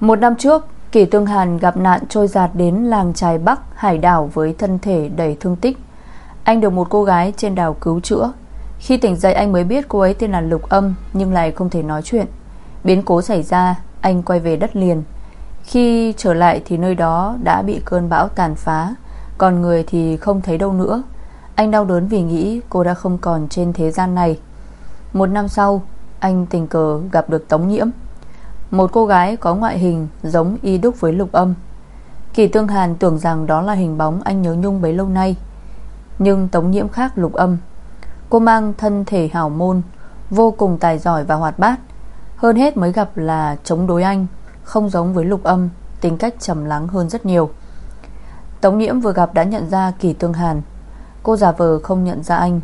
Một năm trước, Kỳ Tương Hàn gặp nạn trôi giạt đến làng trài Bắc, Hải đảo với thân thể đầy thương tích. Anh được một cô gái trên đảo cứu chữa. Khi tỉnh dậy, anh mới biết cô ấy tên là Lục Âm, Nhưng lại không thể nói chuyện. Biến cố xảy ra, Anh quay về đất liền. Khi trở lại thì nơi đó đã bị cơn bão tàn phá, Còn người thì không thấy đâu nữa. Anh đau đớn vì nghĩ cô đã không còn trên thế gian này. Một năm sau, Anh tình cờ gặp được Tống Nhiễm. Một cô gái có ngoại hình giống y đúc với lục âm. Kỳ Tương Hàn tưởng rằng đó là hình bóng anh nhớ nhung bấy lâu nay, Nhưng Tống Nhiễm khác lục âm. Cô mang thân thể hảo môn, Vô cùng tài giỏi và hoạt bát. Hơn hết mới gặp là chống đối anh, Không giống với lục âm, Tính cách trầm lắng hơn rất nhiều. Tống Nhiễm vừa gặp đã nhận ra Kỳ Tương Hàn. Cô giả vờ không nhận ra anh.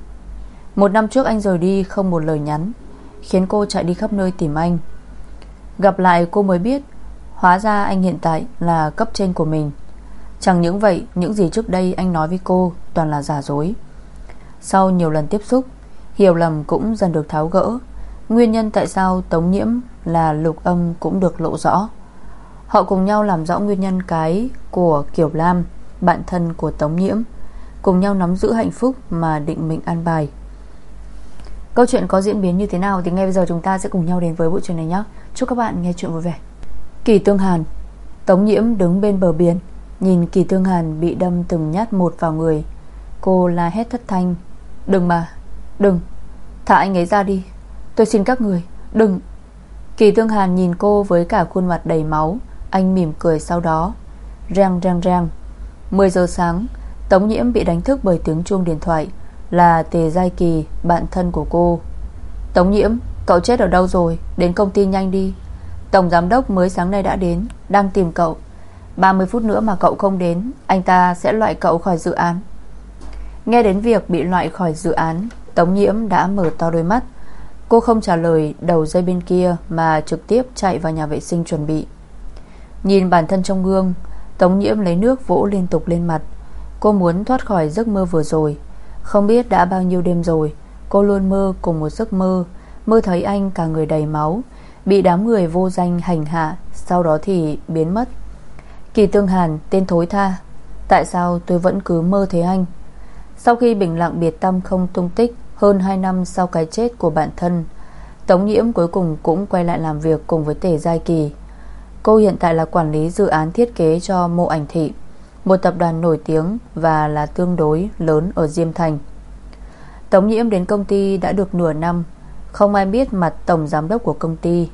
Một năm trước anh rời đi không một lời nhắn, Khiến cô chạy đi khắp nơi tìm anh. Gặp lại cô mới biết, Hóa ra anh hiện tại là cấp trên của mình. Chẳng những vậy, Những gì trước đây anh nói với cô Toàn là giả dối. Sau nhiều lần tiếp xúc, Hiểu lầm cũng dần được tháo gỡ. Nguyên nhân tại sao Tống Nhiễm là lục âm cũng được lộ rõ. Họ cùng nhau làm rõ nguyên nhân cái Của Kiều Lam, Bạn thân của Tống Nhiễm, Cùng nhau nắm giữ hạnh phúc mà định mệnh an bài. Câu chuyện có diễn biến như thế nào Thì ngay bây giờ chúng ta sẽ cùng nhau đến với bộ truyện này nhé. Chúc các bạn nghe chuyện vui vẻ. Kỳ Tương Hàn. Tống Nhiễm đứng bên bờ biển Nhìn Kỳ Tương Hàn bị đâm từng nhát một vào người. Cô la hét thất thanh. Đừng mà, đừng Thả anh ấy ra đi. Tôi xin các người, đừng. Kỳ Tương Hàn nhìn cô với cả khuôn mặt đầy máu. Anh mỉm cười sau đó. Rang rang rang. 10 giờ sáng Tống Nhiễm bị đánh thức bởi tiếng chuông điện thoại Là Tề Giai Kỳ Bạn thân của cô. Tống Nhiễm Cậu chết ở đâu rồi? Đến công ty nhanh đi. Tổng giám đốc mới sáng nay đã đến, Đang tìm cậu. 30 phút nữa mà cậu không đến, Anh ta sẽ loại cậu khỏi dự án. Nghe đến việc bị loại khỏi dự án, Tống Nhiễm đã mở to đôi mắt. Cô không trả lời đầu dây bên kia Mà trực tiếp chạy vào nhà vệ sinh chuẩn bị. Nhìn bản thân trong gương, Tống Nhiễm lấy nước vỗ liên tục lên mặt. Cô muốn thoát khỏi giấc mơ vừa rồi. Không biết đã bao nhiêu đêm rồi, Cô luôn mơ cùng một giấc mơ Mơ thấy anh cả người đầy máu, Bị đám người vô danh hành hạ, Sau đó thì biến mất. Kỳ Tương Hàn, tên thối tha, Tại sao tôi vẫn cứ mơ thấy anh? Sau khi bình lặng biệt tâm không tung tích, Hơn 2 năm sau cái chết của bản thân, Tống Nhiễm cuối cùng cũng quay lại làm việc cùng với Tề Giai Kỳ. Cô hiện tại là quản lý dự án thiết kế cho mộ ảnh thị, Một tập đoàn nổi tiếng Và là tương đối lớn ở Diêm Thành. Tống Nhiễm đến công ty đã được nửa năm không ai biết mặt tổng giám đốc của công ty.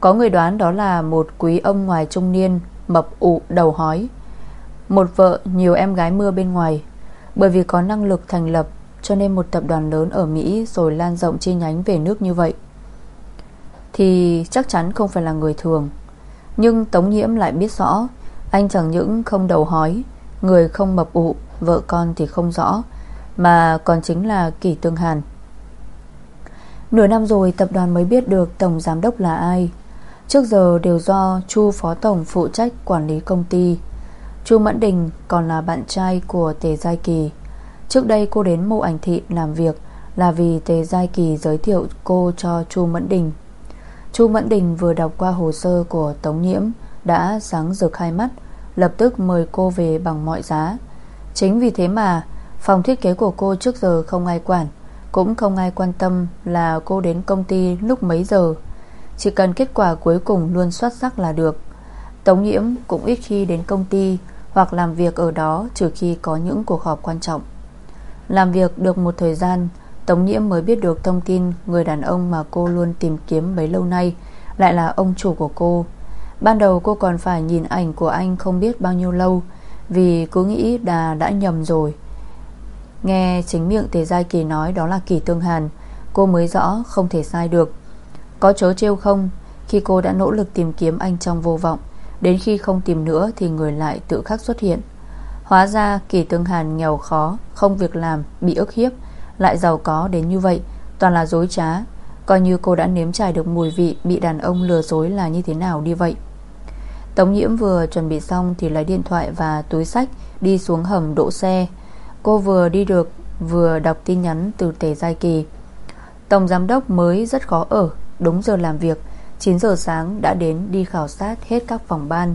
Có người đoán đó là một quý ông ngoài trung niên, Mập ụ đầu hói. Một vợ, nhiều em gái mưa bên ngoài. Bởi vì có năng lực thành lập, Cho nên một tập đoàn lớn ở Mỹ Rồi lan rộng chi nhánh về nước như vậy. Thì chắc chắn không phải là người thường. Nhưng Tống Nhiễm lại biết rõ, Anh chẳng những không đầu hói, Người không mập ụ, Vợ con thì không rõ, Mà còn chính là Kỳ Tương Hàn. Nửa năm rồi, tập đoàn mới biết được Tổng Giám đốc là ai. Trước giờ đều do Chu Phó Tổng phụ trách quản lý công ty. Chu Mẫn Đình còn là bạn trai của Tề Giai Kỳ. Trước đây cô đến mộ ảnh thị làm việc Là vì Tề Giai Kỳ giới thiệu cô cho Chu Mẫn Đình. Chu Mẫn Đình vừa đọc qua hồ sơ của Tống Nhiễm, Đã sáng rực hai mắt, Lập tức mời cô về bằng mọi giá. Chính vì thế mà Phòng thiết kế của cô trước giờ không ai quản cũng không ai quan tâm là cô đến công ty lúc mấy giờ. Chỉ cần kết quả cuối cùng luôn xuất sắc là được. Tống Nhiễm cũng ít khi đến công ty Hoặc làm việc ở đó Trừ khi có những cuộc họp quan trọng. Làm việc được một thời gian, Tống Nhiễm mới biết được thông tin Người đàn ông mà cô luôn tìm kiếm bấy lâu nay Lại là ông chủ của cô. Ban đầu cô còn phải nhìn ảnh của anh Không biết bao nhiêu lâu Vì cứ nghĩ đà đã nhầm rồi. Nghe chính miệng Tề Giai Kỳ nói Đó là Kỳ Tương Hàn Cô mới rõ không thể sai được. Có chớ trêu không Khi cô đã nỗ lực tìm kiếm anh trong vô vọng Đến khi không tìm nữa Thì người lại tự khắc xuất hiện. Hóa ra Kỳ Tương Hàn nghèo khó Không việc làm, bị ức hiếp Lại giàu có đến như vậy Toàn là dối trá. Coi như cô đã nếm trải được mùi vị Bị đàn ông lừa dối là như thế nào đi vậy? Tống Nhiễm vừa chuẩn bị xong Thì lấy điện thoại và túi sách Đi xuống hầm đỗ xe. Cô vừa đi được, Vừa đọc tin nhắn từ Tề Giai Kỳ. Tổng giám đốc mới rất khó ở, Đúng giờ làm việc 9 giờ sáng đã đến đi khảo sát hết các phòng ban.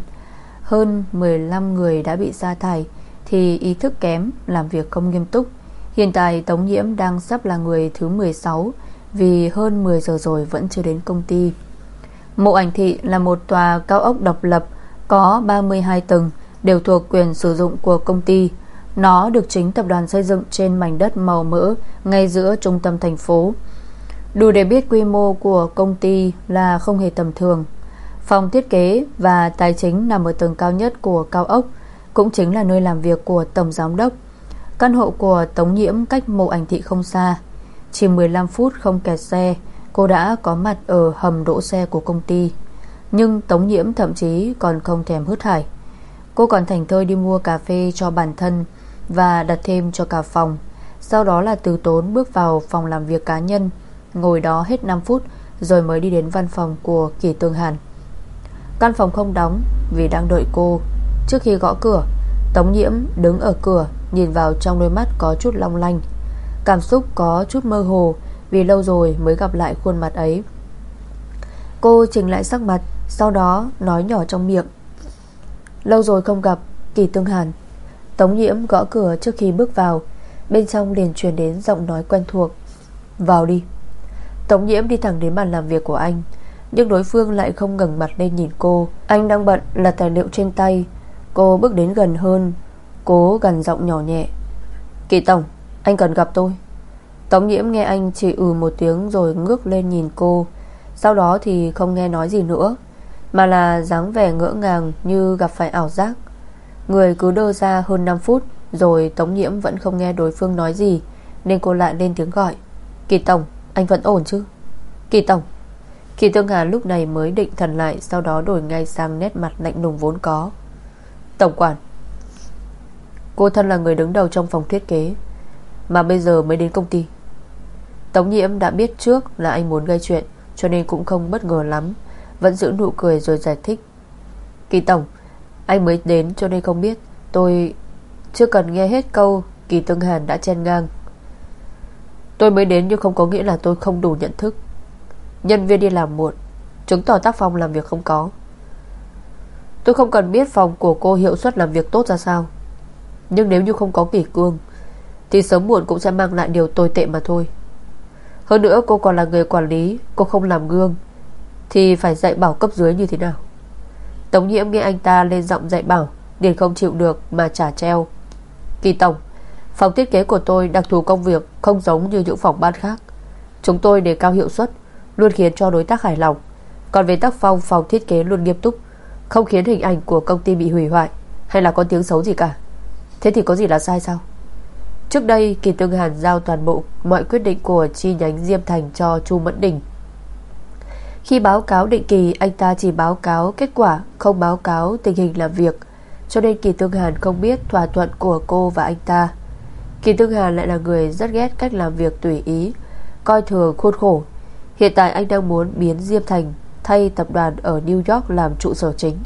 Hơn 15 người đã bị sa thải, Thì ý thức kém, Làm việc không nghiêm túc. Hiện tại Tống Nhiễm đang sắp là người thứ 16 Vì hơn 10 giờ rồi vẫn chưa đến công ty. Mộ ảnh thị là một tòa cao ốc độc lập, Có 32 tầng, Đều thuộc quyền sử dụng của công ty. Nó được chính tập đoàn xây dựng Trên mảnh đất màu mỡ, Ngay giữa trung tâm thành phố. Đủ để biết quy mô của công ty Là không hề tầm thường. Phòng thiết kế và tài chính Nằm ở tầng cao nhất của cao ốc, Cũng chính là nơi làm việc của tổng giám đốc. Căn hộ của Tống Nhiễm Cách mộ ảnh thị không xa. Chỉ 15 phút không kẹt xe, Cô đã có mặt ở hầm đỗ xe của công ty. Nhưng Tống Nhiễm thậm chí còn không thèm hứt hải. Cô còn thành thơi đi mua cà phê cho bản thân và đặt thêm cho cả phòng. Sau đó là từ tốn bước vào phòng làm việc cá nhân, Ngồi đó hết 5 phút Rồi mới đi đến văn phòng của Kỳ Tương Hàn. Căn phòng không đóng Vì đang đợi cô. Trước khi gõ cửa, Tống Nhiễm đứng ở cửa, Nhìn vào trong đôi mắt có chút long lanh. Cảm xúc có chút mơ hồ, Vì lâu rồi mới gặp lại khuôn mặt ấy. Cô chỉnh lại sắc mặt, Sau đó nói nhỏ trong miệng. Lâu rồi không gặp Kỳ Tương Hàn. Tống Nhiễm gõ cửa trước khi bước vào. Bên trong liền truyền đến giọng nói quen thuộc. Vào đi. Tống Nhiễm đi thẳng đến bàn làm việc của anh, Nhưng đối phương lại không ngẩng mặt lên nhìn cô. Anh đang bận là tài liệu trên tay. Cô bước đến gần hơn. Cố gần giọng nhỏ nhẹ. Kỳ Tổng, anh cần gặp tôi. Tống nhiễm nghe anh chỉ ừ một tiếng Rồi ngước lên nhìn cô. Sau đó thì không nghe nói gì nữa, Mà là dáng vẻ ngỡ ngàng Như gặp phải ảo giác. Người cứ đơ ra hơn 5 phút, Rồi Tống nhiễm vẫn không nghe đối phương nói gì, Nên cô lại lên tiếng gọi. Kỳ Tổng, anh vẫn ổn chứ? Kỳ Tổng. Kỳ Tương Hà lúc này mới định thần lại, Sau đó đổi ngay sang nét mặt lạnh lùng vốn có. Tổng quản. Cô thân là người đứng đầu trong phòng thiết kế, Mà bây giờ mới đến công ty. Tống nhiễm đã biết trước là anh muốn gây chuyện, Cho nên cũng không bất ngờ lắm, Vẫn giữ nụ cười rồi giải thích. Kỳ Tổng anh mới đến cho nên không biết. Tôi chưa cần nghe hết câu Kỳ Tương Hàn đã chen ngang. Tôi mới đến nhưng không có nghĩa là tôi không đủ nhận thức. Nhân viên đi làm muộn, Chứng tỏ tác phong làm việc không có. Tôi không cần biết phòng của cô hiệu suất làm việc tốt ra sao. Nhưng nếu như không có kỷ cương, Thì sớm muộn cũng sẽ mang lại điều tồi tệ mà thôi. Hơn nữa cô còn là người quản lý, Cô không làm gương, Thì phải dạy bảo cấp dưới như thế nào? Tống nhiễm nghe anh ta lên giọng dạy bảo Điền không chịu được mà trả treo. Kỳ tổng, Phòng thiết kế của tôi đặc thù công việc, Không giống như những phòng ban khác. Chúng tôi đề cao hiệu suất, Luôn khiến cho đối tác hài lòng. Còn về tác phong, phòng thiết kế luôn nghiêm túc, Không khiến hình ảnh của công ty bị hủy hoại Hay là có tiếng xấu gì cả. Thế thì có gì là sai sao? Trước đây, Kỳ Tương Hàn giao toàn bộ Mọi quyết định của chi nhánh Diêm Thành cho Chu Mẫn Đình. Khi báo cáo định kỳ, Anh ta chỉ báo cáo kết quả, Không báo cáo tình hình làm việc. Cho nên Kỳ Tương Hàn không biết thỏa thuận của cô và anh ta. Kỳ Tương Hàn lại là người rất ghét cách làm việc tùy ý, Coi thường khuôn khổ. Hiện tại anh đang muốn biến Diêm Thành Thay tập đoàn ở New York làm trụ sở chính.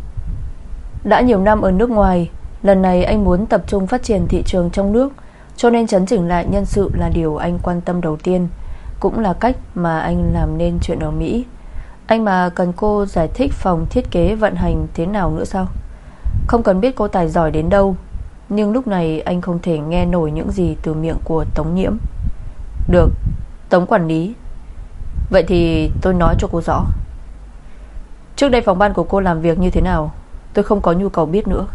Đã nhiều năm ở nước ngoài, Lần này anh muốn tập trung phát triển thị trường trong nước, Cho nên chấn chỉnh lại nhân sự là điều anh quan tâm đầu tiên, Cũng là cách mà anh làm nên chuyện ở Mỹ. Anh mà cần cô giải thích phòng thiết kế vận hành thế nào nữa sao? Không cần biết cô tài giỏi đến đâu, Nhưng lúc này anh không thể nghe nổi những gì từ miệng của Tống Nhiễm. Được, Tống quản lý. Vậy thì tôi nói cho cô rõ. Trước đây phòng ban của cô làm việc như thế nào, Tôi không có nhu cầu biết nữa.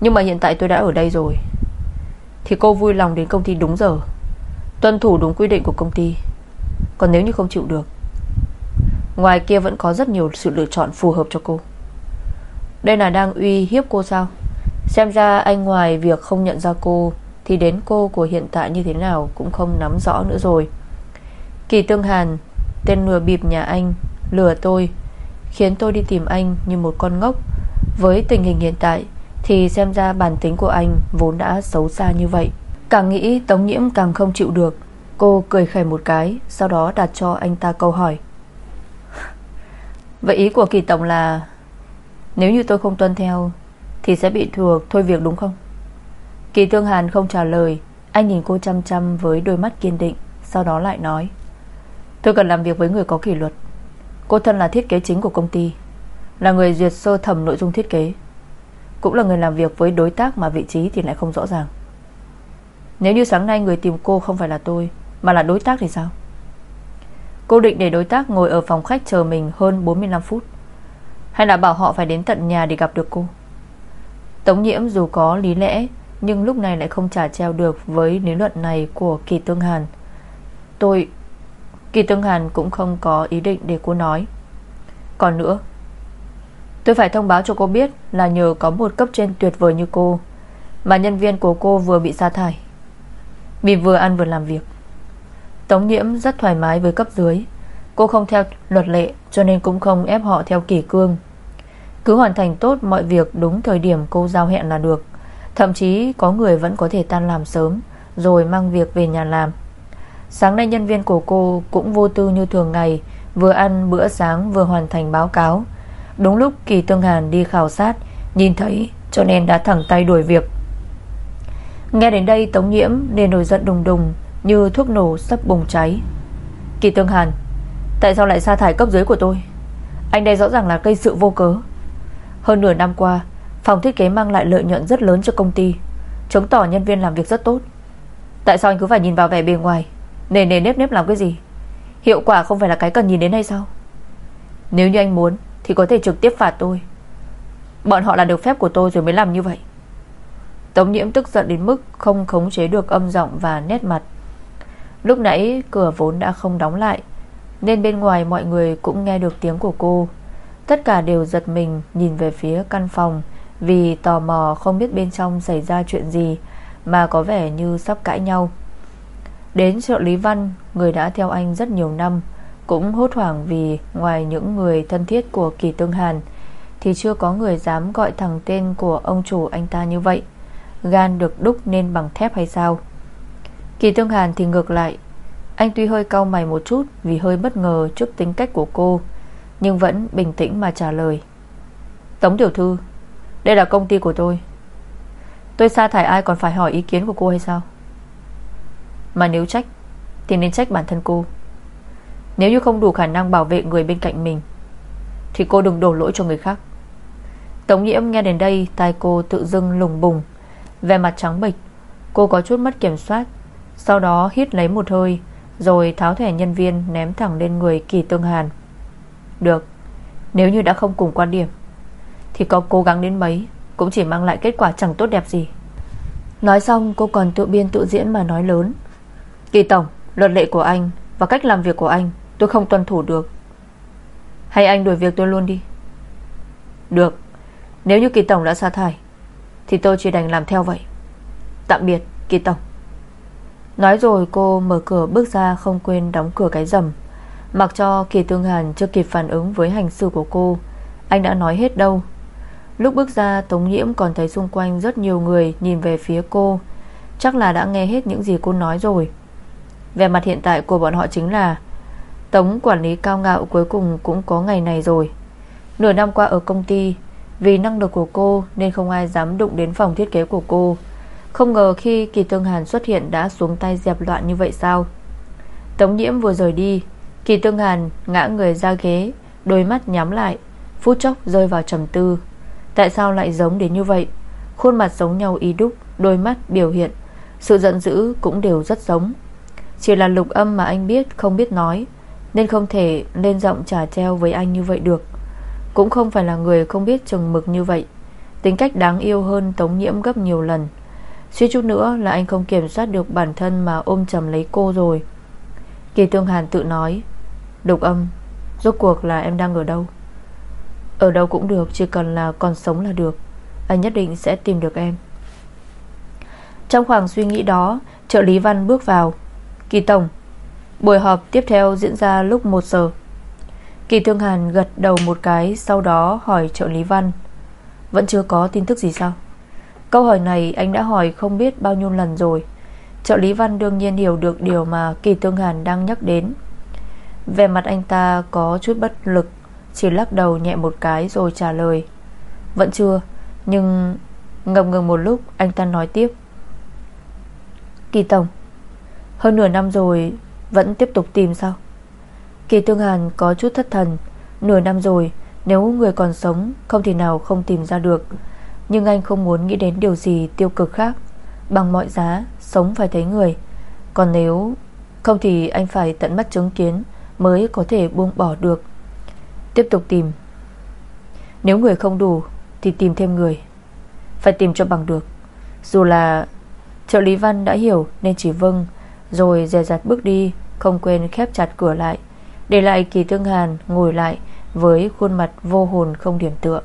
Nhưng mà hiện tại tôi đã ở đây rồi. Thì cô vui lòng đến công ty đúng giờ, Tuân thủ đúng quy định của công ty. Còn nếu như không chịu được Ngoài kia vẫn có rất nhiều sự lựa chọn phù hợp cho cô. Đây là đang uy hiếp cô sao? Xem ra anh ngoài việc không nhận ra cô, Thì đến cô của hiện tại như thế nào Cũng không nắm rõ nữa rồi. Kỳ Tương Hàn, Tên lừa bịp nhà anh, Lừa tôi, Khiến tôi đi tìm anh như một con ngốc. Với tình hình hiện tại, Thì xem ra bản tính của anh Vốn đã xấu xa như vậy. Càng nghĩ, Tống Nhiễm càng không chịu được. Cô cười khẩy một cái, Sau đó đặt cho anh ta câu hỏi. Vậy ý của kỳ tổng là, Nếu như tôi không tuân theo, Thì sẽ bị thừa thôi việc đúng không? Kỳ Tương Hàn không trả lời, Anh nhìn cô chăm chăm với đôi mắt kiên định, Sau đó lại nói, Tôi cần làm việc với người có kỷ luật. Cô thân là thiết kế chính của công ty, Là người duyệt sơ thẩm nội dung thiết kế, Cũng là người làm việc với đối tác Mà vị trí thì lại không rõ ràng. Nếu như sáng nay người tìm cô không phải là tôi, Mà là đối tác thì sao? Cô định để đối tác ngồi ở phòng khách chờ mình hơn 45 phút. Hay là bảo họ phải đến tận nhà để gặp được cô? Tống nhiễm dù có lý lẽ, Nhưng lúc này lại không trả treo được Với lý luận này của Kỳ Tương Hàn. Tôi, Kỳ Tương Hàn cũng không có ý định để cô nói. Còn nữa, Tôi phải thông báo cho cô biết Là nhờ có một cấp trên tuyệt vời như cô Mà nhân viên của cô vừa bị sa thải. Vì vừa ăn vừa làm việc. Tống nhiễm rất thoải mái với cấp dưới. Cô không theo luật lệ, Cho nên cũng không ép họ theo kỷ cương. Cứ hoàn thành tốt mọi việc Đúng thời điểm cô giao hẹn là được. Thậm chí có người vẫn có thể tan làm sớm, Rồi mang việc về nhà làm. Sáng nay nhân viên của cô Cũng vô tư như thường ngày, Vừa ăn bữa sáng vừa hoàn thành báo cáo. Đúng lúc Kỳ Tương Hàn đi khảo sát, Nhìn thấy, cho nên đã thẳng tay đuổi việc. Nghe đến đây Tống Nhiễm liền nổi giận đùng đùng như thuốc nổ sắp bùng cháy. Kỳ Tương Hàn, Tại sao lại sa thải cấp dưới của tôi? Anh đây rõ ràng là gây sự vô cớ. Hơn nửa năm qua, Phòng thiết kế mang lại lợi nhuận rất lớn cho công ty, Chứng tỏ nhân viên làm việc rất tốt. Tại sao anh cứ phải nhìn vào vẻ bề ngoài, Nề nề nếp nếp làm cái gì? Hiệu quả không phải là cái cần nhìn đến hay sao? Nếu như anh muốn, Thì có thể trực tiếp phạt tôi. Bọn họ là được phép của tôi rồi mới làm như vậy. Tống nhiễm tức giận đến mức Không khống chế được âm giọng và nét mặt Lúc nãy cửa vốn đã không đóng lại, Nên bên ngoài mọi người cũng nghe được tiếng của cô. Tất cả đều giật mình Nhìn về phía căn phòng, Vì tò mò không biết bên trong xảy ra chuyện gì, Mà có vẻ như sắp cãi nhau. Đến trợ lý văn, Người đã theo anh rất nhiều năm, Cũng hốt hoảng vì ngoài những người thân thiết của Kỳ Tương Hàn, Thì chưa có người dám gọi thẳng tên của ông chủ anh ta như vậy. Gan được đúc nên bằng thép hay sao? Kỳ Tương Hàn thì ngược lại. Anh tuy hơi cau mày một chút Vì hơi bất ngờ trước tính cách của cô, Nhưng vẫn bình tĩnh mà trả lời. Tống Tiểu Thư, Đây là công ty của tôi. Tôi sa thải ai còn phải hỏi ý kiến của cô hay sao? Mà nếu trách, Thì nên trách bản thân cô. Nếu như không đủ khả năng bảo vệ người bên cạnh mình, Thì cô đừng đổ lỗi cho người khác. Tống nhiễm nghe đến đây, Tai cô tự dưng lùng bùng Về mặt trắng bệch. Cô có chút mất kiểm soát sau đó hít lấy một hơi, Rồi tháo thẻ nhân viên ném thẳng lên người Kỳ Tương Hàn. Được, Nếu như đã không cùng quan điểm, Thì có cố gắng đến mấy, Cũng chỉ mang lại kết quả chẳng tốt đẹp gì. Nói xong, cô còn tự biên tự diễn mà nói lớn. Kỳ Tổng, Luật lệ của anh và cách làm việc của anh, Tôi không tuân thủ được. Hay anh đuổi việc tôi luôn đi? Được, Nếu như Kỳ Tổng đã sa thải, Thì tôi chỉ đành làm theo vậy. Tạm biệt, Kỳ Tổng. Nói rồi cô mở cửa bước ra Không quên đóng cửa cái rầm. Mặc cho Kỳ Tương Hàn chưa kịp phản ứng Với hành xử của cô, Anh đã nói hết đâu. Lúc bước ra, Tống Nhiễm còn thấy xung quanh rất nhiều người Nhìn về phía cô. Chắc là đã nghe hết những gì cô nói rồi. Về mặt hiện tại của bọn họ chính là, Tống quản lý cao ngạo cuối cùng cũng có ngày này rồi. Nửa năm qua ở công ty, Vì năng lực của cô Nên không ai dám đụng đến phòng thiết kế của cô. Không ngờ khi Kỳ Tương Hàn xuất hiện Đã xuống tay dẹp loạn như vậy sao? Tống nhiễm vừa rời đi, Kỳ Tương Hàn ngã người ra ghế, Đôi mắt nhắm lại, Phút chốc rơi vào trầm tư. Tại sao lại giống đến như vậy? Khuôn mặt giống nhau y đúc, Đôi mắt biểu hiện, Sự giận dữ cũng đều rất giống. Chỉ là lục âm mà anh biết, không biết nói, Nên không thể lên giọng trả treo với anh như vậy được. Cũng không phải là người không biết chừng mực như vậy. Tính cách đáng yêu hơn Tống Nhiễm gấp nhiều lần. Suy chút nữa là anh không kiểm soát được bản thân Mà ôm chầm lấy cô rồi. Kỳ Tương Hàn tự nói đục âm, Rốt cuộc là em đang ở đâu? Ở đâu cũng được, Chỉ cần là còn sống là được. Anh nhất định sẽ tìm được em. Trong khoảng suy nghĩ đó, Trợ lý Văn bước vào. Kỳ Tổng, Buổi họp tiếp theo diễn ra lúc 1 giờ. Kỳ Thương Hàn gật đầu một cái, Sau đó hỏi trợ lý Văn, Vẫn chưa có tin tức gì sao? Câu hỏi này anh đã hỏi không biết bao nhiêu lần rồi. Trợ lý Văn đương nhiên hiểu được điều mà Kỳ Tương Hàn đang nhắc đến. Về mặt anh ta có chút bất lực, Chỉ lắc đầu nhẹ một cái rồi trả lời. Vẫn chưa, Nhưng ngập ngừng một lúc, Anh ta nói tiếp. Kỳ Tổng, Hơn nửa năm rồi Vẫn tiếp tục tìm sao? Kỳ Tương Hàn có chút thất thần. Nửa năm rồi, Nếu người còn sống, Không thể nào không tìm ra được. Nhưng anh không muốn nghĩ đến điều gì tiêu cực khác. Bằng mọi giá, Sống phải thấy người. Còn nếu không thì anh phải tận mắt chứng kiến Mới có thể buông bỏ được. Tiếp tục tìm. Nếu người không đủ Thì tìm thêm người. Phải tìm cho bằng được. Dù là trợ lý văn đã hiểu Nên chỉ vâng Rồi dè dặt bước đi, Không quên khép chặt cửa lại, Để lại kỳ tương hàn ngồi lại Với khuôn mặt vô hồn không điểm tựa.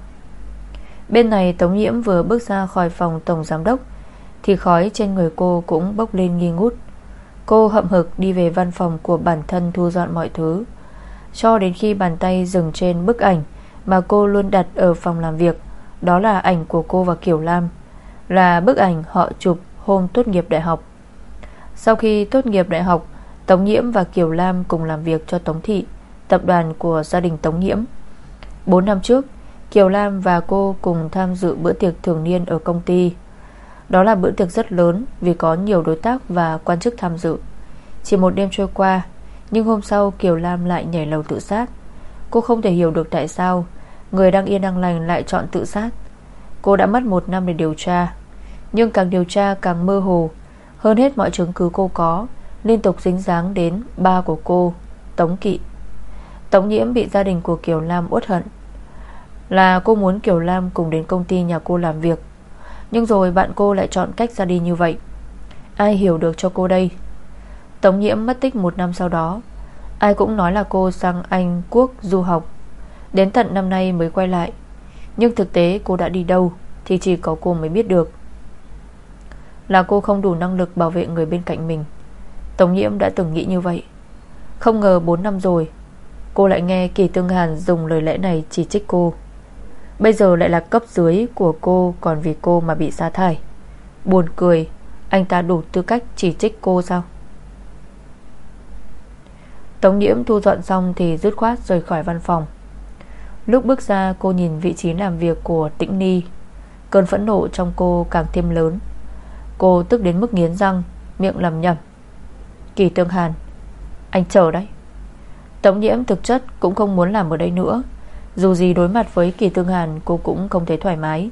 Bên này Tống Nhiễm vừa bước ra khỏi phòng tổng giám đốc, Thì khói trên người cô cũng bốc lên nghi ngút. Cô hậm hực đi về văn phòng của bản thân thu dọn mọi thứ. Cho đến khi bàn tay dừng trên bức ảnh Mà cô luôn đặt ở phòng làm việc, Đó là ảnh của cô và Kiều Lam, Là bức ảnh họ chụp hôm tốt nghiệp đại học. Sau khi tốt nghiệp đại học, Tống Nhiễm và Kiều Lam cùng làm việc cho Tống Thị, Tập đoàn của gia đình Tống Nhiễm. 4 năm trước Kiều Lam và cô cùng tham dự bữa tiệc thường niên ở công ty. Đó là bữa tiệc rất lớn Vì có nhiều đối tác và quan chức tham dự. Chỉ một đêm trôi qua, Nhưng hôm sau Kiều Lam lại nhảy lầu tự sát. Cô không thể hiểu được tại sao Người đang yên đang lành lại chọn tự sát. Cô đã mất một năm để điều tra, Nhưng càng điều tra càng mơ hồ. Hơn hết mọi chứng cứ cô có Liên tục dính dáng đến ba của cô, Tống Kỵ. Tống Nhiễm bị gia đình của Kiều Lam uất hận. Là cô muốn Kiều Lam cùng đến công ty nhà cô làm việc. Nhưng rồi bạn cô lại chọn cách ra đi như vậy. Ai hiểu được cho cô đây? Tống nhiễm mất tích một năm sau đó. Ai cũng nói là cô sang Anh, Quốc du học. Đến tận năm nay mới quay lại. Nhưng thực tế cô đã đi đâu Thì chỉ có cô mới biết được. Là cô không đủ năng lực bảo vệ người bên cạnh mình. Tống nhiễm đã từng nghĩ như vậy. Không ngờ 4 năm rồi, Cô lại nghe Kỳ Tương Hàn dùng lời lẽ này chỉ trích cô. Bây giờ lại là cấp dưới của cô Còn vì cô mà bị sa thải. Buồn cười, Anh ta đủ tư cách chỉ trích cô sao? Tống nhiễm thu dọn xong Thì dứt khoát rời khỏi văn phòng. Lúc bước ra, cô nhìn vị trí làm việc Của Tĩnh Ni. Cơn phẫn nộ trong cô càng thêm lớn. Cô tức đến mức nghiến răng, Miệng lầm nhầm. Kỳ tương hàn, Anh chờ đấy. Tống nhiễm thực chất cũng không muốn làm ở đây nữa dù gì đối mặt với Kỳ Tương Hàn, Cô cũng không thấy thoải mái.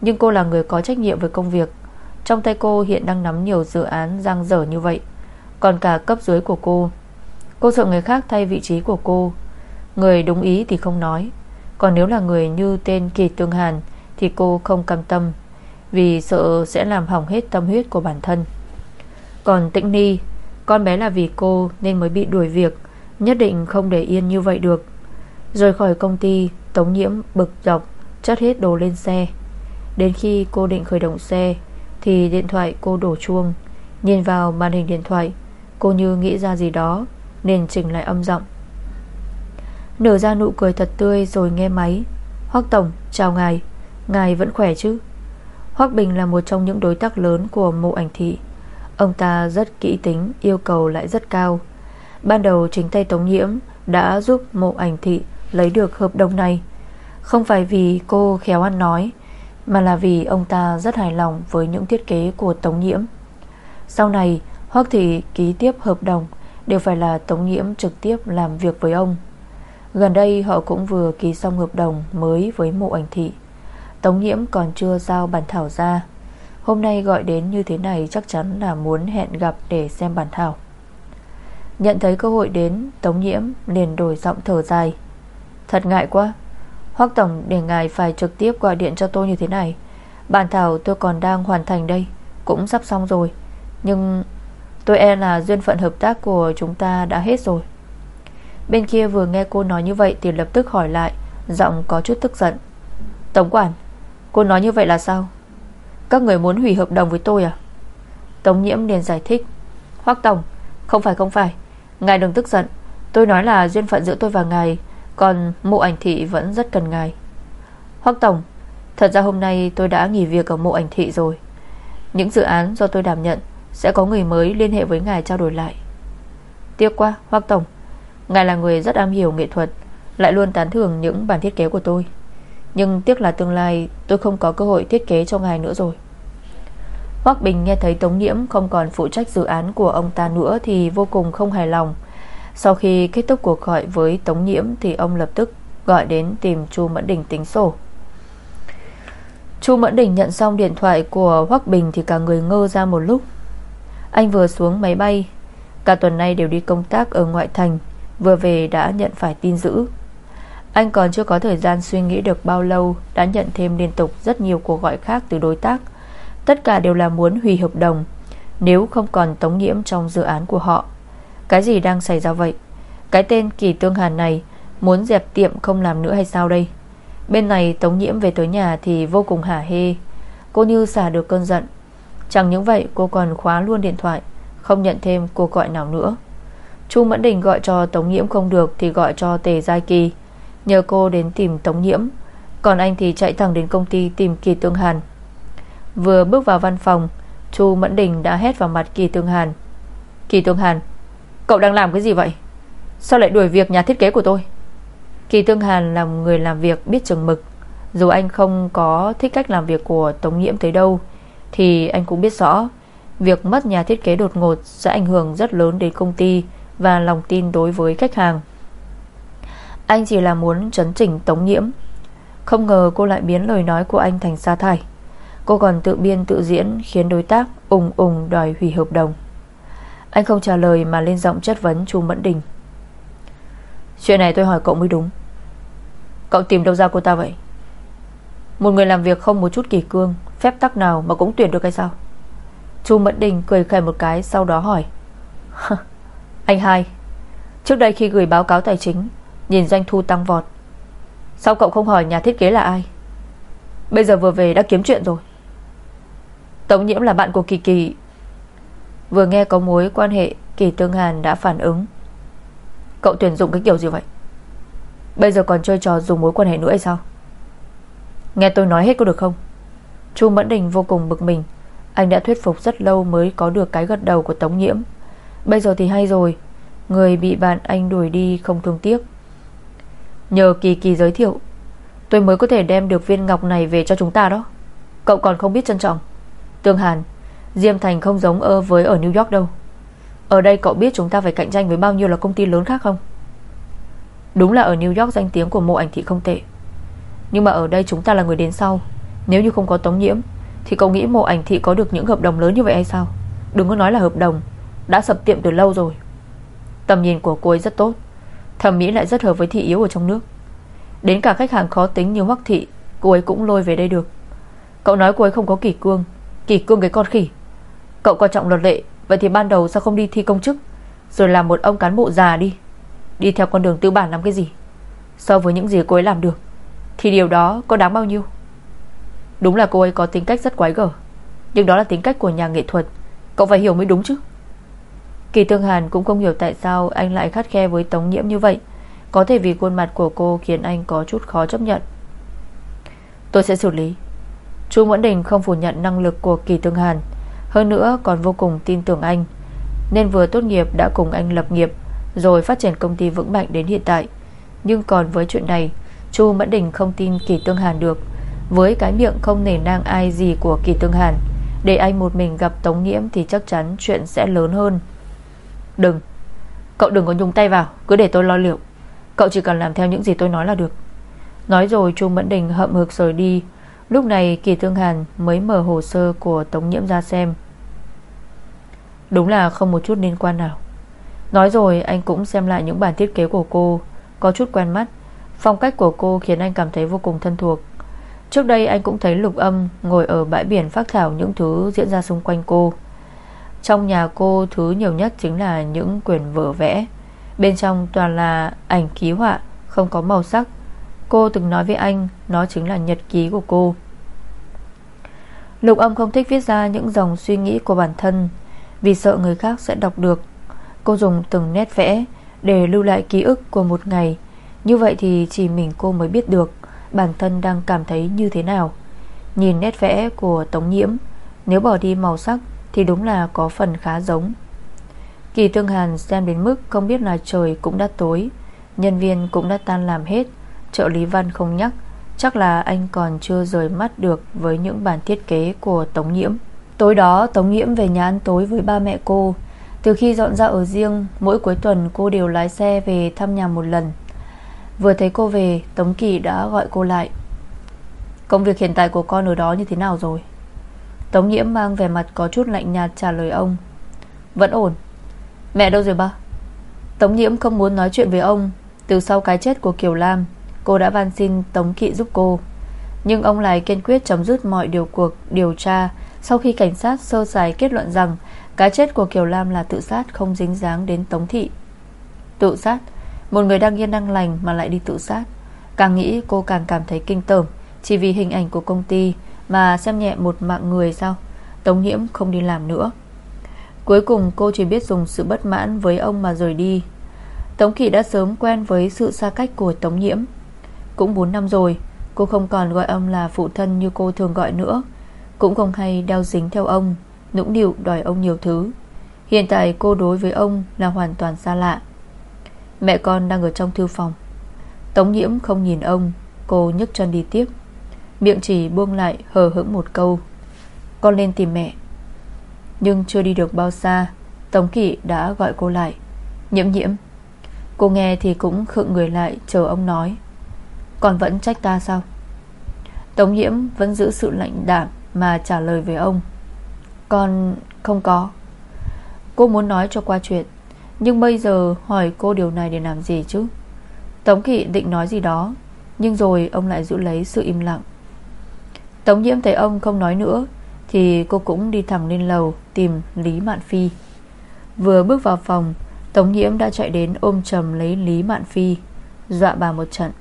Nhưng cô là người có trách nhiệm với công việc. Trong tay cô hiện đang nắm nhiều dự án giang dở như vậy. Còn cả cấp dưới của cô Cô sợ người khác thay vị trí của cô. Người đúng ý thì không nói. Còn nếu là người như tên Kỳ Tương Hàn Thì cô không cam tâm, Vì sợ sẽ làm hỏng hết tâm huyết của bản thân. Còn Tĩnh Ni, Con bé là vì cô nên mới bị đuổi việc, Nhất định không để yên như vậy được. Rời khỏi công ty, Tống nhiễm bực dọc Chất hết đồ lên xe. Đến khi cô định khởi động xe, Thì điện thoại cô đổ chuông. Nhìn vào màn hình điện thoại, Cô như nghĩ ra gì đó Nên chỉnh lại âm giọng. Nở ra nụ cười thật tươi rồi nghe máy. Hoác Tổng, chào ngài. Ngài vẫn khỏe chứ? Hoác Bình là một trong những đối tác lớn của mộ ảnh thị. Ông ta rất kỹ tính, Yêu cầu lại rất cao. Ban đầu chính tay Tống Nhiễm Đã giúp mộ ảnh thị lấy được hợp đồng này. Không phải vì cô khéo ăn nói, Mà là vì ông ta rất hài lòng Với những thiết kế của Tống Nhiễm. Sau này Hoác Thị ký tiếp hợp đồng, Đều phải là Tống Nhiễm trực tiếp làm việc với ông. Gần đây, họ cũng vừa ký xong hợp đồng Mới với mộ ảnh thị. Tống Nhiễm còn chưa giao bản thảo ra. Hôm nay gọi đến như thế này Chắc chắn là muốn hẹn gặp để xem bản thảo. Nhận thấy cơ hội đến, Tống Nhiễm liền đổi giọng thở dài. Thật ngại quá. Hoác Tổng, để ngài phải trực tiếp gọi điện cho tôi như thế này. Bản thảo tôi còn đang hoàn thành đây, Cũng sắp xong rồi. Nhưng tôi e là duyên phận hợp tác của chúng ta đã hết rồi. Bên kia vừa nghe cô nói như vậy Thì lập tức hỏi lại, Giọng có chút tức giận. Tổng quản, Cô nói như vậy là sao? Các người muốn hủy hợp đồng với tôi à? Tống nhiễm liền giải thích. Hoác Tổng, Không phải không phải. Ngài đừng tức giận. Tôi nói là duyên phận giữa tôi và ngài còn mộ ảnh thị vẫn rất cần ngài. Hoác Tổng, Thật ra hôm nay tôi đã nghỉ việc ở mộ ảnh thị rồi. Những dự án do tôi đảm nhận Sẽ có người mới liên hệ với ngài trao đổi lại. Tiếc quá Hoác Tổng. Ngài là người rất am hiểu nghệ thuật, Lại luôn tán thưởng những bản thiết kế của tôi. Nhưng tiếc là tương lai Tôi không có cơ hội thiết kế cho ngài nữa rồi. Hoác Bình nghe thấy Tống Nhiễm Không còn phụ trách dự án của ông ta nữa Thì vô cùng không hài lòng sau khi kết thúc cuộc gọi với Tống Nhiễm Thì ông lập tức Gọi đến tìm Chu Mẫn Đình tính sổ. Chu Mẫn Đình nhận xong điện thoại của Hoắc Bình Thì cả người ngơ ra một lúc. Anh vừa xuống máy bay, Cả tuần nay đều đi công tác ở ngoại thành, Vừa về đã nhận phải tin dữ. Anh còn chưa có thời gian suy nghĩ được bao lâu, Đã nhận thêm liên tục rất nhiều cuộc gọi khác từ đối tác. Tất cả đều là muốn hủy hợp đồng, Nếu không còn tống nhiễm trong dự án của họ. Cái gì đang xảy ra vậy? Cái tên Kỳ Tương Hàn này Muốn dẹp tiệm không làm nữa hay sao đây? Bên này Tống Nhiễm về tới nhà Thì vô cùng hả hê. Cô như xả được cơn giận. Chẳng những vậy, cô còn khóa luôn điện thoại, Không nhận thêm cuộc gọi nào nữa. Chu Mẫn Đình gọi cho Tống Nhiễm không được Thì gọi cho Tề Giai Kỳ. Nhờ cô đến tìm Tống Nhiễm, Còn anh thì chạy thẳng đến công ty tìm Kỳ Tương Hàn. Vừa bước vào văn phòng, Chu Mẫn Đình đã hét vào mặt Kỳ Tương Hàn. Kỳ Tương Hàn Cậu đang làm cái gì vậy? Sao lại đuổi việc nhà thiết kế của tôi? Kỳ Tương Hàn là người làm việc biết chừng mực. Dù anh không có thích cách làm việc của Tống Nhiễm tới đâu, Thì anh cũng biết rõ, Việc mất nhà thiết kế đột ngột Sẽ ảnh hưởng rất lớn đến công ty Và lòng tin đối với khách hàng. Anh chỉ là muốn chấn chỉnh Tống Nhiễm. Không ngờ cô lại biến lời nói của anh thành sa thải. Cô còn tự biên tự diễn Khiến đối tác ùng ùng đòi hủy hợp đồng. Anh không trả lời mà lên giọng chất vấn Chu Mẫn Đình. Chuyện này tôi hỏi cậu mới đúng. Cậu tìm đâu ra cô ta vậy? Một người làm việc không một chút kỳ cương, Phép tắc nào mà cũng tuyển được hay sao? Chu Mẫn Đình cười khẩy một cái, Sau đó hỏi. Anh hai, Trước đây khi gửi báo cáo tài chính, Nhìn doanh thu tăng vọt. Sao cậu không hỏi nhà thiết kế là ai? Bây giờ vừa về đã kiếm chuyện rồi. Tống nhiễm là bạn của Kỳ Kỳ Vừa nghe có mối quan hệ, Kỳ Tương Hàn đã phản ứng. Cậu tuyển dụng cái kiểu gì vậy? Bây giờ còn chơi trò dùng mối quan hệ nữa hay sao? Nghe tôi nói hết có được không? Chu Mẫn Đình vô cùng bực mình. Anh đã thuyết phục rất lâu mới có được cái gật đầu của Tống Nhiễm. Bây giờ thì hay rồi. Người bị bạn anh đuổi đi không thương tiếc. Nhờ Kỳ Kỳ giới thiệu, Tôi mới có thể đem được viên ngọc này về cho chúng ta đó. Cậu còn không biết trân trọng. Tương Hàn Diêm Thành không giống ơ với ở New York đâu. Ở đây cậu biết chúng ta phải cạnh tranh với bao nhiêu là công ty lớn khác không? Đúng là ở New York danh tiếng của mộ ảnh thị không tệ. Nhưng mà ở đây chúng ta là người đến sau. Nếu như không có tống nhiễm, Thì cậu nghĩ mộ ảnh thị có được những hợp đồng lớn như vậy hay sao? Đừng có nói là hợp đồng. Đã sập tiệm từ lâu rồi. Tầm nhìn của cô ấy rất tốt. Thẩm mỹ lại rất hợp với thị yếu ở trong nước. Đến cả khách hàng khó tính như Hoắc Thị, Cô ấy cũng lôi về đây được. Cậu nói cô ấy không có kỷ cương. Kỷ cương cái con khỉ. Cậu coi trọng luật lệ, Vậy thì ban đầu sao không đi thi công chức? Rồi làm một ông cán bộ già đi. Đi theo con đường tư bản làm cái gì? So với những gì cô ấy làm được, Thì điều đó có đáng bao nhiêu? Đúng là cô ấy có tính cách rất quái gở, Nhưng đó là tính cách của nhà nghệ thuật. Cậu phải hiểu mới đúng chứ. Kỳ Tương Hàn cũng không hiểu tại sao Anh lại khắt khe với Tống Nhiễm như vậy. Có thể vì khuôn mặt của cô khiến anh có chút khó chấp nhận. Tôi sẽ xử lý. Chu Nguyễn Đình không phủ nhận năng lực của Kỳ Tương Hàn hơn nữa còn vô cùng tin tưởng anh. Nên vừa tốt nghiệp đã cùng anh lập nghiệp, Rồi phát triển công ty vững mạnh đến hiện tại. Nhưng còn với chuyện này, Chu Mẫn Đình không tin Kỳ Tương Hàn được. Với cái miệng không nể nang ai gì của Kỳ Tương Hàn, Để anh một mình gặp Tống Nghiễm Thì chắc chắn chuyện sẽ lớn hơn. Đừng. Cậu đừng có nhúng tay vào, Cứ để tôi lo liệu. Cậu chỉ cần làm theo những gì tôi nói là được. Nói rồi Chu Mẫn Đình hậm hực rời đi. Lúc này Kỳ thương Hàn mới mở hồ sơ của Tống Nhiễm ra xem. Đúng là không một chút liên quan nào. Nói rồi, anh cũng xem lại những bản thiết kế của cô, Có chút quen mắt. Phong cách của cô khiến anh cảm thấy vô cùng thân thuộc. Trước đây anh cũng thấy lục âm Ngồi ở bãi biển phát thảo những thứ diễn ra xung quanh cô. Trong nhà cô, thứ nhiều nhất chính là những quyển vở vẽ. Bên trong toàn là ảnh ký họa, Không có màu sắc. Cô từng nói với anh, Nó chính là nhật ký của cô. Lục âm không thích viết ra những dòng suy nghĩ của bản thân, Vì sợ người khác sẽ đọc được. Cô dùng từng nét vẽ Để lưu lại ký ức của một ngày. Như vậy thì chỉ mình cô mới biết được Bản thân đang cảm thấy như thế nào. Nhìn nét vẽ của Tống Nhiễm, Nếu bỏ đi màu sắc Thì đúng là có phần khá giống. Kỳ Tương Hàn xem đến mức Không biết là trời cũng đã tối, Nhân viên cũng đã tan làm hết. Trợ lý Văn không nhắc. Chắc là anh còn chưa rời mắt được Với những bản thiết kế của Tống Nhiễm. Tối đó, Tống Nhiễm về nhà ăn tối với ba mẹ cô. Từ khi dọn ra ở riêng, Mỗi cuối tuần cô đều lái xe về thăm nhà một lần. Vừa thấy cô về, Tống Kỳ đã gọi cô lại. Công việc hiện tại của con ở đó như thế nào rồi? Tống Nhiễm mang vẻ mặt có chút lạnh nhạt trả lời ông. Vẫn ổn. Mẹ đâu rồi ba? Tống Nhiễm không muốn nói chuyện với ông. Từ sau cái chết của Kiều Lam Cô đã van xin Tống Kỵ giúp cô. Nhưng ông lại kiên quyết chấm dứt mọi điều cuộc điều tra Sau khi cảnh sát sơ sài kết luận rằng Cái chết của Kiều Lam là tự sát Không dính dáng đến Tống Thị. Tự sát? Một người đang yên đang lành mà lại đi tự sát. Càng nghĩ cô càng cảm thấy kinh tởm, Chỉ vì hình ảnh của công ty Mà xem nhẹ một mạng người sao? Tống Nhiễm không đi làm nữa. Cuối cùng cô chỉ biết dùng sự bất mãn với ông mà rời đi. Tống Kỳ đã sớm quen với sự xa cách của Tống Nhiễm cũng 4 năm rồi. Cô không còn gọi ông là phụ thân như cô thường gọi nữa. Cũng không hay đeo dính theo ông, Nũng nịu đòi ông nhiều thứ. Hiện tại cô đối với ông là hoàn toàn xa lạ. Mẹ con đang ở trong thư phòng. Tống nhiễm không nhìn ông, Cô nhấc chân đi tiếp. Miệng chỉ buông lại, hờ hững một câu. Con lên tìm mẹ. Nhưng chưa đi được bao xa, Tống kỵ đã gọi cô lại. Nhiễm nhiễm. Cô nghe thì cũng khựng người lại, chờ ông nói. Còn vẫn trách ta sao? Tống nhiễm vẫn giữ sự lạnh đạm Mà trả lời với ông. Con không có. Cô muốn nói cho qua chuyện, Nhưng bây giờ hỏi cô điều này để làm gì chứ? Tống Kỵ định nói gì đó, Nhưng rồi ông lại giữ lấy sự im lặng. Tống nhiễm thấy ông không nói nữa, Thì cô cũng đi thẳng lên lầu Tìm Lý Mạn Phi. Vừa bước vào phòng, Tống nhiễm đã chạy đến ôm chầm lấy Lý Mạn Phi, Dọa bà một trận.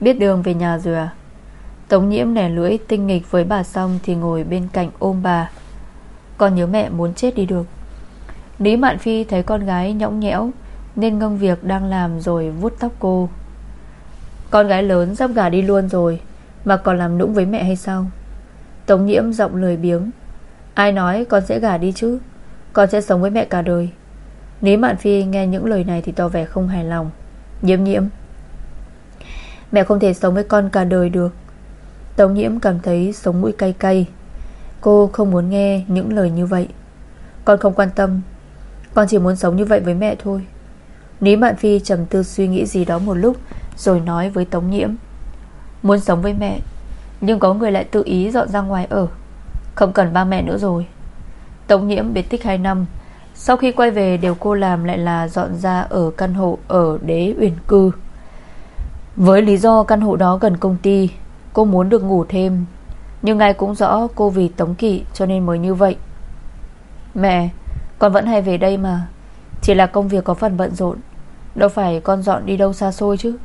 Biết đường về nhà rồi à Tống nhiễm nẻ lưỡi, tinh nghịch với bà xong Thì ngồi bên cạnh ôm bà. Con nhớ mẹ muốn chết đi được. Lý Mạn Phi thấy con gái nhõng nhẽo, Nên ngông việc đang làm rồi vuốt tóc cô. Con gái lớn sắp gả đi luôn rồi, Mà còn làm nũng với mẹ hay sao? Tống nhiễm giọng lười biếng. Ai nói con sẽ gả đi chứ? Con sẽ sống với mẹ cả đời. Lý Mạn Phi nghe những lời này thì tỏ vẻ không hài lòng. Nhiễm nhiễm. Mẹ không thể sống với con cả đời được. Tống nhiễm cảm thấy sống mũi cay cay. Cô không muốn nghe những lời như vậy. Con không quan tâm. Con chỉ muốn sống như vậy với mẹ thôi. Lý Mạn Phi trầm tư suy nghĩ gì đó một lúc, Rồi nói với Tống Nhiễm. Muốn sống với mẹ, Nhưng có người lại tự ý dọn ra ngoài ở. Không cần ba mẹ nữa rồi. Tống Nhiễm biệt tích 2 năm. Sau khi quay về điều cô làm lại là dọn ra ở căn hộ ở đế uyển cư. Với lý do căn hộ đó gần công ty, Cô muốn được ngủ thêm. Nhưng ai cũng rõ cô vì Tống Kỵ Cho nên mới như vậy. Mẹ, Con vẫn hay về đây mà. Chỉ là công việc có phần bận rộn. Đâu phải con dọn đi đâu xa xôi chứ.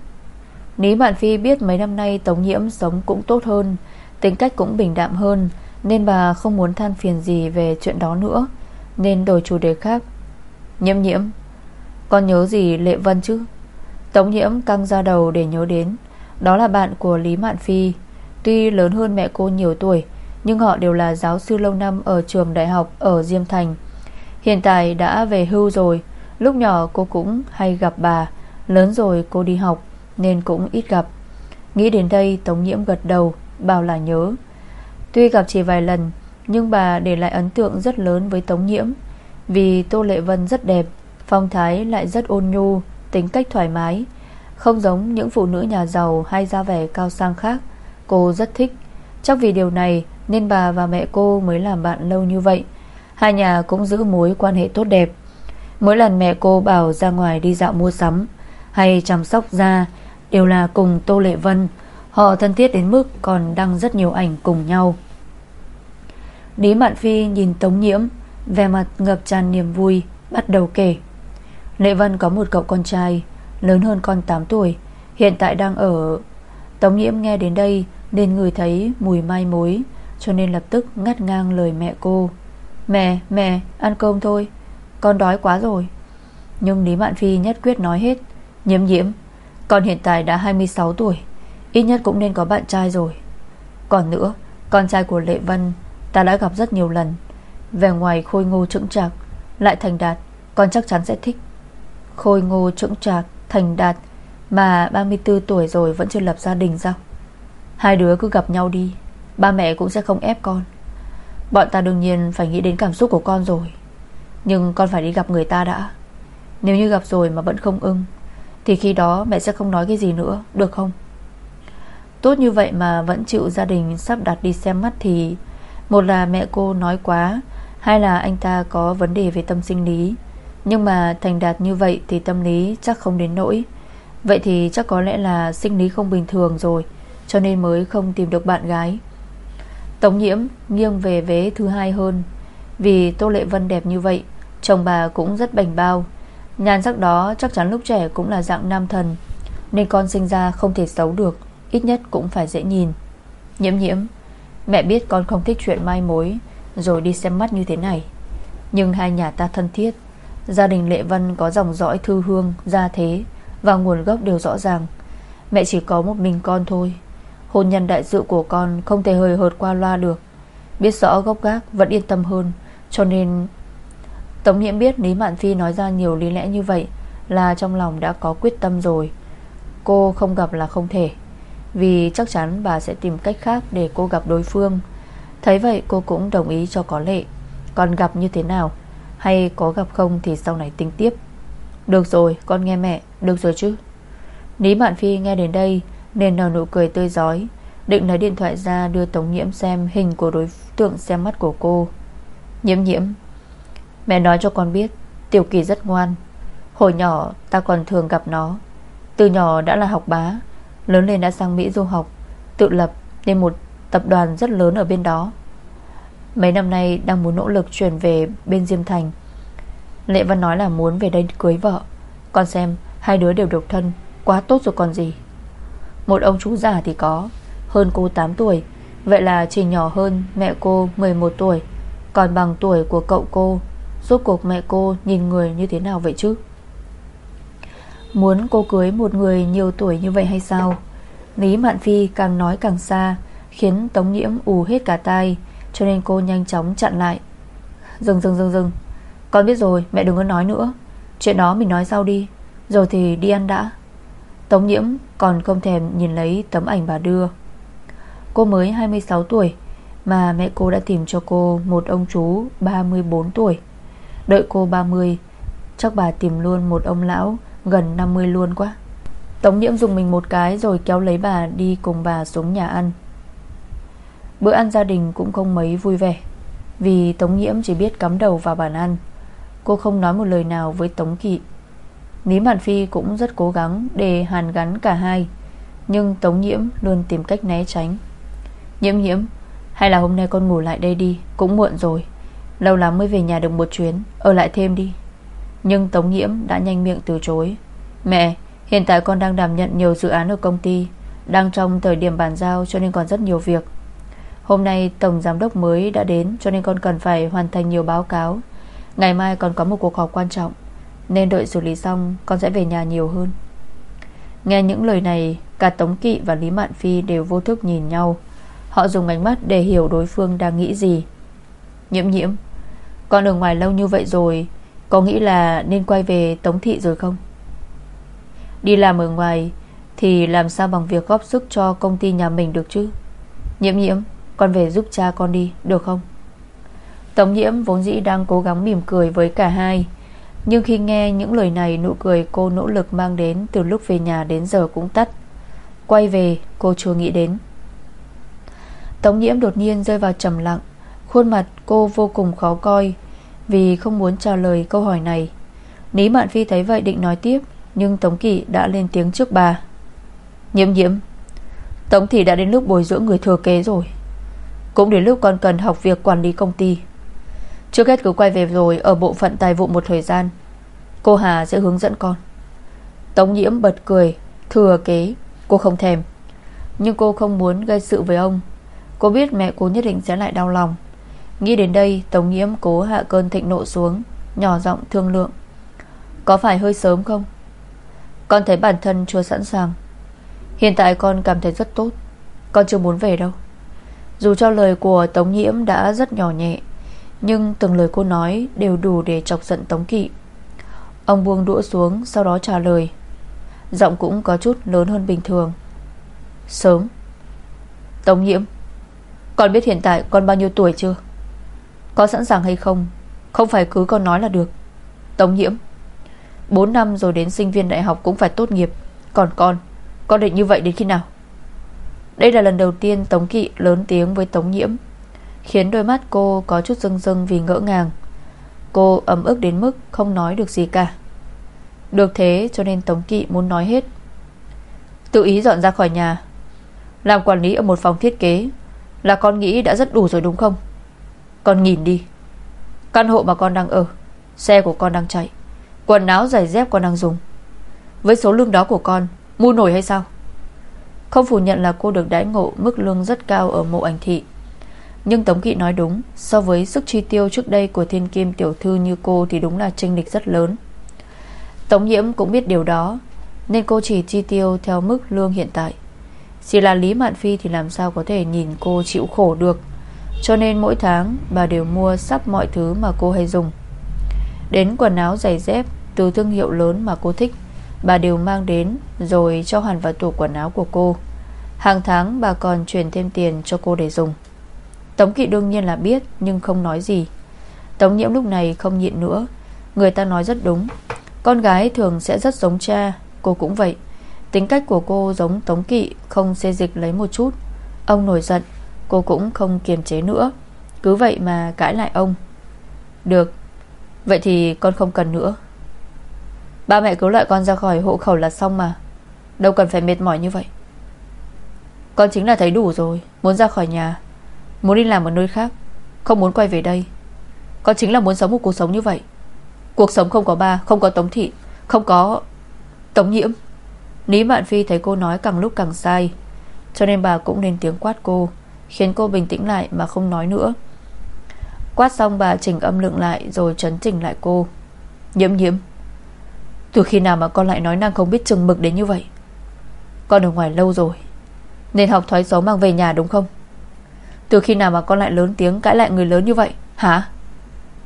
Ní bạn Phi biết mấy năm nay Tống Nhiễm sống cũng tốt hơn, Tính cách cũng bình đạm hơn, Nên bà không muốn than phiền gì về chuyện đó nữa, Nên đổi chủ đề khác. Nhiễm nhiễm, Con nhớ gì Lệ Vân chứ? Tống Nhiễm căng ra đầu để nhớ đến. Đó là bạn của Lý Mạn Phi. Tuy lớn hơn mẹ cô nhiều tuổi, Nhưng họ đều là giáo sư lâu năm Ở trường đại học ở Diêm Thành. Hiện tại đã về hưu rồi. Lúc nhỏ cô cũng hay gặp bà. Lớn rồi cô đi học, Nên cũng ít gặp. Nghĩ đến đây, Tống Nhiễm gật đầu, Bảo là nhớ. Tuy gặp chỉ vài lần, Nhưng bà để lại ấn tượng rất lớn với Tống Nhiễm Vì Tô Lệ Vân rất đẹp, Phong thái lại rất ôn nhu. Tính cách thoải mái, Không giống những phụ nữ nhà giàu hay ra vẻ cao sang khác. Cô rất thích. Chắc vì điều này nên bà và mẹ cô mới làm bạn lâu như vậy. Hai nhà cũng giữ mối quan hệ tốt đẹp. Mỗi lần mẹ cô bảo ra ngoài đi dạo mua sắm Hay chăm sóc da Đều là cùng Tô Lệ Vân. Họ thân thiết đến mức còn đăng rất nhiều ảnh cùng nhau. Lý Mạn Phi nhìn Tống Nhiễm, Vẻ mặt ngập tràn niềm vui, Bắt đầu kể. Lệ Vân có một cậu con trai Lớn hơn con 8 tuổi Hiện tại đang ở. Tống Nhiễm nghe đến đây Nên người thấy mùi mai mối Cho nên lập tức ngắt ngang lời mẹ cô. Mẹ, mẹ, ăn cơm thôi Con đói quá rồi. Nhưng Lý Mạn Phi nhất quyết nói hết Nhiễm nhiễm Con hiện tại đã 26 tuổi Ít nhất cũng nên có bạn trai rồi. Còn nữa Con trai của Lệ Vân Ta đã gặp rất nhiều lần Về ngoài khôi ngô trững trạc Lại thành đạt Con chắc chắn sẽ thích Khôi ngô trững trạc Thành đạt, Mà 34 tuổi rồi vẫn chưa lập gia đình sao? Hai đứa cứ gặp nhau đi, Ba mẹ cũng sẽ không ép con. Bọn ta đương nhiên phải nghĩ đến cảm xúc của con rồi. Nhưng con phải đi gặp người ta đã. Nếu như gặp rồi mà vẫn không ưng, Thì khi đó mẹ sẽ không nói cái gì nữa, Được không? Tốt như vậy mà vẫn chịu gia đình sắp đặt đi xem mắt thì Một là mẹ cô nói quá, Hai là anh ta có vấn đề về tâm sinh lý. Nhưng mà thành đạt như vậy Thì tâm lý chắc không đến nỗi. Vậy thì chắc có lẽ là sinh lý không bình thường rồi, Cho nên mới không tìm được bạn gái. Tống nhiễm nghiêng về vế thứ hai hơn. Vì Tô Lệ Vân đẹp như vậy, Chồng bà cũng rất bảnh bao. Nhan sắc đó chắc chắn lúc trẻ cũng là dạng nam thần, Nên con sinh ra không thể xấu được, Ít nhất cũng phải dễ nhìn. Nhiễm nhiễm, Mẹ biết con không thích chuyện mai mối, Rồi đi xem mắt như thế này. Nhưng hai nhà ta thân thiết Gia đình Lệ Vân có dòng dõi thư hương, Gia thế, Và nguồn gốc đều rõ ràng. Mẹ chỉ có một mình con thôi. Hôn nhân đại sự của con Không thể hời hợt qua loa được. Biết rõ gốc gác vẫn yên tâm hơn, Cho nên Tống Nhiễm biết Lý Mạn Phi nói ra nhiều lý lẽ như vậy Là trong lòng đã có quyết tâm rồi. Cô không gặp là không thể, Vì chắc chắn bà sẽ tìm cách khác Để cô gặp đối phương. Thấy vậy, cô cũng đồng ý cho có lệ. Còn gặp như thế nào? Hay có gặp không thì sau này tính tiếp. Được rồi, con nghe mẹ. Được rồi chứ. Ní bạn Phi nghe đến đây, Nên nở nụ cười tươi giói, Định lấy điện thoại ra đưa Tống Nhiễm xem Hình của đối tượng xem mắt của cô. Nhiễm nhiễm, Mẹ nói cho con biết, Tiểu Kỳ rất ngoan. Hồi nhỏ, ta còn thường gặp nó. Từ nhỏ đã là học bá, Lớn lên đã sang Mỹ du học, Tự lập nên một tập đoàn rất lớn ở bên đó. Mấy năm nay đang muốn nỗ lực chuyển về bên Diêm Thành. Lệ Văn nói là muốn về đây cưới vợ. Con xem, Hai đứa đều độc thân, Quá tốt rồi còn gì. Một ông chú già thì có, Hơn cô 8 tuổi. Vậy là chỉ nhỏ hơn mẹ cô 11 tuổi, Còn bằng tuổi của cậu cô. Rốt cuộc mẹ cô nhìn người như thế nào vậy chứ? Muốn cô cưới một người nhiều tuổi như vậy hay sao? Lý Mạn Phi càng nói càng xa, Khiến Tống Nhiễm ù hết cả tai. Cho nên cô nhanh chóng chặn lại. Dừng dừng dừng dừng. Con biết rồi, mẹ đừng có nói nữa. Chuyện đó mình nói sau đi. Rồi thì đi ăn đã. Tống Nhiễm còn không thèm nhìn lấy tấm ảnh bà đưa. Cô mới 26 tuổi, Mà mẹ cô đã tìm cho cô Một ông chú 34 tuổi. Đợi cô 30 Chắc bà tìm luôn một ông lão Gần 50 luôn quá. Tống nhiễm dùng mình một cái rồi kéo lấy bà Đi cùng bà xuống nhà ăn. Bữa ăn gia đình cũng không mấy vui vẻ. Vì Tống nhiễm chỉ biết cắm đầu vào bàn ăn. Cô không nói một lời nào với Tống Kỵ. Lý Mạn Phi cũng rất cố gắng Để hàn gắn cả hai, Nhưng Tống Nhiễm luôn tìm cách né tránh. Nhiễm nhiễm, Hay là hôm nay con ngủ lại đây đi, Cũng muộn rồi. Lâu lắm mới về nhà được một chuyến, Ở lại thêm đi. Nhưng Tống Nhiễm đã nhanh miệng từ chối. Mẹ, hiện tại con đang đảm nhận nhiều dự án ở công ty, Đang trong thời điểm bàn giao cho nên còn rất nhiều việc. Hôm nay Tổng Giám đốc mới đã đến, Cho nên con cần phải hoàn thành nhiều báo cáo. Ngày mai còn có một cuộc họp quan trọng. Nên đợi xử lý xong, Con sẽ về nhà nhiều hơn. Nghe những lời này, Cả Tống Kỵ và Lý Mạn Phi đều vô thức nhìn nhau. Họ dùng ánh mắt để hiểu đối phương đang nghĩ gì. Nhiễm nhiễm, con ở ngoài lâu như vậy rồi, Có nghĩ là nên quay về Tống Thị rồi không? Đi làm ở ngoài Thì làm sao bằng việc góp sức cho công ty nhà mình được chứ? Nhiễm nhiễm con về giúp cha con đi, được không? Tống nhiễm vốn dĩ đang cố gắng mỉm cười với cả hai. Nhưng khi nghe những lời này, Nụ cười cô nỗ lực mang đến Từ lúc về nhà đến giờ cũng tắt. Quay về, cô chưa nghĩ đến. Tống nhiễm đột nhiên rơi vào trầm lặng. Khuôn mặt cô vô cùng khó coi Vì không muốn trả lời câu hỏi này. Ní Mạn Phi thấy vậy định nói tiếp, Nhưng Tống Kỷ đã lên tiếng trước bà. Nhiễm nhiễm, Tống Thị đã đến lúc bồi dưỡng người thừa kế rồi. Cũng đến lúc con cần học việc quản lý công ty. Trước hết cứ quay về rồi Ở bộ phận tài vụ một thời gian. Cô Hà sẽ hướng dẫn con. Tống nhiễm bật cười, Thừa kế, Cô không thèm. Nhưng cô không muốn gây sự với ông. Cô biết mẹ cô nhất định sẽ lại đau lòng. Nghĩ đến đây, Tống Nhiễm cố hạ cơn thịnh nộ xuống, Nhỏ giọng thương lượng. Có phải hơi sớm không? Con thấy bản thân chưa sẵn sàng. Hiện tại con cảm thấy rất tốt. Con chưa muốn về đâu. Dù cho lời của Tống Nhiễm đã rất nhỏ nhẹ, Nhưng từng lời cô nói Đều đủ để chọc giận Tống Kỵ. Ông buông đũa xuống, Sau đó trả lời. Giọng cũng có chút lớn hơn bình thường. Sớm. Tống Nhiễm, Con biết hiện tại con bao nhiêu tuổi chưa? Có sẵn sàng hay không? Không phải cứ con nói là được. Tống nhiễm 4 năm rồi đến sinh viên đại học cũng phải tốt nghiệp. Còn con Con định như vậy đến khi nào? Đây là lần đầu tiên Tống Kỵ lớn tiếng với Tống Nhiễm, Khiến đôi mắt cô có chút rưng rưng vì ngỡ ngàng. Cô ấm ức đến mức không nói được gì cả. Được thế cho nên Tống Kỵ muốn nói hết. Tự ý dọn ra khỏi nhà. Làm quản lý ở một phòng thiết kế Là con nghĩ đã rất đủ rồi đúng không? Con nhìn đi. Căn hộ mà con đang ở, Xe của con đang chạy, Quần áo giày dép con đang dùng. Với số lương đó của con, Mua nổi hay sao? Không phủ nhận là cô được đãi ngộ Mức lương rất cao ở mộ ảnh thị. Nhưng Tống Kỵ nói đúng, So với sức chi tiêu trước đây của thiên kim tiểu thư như cô Thì đúng là chênh lịch rất lớn. Tống Nhiễm cũng biết điều đó, Nên cô chỉ chi tiêu theo mức lương hiện tại. Chỉ là Lý Mạn Phi Thì làm sao có thể nhìn cô chịu khổ được. Cho nên mỗi tháng, Bà đều mua sắp mọi thứ mà cô hay dùng. Đến quần áo giày dép, Từ thương hiệu lớn mà cô thích. Bà đều mang đến Rồi cho hoàn vào tủ quần áo của cô. Hàng tháng bà còn chuyển thêm tiền cho cô để dùng. Tống kỵ đương nhiên là biết, Nhưng không nói gì. Tống nhiễm lúc này không nhịn nữa. Người ta nói rất đúng. Con gái thường sẽ rất giống cha. Cô cũng vậy. Tính cách của cô giống Tống Kỵ, Không xê dịch lấy một chút. Ông nổi giận, Cô cũng không kiềm chế nữa. Cứ vậy mà cãi lại ông. Được. Vậy thì con không cần nữa. Ba mẹ cứu lại con ra khỏi hộ khẩu là xong mà. Đâu cần phải mệt mỏi như vậy. Con chính là thấy đủ rồi, Muốn ra khỏi nhà, Muốn đi làm ở nơi khác, Không muốn quay về đây. Con chính là muốn sống một cuộc sống như vậy. Cuộc sống không có ba, Không có tống thị, Không có tống nhiễm. Ní Mạn Phi thấy cô nói càng lúc càng sai, Cho nên bà cũng lên tiếng quát cô, Khiến cô bình tĩnh lại mà không nói nữa. Quát xong bà chỉnh âm lượng lại Rồi chấn chỉnh lại cô. Nhiễm nhiễm. Từ khi nào mà con lại nói năng không biết chừng mực đến như vậy? Con ở ngoài lâu rồi, Nên học thói xấu mang về nhà đúng không? Từ khi nào mà con lại lớn tiếng Cãi lại người lớn như vậy? Hả?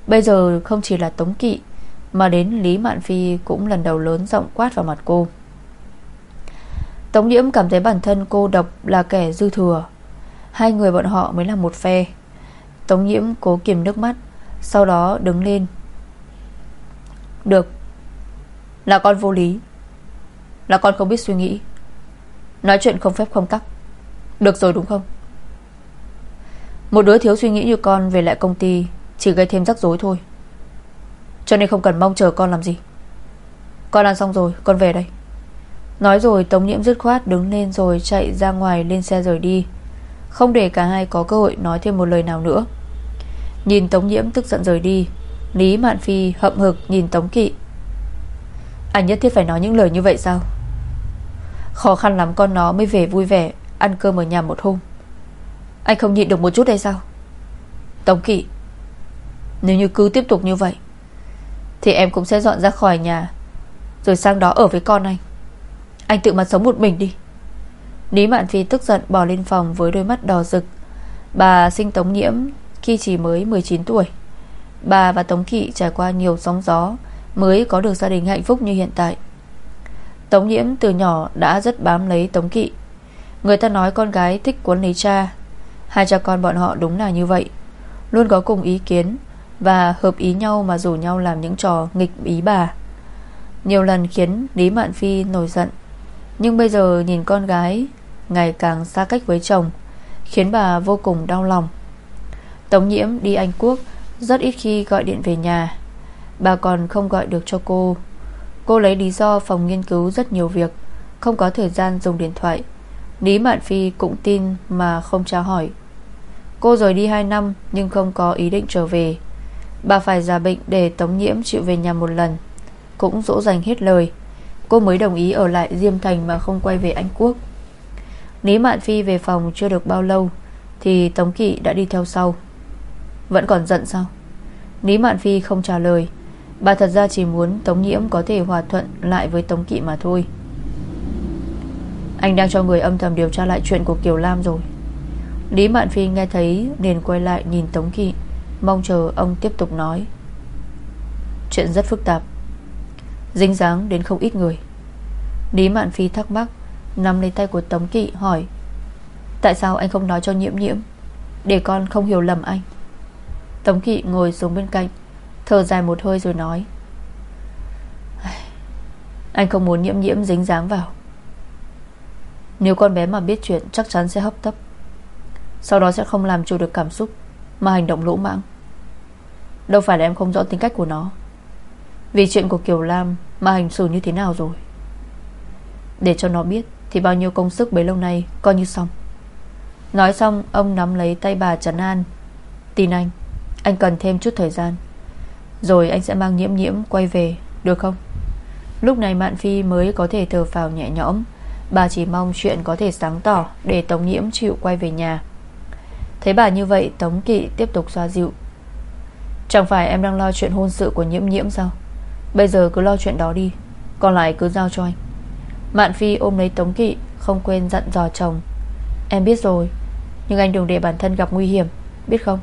Bây giờ không chỉ là Tống Kỵ, Mà đến Lý Mạn Phi cũng lần đầu lớn giọng quát vào mặt cô. Tống Nhiễm cảm thấy bản thân cô độc là kẻ dư thừa. Hai người bọn họ mới là một phe. Tống nhiễm cố kiềm nước mắt, Sau đó đứng lên. Được là con vô lý. Là con không biết suy nghĩ. Nói chuyện không phép không tắc. Được rồi đúng không? Một đứa thiếu suy nghĩ như con về lại công ty Chỉ gây thêm rắc rối thôi. Cho nên không cần mong chờ con làm gì. Con ăn xong rồi, con về đây. Nói rồi Tống Nhiễm dứt khoát đứng lên rồi chạy ra ngoài lên xe rời đi. Không để cả hai có cơ hội nói thêm một lời nào nữa. Nhìn Tống Nhiễm tức giận rời đi, Lý Mạn Phi hậm hực nhìn Tống Kỵ. Anh nhất thiết phải nói những lời như vậy sao? Khó khăn lắm con nó mới về vui vẻ, Ăn cơm ở nhà một hôm. Anh không nhịn được một chút hay sao? Tống Kỵ, Nếu như cứ tiếp tục như vậy, Thì em cũng sẽ dọn ra khỏi nhà, Rồi sang đó ở với con anh. Anh tự mà sống một mình đi. Lý Mạn Phi tức giận bỏ lên phòng Với đôi mắt đỏ rực. Bà sinh Tống Nhiễm khi chỉ mới 19 tuổi. Bà và Tống Kỵ trải qua nhiều sóng gió Mới có được gia đình hạnh phúc như hiện tại. Tống Nhiễm từ nhỏ đã rất bám lấy Tống Kỵ. Người ta nói con gái thích cuốn lấy cha. Hai cha con bọn họ đúng là như vậy. Luôn có cùng ý kiến Và hợp ý nhau mà rủ nhau làm những trò nghịch ý bà. Nhiều lần khiến Lý Mạn Phi nổi giận. Nhưng bây giờ nhìn con gái Ngày càng xa cách với chồng, Khiến bà vô cùng đau lòng. Tống nhiễm đi Anh Quốc Rất ít khi gọi điện về nhà. Bà còn không gọi được cho cô. Cô lấy lý do phòng nghiên cứu rất nhiều việc, Không có thời gian dùng điện thoại. Lý Mạn Phi cũng tin Mà không tra hỏi. Cô rời đi 2 năm nhưng không có ý định trở về. Bà phải giả bệnh để Tống Nhiễm chịu về nhà một lần. Cũng dỗ dành hết lời. Cô mới đồng ý ở lại Diêm Thành Mà không quay về Anh Quốc. Lý Mạn Phi về phòng chưa được bao lâu Thì Tống Kỵ đã đi theo sau. Vẫn còn giận sao? Lý Mạn Phi không trả lời. Bà thật ra chỉ muốn Tống Nhiễm có thể hòa thuận lại với Tống Kỵ mà thôi. Anh đang cho người âm thầm điều tra lại chuyện của Kiều Lam rồi. Lý Mạn Phi nghe thấy, liền quay lại nhìn Tống Kỵ, Mong chờ ông tiếp tục nói. Chuyện rất phức tạp, Dính dáng đến không ít người. Lý Mạn Phi thắc mắc, Nắm lấy tay của Tống Kỵ hỏi, Tại sao anh không nói cho nhiễm nhiễm? Để con không hiểu lầm anh. Tống Kỵ ngồi xuống bên cạnh Thở dài một hơi rồi nói. Anh không muốn nhiễm nhiễm dính dáng vào. Nếu con bé mà biết chuyện, Chắc chắn sẽ hấp tấp. Sau đó sẽ không làm chủ được cảm xúc, Mà hành động lỗ mãng. Đâu phải là em không rõ tính cách của nó. Vì chuyện của Kiều Lam Mà hành xử như thế nào rồi? Để cho nó biết Thì bao nhiêu công sức bấy lâu nay coi như xong. Nói xong, ông nắm lấy tay bà Trần An. Tin anh Anh cần thêm chút thời gian. Rồi anh sẽ mang nhiễm nhiễm quay về, Được không? Lúc này Mạn Phi mới có thể thở phào nhẹ nhõm. Bà chỉ mong chuyện có thể sáng tỏ Để Tống Nhiễm chịu quay về nhà. Thấy bà như vậy, Tống Kỵ tiếp tục xoa dịu. Chẳng phải em đang lo chuyện hôn sự của Nhiễm Nhiễm sao? Bây giờ cứ lo chuyện đó đi, Còn lại cứ giao cho anh. Mạn Phi ôm lấy Tống Kỵ, Không quên dặn dò chồng. Em biết rồi, Nhưng anh đừng để bản thân gặp nguy hiểm, Biết không?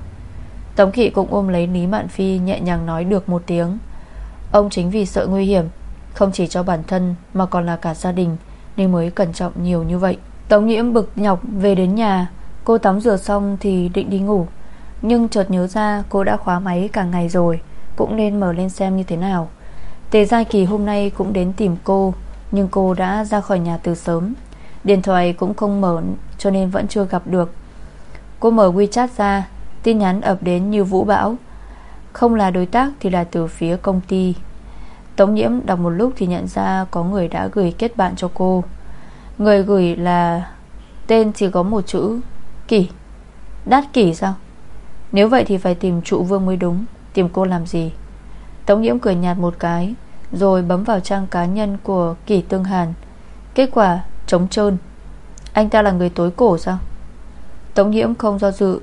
Tống Kỵ cũng ôm lấy Lý Mạn Phi Nhẹ nhàng nói được một tiếng. Ông chính vì sợ nguy hiểm, Không chỉ cho bản thân mà còn là cả gia đình, Nên mới cẩn trọng nhiều như vậy. Tống nhiễm bực nhọc về đến nhà, Cô tắm rửa xong thì định đi ngủ. Nhưng chợt nhớ ra cô đã khóa máy cả ngày rồi, Cũng nên mở lên xem như thế nào. Tề Gia Kỳ hôm nay cũng đến tìm cô, Nhưng cô đã ra khỏi nhà từ sớm. Điện thoại cũng không mở, Cho nên vẫn chưa gặp được. Cô mở WeChat ra Tin nhắn ập đến như vũ bão. Không là đối tác thì là từ phía công ty. Tống nhiễm đọc một lúc Thì nhận ra có người đã gửi kết bạn cho cô. Người gửi là, Tên chỉ có một chữ, Kỷ. Đát kỷ sao? Nếu vậy thì phải tìm trụ vương mới đúng. Tìm cô làm gì? Tống nhiễm cười nhạt một cái, Rồi bấm vào trang cá nhân của Kỷ Tương Hàn. Kết quả, trống trơn. Anh ta là người tối cổ sao? Tống nhiễm không do dự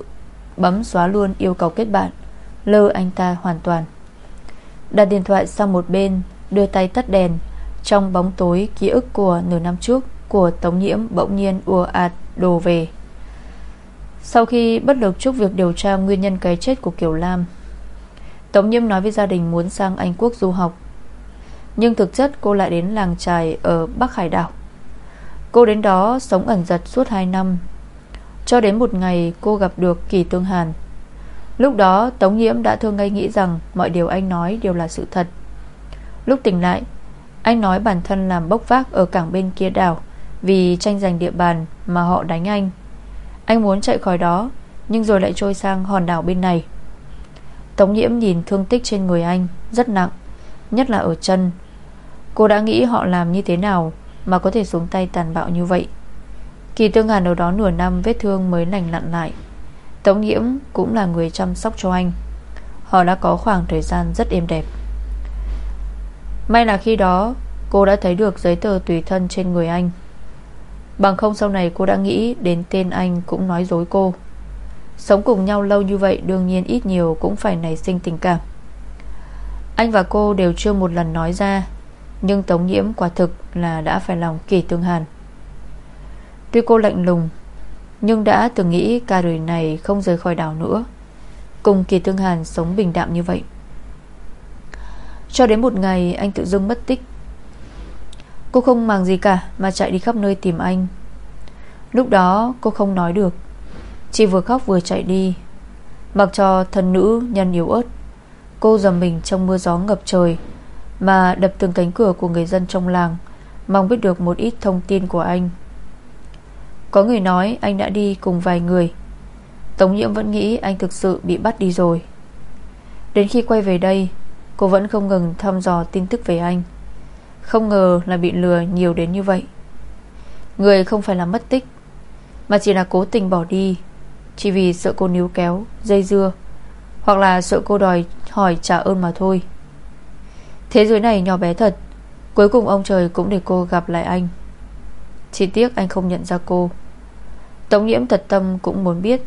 Bấm xóa luôn yêu cầu kết bạn. Lơ anh ta hoàn toàn. Đặt điện thoại sang một bên, Đưa tay tắt đèn. Trong bóng tối ký ức của nửa năm trước, Của Tống Nhiễm bỗng nhiên ùa ạt đồ về. Sau khi bất lực trước việc điều tra Nguyên nhân cái chết của Kiều Lam, Tống Nhiễm nói với gia đình muốn sang Anh Quốc du học. Nhưng thực chất cô lại đến làng trài Ở Bắc Hải đảo. Cô đến đó sống ẩn giật suốt 2 năm cho đến một ngày cô gặp được Kỳ Tương Hàn. Lúc đó, Tống Nhiễm đã thương ngây nghĩ rằng Mọi điều anh nói đều là sự thật. Lúc tỉnh lại, Anh nói bản thân làm bốc vác ở cảng bên kia đảo Vì tranh giành địa bàn Mà họ đánh anh. Anh muốn chạy khỏi đó, Nhưng rồi lại trôi sang hòn đảo bên này. Tống Nhiễm nhìn thương tích trên người anh Rất nặng, Nhất là ở chân. Cô đã nghĩ họ làm như thế nào Mà có thể xuống tay tàn bạo như vậy? Kỳ tương hàn ở đó nửa năm, Vết thương mới lành lặn lại. Tống Nhiễm cũng là người chăm sóc cho anh. Họ đã có khoảng thời gian rất êm đẹp. May là khi đó, Cô đã thấy được giấy tờ tùy thân trên người anh. Bằng không sau này cô đã nghĩ Đến tên anh cũng nói dối cô. Sống cùng nhau lâu như vậy Đương nhiên ít nhiều cũng phải nảy sinh tình cảm. Anh và cô đều chưa một lần nói ra, Nhưng Tống Nhiễm quả thực là đã phải lòng kỳ tương hàn. Tuy cô lạnh lùng, Nhưng đã từng nghĩ cả đời này không rời khỏi đảo nữa. Cùng kỳ tương hàn sống bình đạm như vậy. Cho đến một ngày, anh tự dưng mất tích. Cô không màng gì cả Mà chạy đi khắp nơi tìm anh. Lúc đó, cô không nói được. Chỉ vừa khóc vừa chạy đi. Mặc cho thần nữ nhân yếu ớt, Cô dầm mình trong mưa gió ngập trời, Mà đập từng cánh cửa của người dân trong làng, Mong biết được một ít thông tin của anh. Có người nói anh đã đi cùng vài người. Tống nhiễm vẫn nghĩ anh thực sự bị bắt đi rồi. Đến khi quay về đây, Cô vẫn không ngừng thăm dò tin tức về anh. Không ngờ là bị lừa nhiều đến như vậy. Người không phải là mất tích, Mà chỉ là cố tình bỏ đi, Chỉ vì sợ cô níu kéo, Dây dưa, Hoặc là sợ cô đòi hỏi trả ơn mà thôi. Thế giới này nhỏ bé thật, Cuối cùng ông trời cũng để cô gặp lại anh. Chỉ tiếc anh không nhận ra cô. Tống nhiễm thật tâm cũng muốn biết,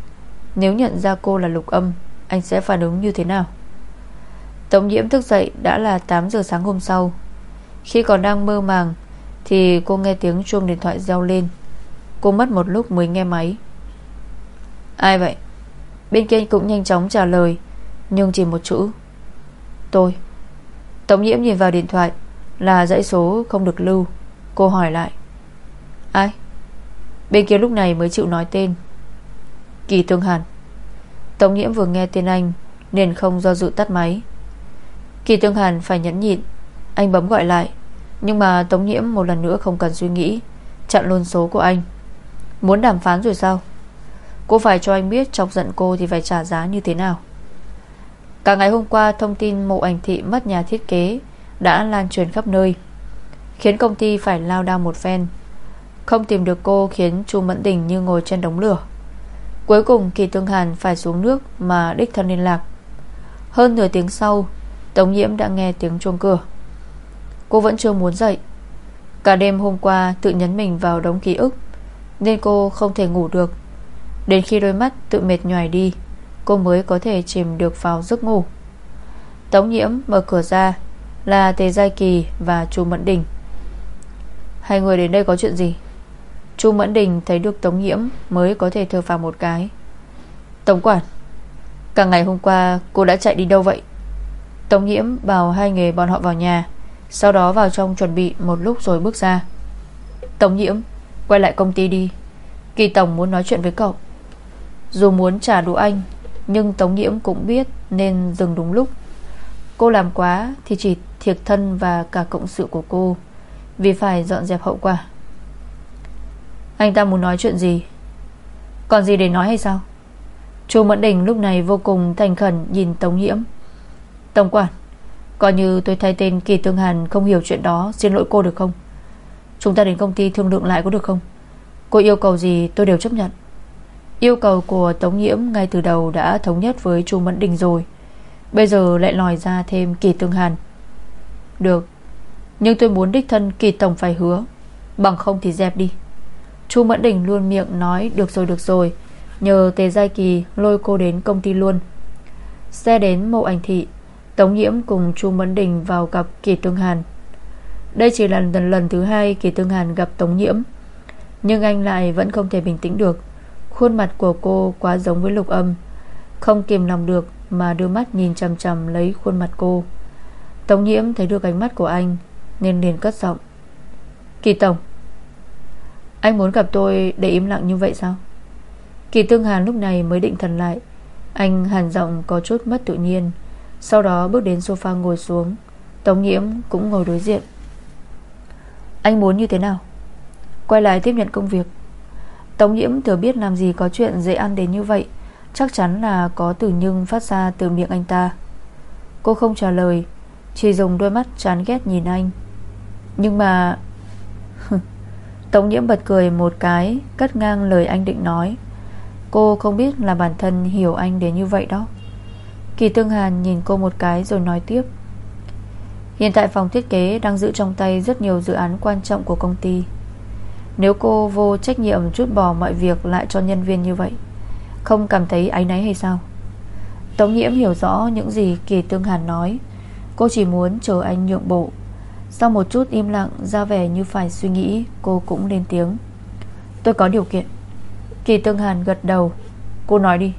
Nếu nhận ra cô là lục âm, Anh sẽ phản ứng như thế nào? Tống nhiễm thức dậy đã là 8 giờ sáng hôm sau. Khi còn đang mơ màng, Thì cô nghe tiếng chuông điện thoại reo lên. Cô mất một lúc mới nghe máy. Ai vậy? Bên kia cũng nhanh chóng trả lời, Nhưng chỉ một chữ. Tôi. Tống nhiễm nhìn vào điện thoại, Là dãy số không được lưu. Cô hỏi lại. Ai? Bên kia lúc này mới chịu nói tên. Kỳ Tương Hàn. Tống nhiễm vừa nghe tên anh Nên không do dự tắt máy. Kỳ Tương Hàn phải nhẫn nhịn. Anh bấm gọi lại. Nhưng mà Tống Nhiễm một lần nữa không cần suy nghĩ. Chặn luôn số của anh. Muốn đàm phán rồi sao? Cô phải cho anh biết chọc giận cô thì phải trả giá như thế nào. Cả ngày hôm qua, thông tin mộ ảnh thị mất nhà thiết kế Đã lan truyền khắp nơi, Khiến công ty phải lao đao một phen. Không tìm được cô khiến Chu Mẫn Đình như ngồi trên đống lửa. Cuối cùng Kỳ Tương Hàn phải xuống nước Mà đích thân liên lạc. Hơn nửa tiếng sau, Tống Nhiễm đã nghe tiếng chuông cửa. Cô vẫn chưa muốn dậy. Cả đêm hôm qua tự nhấn mình vào đống ký ức, Nên cô không thể ngủ được. Đến khi đôi mắt tự mệt nhòi đi, Cô mới có thể chìm được vào giấc ngủ. Tống nhiễm mở cửa ra Là Tề Giai Kỳ và Chu Mẫn Đình. Hai người đến đây có chuyện gì? Chu Mẫn Đình thấy được Tống nhiễm Mới có thể thở vào một cái. Tống quản, Cả ngày hôm qua cô đã chạy đi đâu vậy? Tống nhiễm bảo hai người bọn họ vào nhà, Sau đó vào trong chuẩn bị một lúc rồi bước ra. Tống nhiễm, Quay lại công ty đi, Kỳ Tổng muốn nói chuyện với cậu. Dù muốn trả đũa anh, Nhưng Tống Nhiễm cũng biết Nên dừng đúng lúc. Cô làm quá thì chỉ thiệt thân Và cả cộng sự của cô, Vì phải dọn dẹp hậu quả. Anh ta muốn nói chuyện gì? Còn gì để nói hay sao? Chu Mẫn Đình lúc này vô cùng thành khẩn Nhìn Tống Nhiễm Tổng quản, Coi như tôi thay tên Kỳ Tương Hàn không hiểu chuyện đó, Xin lỗi cô được không? Chúng ta đến công ty thương lượng lại có được không? Cô yêu cầu gì tôi đều chấp nhận. Yêu cầu của Tống Nhiễm Ngay từ đầu đã thống nhất với Chu Mẫn Đình rồi. Bây giờ lại lòi ra thêm Kỳ Tương Hàn. Được, Nhưng tôi muốn đích thân Kỳ Tổng phải hứa. Bằng không thì dẹp đi. Chu Mẫn Đình luôn miệng nói Được rồi được rồi. Nhờ Tề Giai Kỳ lôi cô đến công ty luôn. Xe đến mộ ảnh thị Tống Nhiễm cùng Chu Mẫn Đình vào gặp Kỳ Tương Hàn. Đây chỉ là lần, lần thứ hai Kỳ Tương Hàn gặp Tống Nhiễm Nhưng anh lại vẫn không thể bình tĩnh được. Khuôn mặt của cô quá giống với lục âm Không kìm lòng được Mà đưa mắt nhìn chầm chầm lấy khuôn mặt cô. Tống nhiễm thấy được ánh mắt của anh Nên liền cất giọng Kỳ Tổng anh muốn gặp tôi để im lặng như vậy sao? Kỳ Tương Hàn lúc này mới định thần lại. Anh hàn giọng có chút mất tự nhiên. Sau đó bước đến sofa ngồi xuống. Tống nhiễm cũng ngồi đối diện. Anh muốn như thế nào? Quay lại tiếp nhận công việc. Tống nhiễm thừa biết làm gì có chuyện dễ ăn đến như vậy, Chắc chắn là có từ nhưng phát ra từ miệng anh ta. Cô không trả lời, Chỉ dùng đôi mắt chán ghét nhìn anh. Nhưng mà Tống nhiễm bật cười một cái Cất ngang lời anh định nói. Cô không biết là bản thân hiểu anh đến như vậy đó. Kỳ Tương Hàn nhìn cô một cái rồi nói tiếp. Hiện tại phòng thiết kế đang giữ trong tay rất nhiều dự án quan trọng của công ty. Nếu cô vô trách nhiệm chút bỏ mọi việc lại cho nhân viên như vậy, Không cảm thấy áy náy hay sao? Tống nhiễm hiểu rõ những gì Kỳ Tương Hàn nói. Cô chỉ muốn chờ anh nhượng bộ. Sau một chút im lặng, ra vẻ như phải suy nghĩ, Cô cũng lên tiếng. Tôi có điều kiện. Kỳ Tương Hàn gật đầu. Cô nói đi.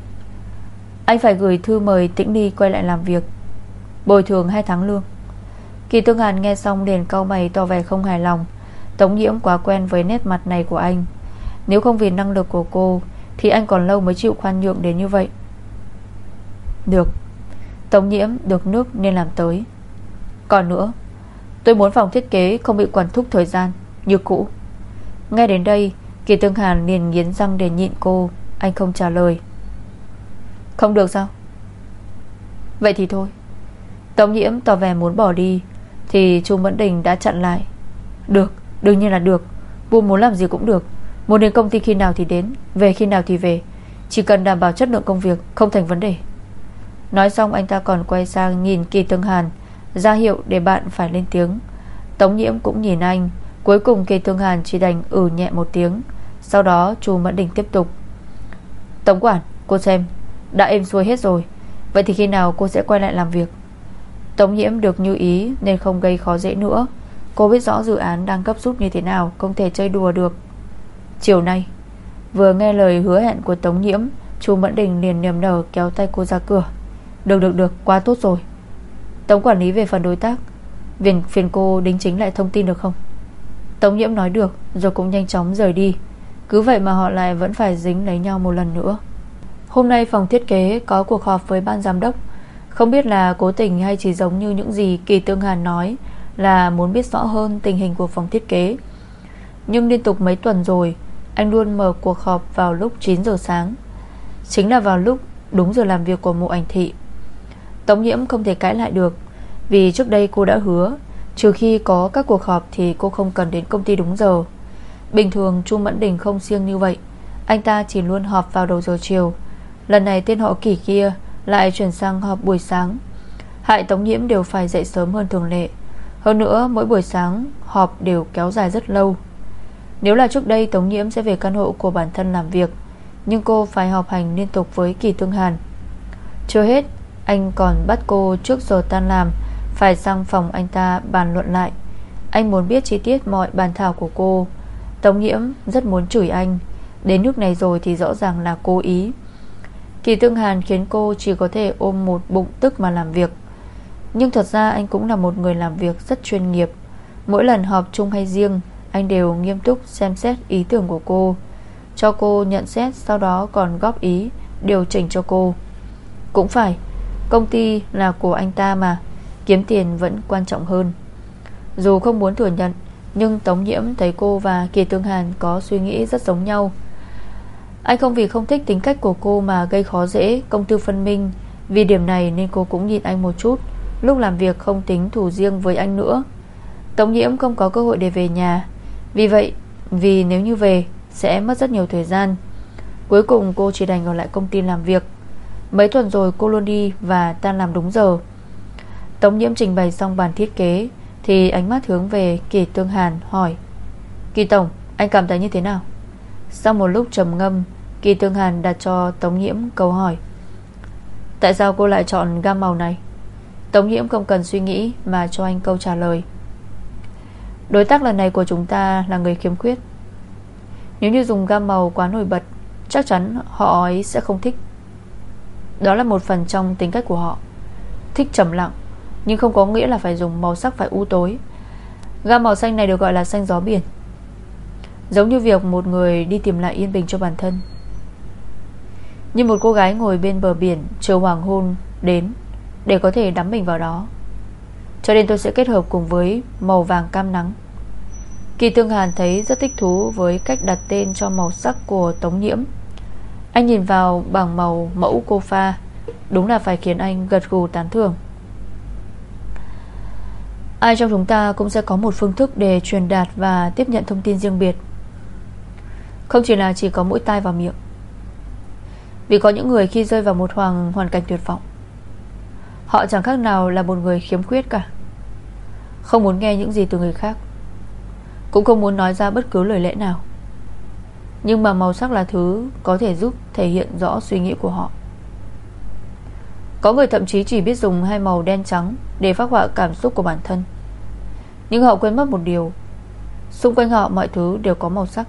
Anh phải gửi thư mời Tĩnh Ly quay lại làm việc. Bồi thường 2 tháng lương. Kỳ Tương Hàn nghe xong liền cau mày tỏ vẻ không hài lòng. Tống nhiễm quá quen với nét mặt này của anh. Nếu không vì năng lực của cô, Thì anh còn lâu mới chịu khoan nhượng đến như vậy. Được. Tống nhiễm được nước nên làm tới. Còn nữa Tôi muốn phòng thiết kế không bị quản thúc thời gian, Như cũ. Nghe đến đây, Kỳ Tương Hàn liền nghiến răng để nhịn cô, Anh không trả lời. Không được sao? Vậy thì thôi. Tống nhiễm tỏ vẻ muốn bỏ đi, Thì Trung Mẫn Đình đã chặn lại. Được, Đương nhiên là được. Vua muốn làm gì cũng được. Muốn đến công ty khi nào thì đến, Về khi nào thì về. Chỉ cần đảm bảo chất lượng công việc, Không thành vấn đề. Nói xong anh ta còn quay sang nhìn Kỳ Tương Hàn ra hiệu để bạn phải lên tiếng. Tống nhiễm cũng nhìn anh, Cuối cùng Kỳ thương Hàn chỉ đành ử ừ nhẹ một tiếng. Sau đó, chú Mẫn Đình tiếp tục. Tống quản, cô xem, Đã êm xuôi hết rồi, Vậy thì khi nào cô sẽ quay lại làm việc? Tống nhiễm được như ý Nên không gây khó dễ nữa. Cô biết rõ dự án đang cấp rút như thế nào, Không thể chơi đùa được. Chiều nay. Vừa nghe lời hứa hẹn của Tống Nhiễm, chú Mẫn Đình liền niềm nở kéo tay cô ra cửa. Được được được, quá tốt rồi. Tống quản lý về phần đối tác. Viện phiền cô đính chính lại thông tin được không? Tống Nhiễm nói được, Rồi cũng nhanh chóng rời đi. Cứ vậy mà họ lại vẫn phải dính lấy nhau một lần nữa. Hôm nay phòng thiết kế có cuộc họp với ban giám đốc. Không biết là cố tình hay chỉ giống như những gì Kỳ Tương Hàn nói, Là muốn biết rõ hơn tình hình của phòng thiết kế. Nhưng liên tục mấy tuần rồi, Anh luôn mở cuộc họp vào lúc 9 giờ sáng. Chính là vào lúc Đúng giờ làm việc của mộ ảnh thị Tống nhiễm không thể cãi lại được, Vì trước đây cô đã hứa, Trừ khi có các cuộc họp Thì cô không cần đến công ty đúng giờ. Bình thường Chu Mẫn Đình không siêng như vậy, Anh ta chỉ luôn họp vào đầu giờ chiều. Lần này tên họ kỷ kia Lại chuyển sang họp buổi sáng. Hại Tống Nhiễm đều phải dậy sớm hơn thường lệ. Hơn nữa, mỗi buổi sáng, Họp đều kéo dài rất lâu. Nếu là trước đây, Tống Nhiễm sẽ về căn hộ của bản thân làm việc, Nhưng cô phải họp hành liên tục với Kỳ Tương Hàn. Chưa hết anh còn bắt cô trước giờ tan làm. Phải sang phòng anh ta bàn luận lại. Anh muốn biết chi tiết mọi bàn thảo của cô. Tống Nhiễm rất muốn chửi anh. Đến nước này rồi thì rõ ràng là cố ý. Kỳ Tương Hàn khiến cô chỉ có thể ôm một bụng tức mà làm việc. Nhưng thật ra anh cũng là một người làm việc rất chuyên nghiệp. Mỗi lần họp chung hay riêng, Anh đều nghiêm túc xem xét ý tưởng của cô. Cho cô nhận xét, Sau đó còn góp ý, Điều chỉnh cho cô. Cũng phải Công ty là của anh ta mà, Kiếm tiền vẫn quan trọng hơn. Dù không muốn thừa nhận, Nhưng Tống Nhiễm thấy cô và Kỳ Tương Hàn Có suy nghĩ rất giống nhau. Anh không vì không thích tính cách của cô Mà gây khó dễ công tư phân minh. Vì điểm này nên cô cũng nhìn anh một chút, Lúc làm việc không tính thủ riêng với anh nữa. Tống nhiễm không có cơ hội để về nhà. Vì vậy, Vì nếu như về, Sẽ mất rất nhiều thời gian. Cuối cùng cô chỉ đành ở lại công ty làm việc. Mấy tuần rồi cô luôn đi Và ta làm đúng giờ. Tống nhiễm trình bày xong bản thiết kế, Thì ánh mắt hướng về Kỳ Tương Hàn, hỏi, Kỳ Tổng, anh cảm thấy như thế nào? Sau một lúc trầm ngâm, Kỳ Tương Hàn đặt cho Tống Nhiễm câu hỏi, Tại sao cô lại chọn gam màu này? Tống Nhiễm không cần suy nghĩ Mà cho anh câu trả lời, Đối tác lần này của chúng ta là người khiếm khuyết. Nếu như dùng gam màu quá nổi bật, Chắc chắn họ ấy sẽ không thích đó là một phần trong tính cách của họ. Thích trầm lặng, Nhưng không có nghĩa là phải dùng màu sắc phải u tối. Gam màu xanh này được gọi là xanh gió biển. Giống như việc một người đi tìm lại yên bình cho bản thân. Như một cô gái ngồi bên bờ biển Chờ hoàng hôn đến Để có thể đắm mình vào đó. Cho nên tôi sẽ kết hợp cùng với Màu vàng cam nắng. Kỳ Tương Hàn thấy rất thích thú Với cách đặt tên cho màu sắc của Tống Nhiễm. Anh nhìn vào bảng màu, mẫu cô pha. Đúng là phải khiến anh gật gù tán thưởng. Ai trong chúng ta cũng sẽ có một phương thức Để truyền đạt và tiếp nhận thông tin riêng biệt. Không chỉ là chỉ có mũi tai vào miệng. Vì có những người khi rơi vào một hoàng, hoàn cảnh tuyệt vọng, Họ chẳng khác nào là một người khiếm khuyết cả. Không muốn nghe những gì từ người khác. Cũng không muốn nói ra bất cứ lời lẽ nào. Nhưng mà màu sắc là thứ Có thể giúp thể hiện rõ suy nghĩ của họ. Có người thậm chí chỉ biết dùng hai màu đen trắng Để phát họa cảm xúc của bản thân. Nhưng họ quên mất một điều. Xung quanh họ mọi thứ đều có màu sắc.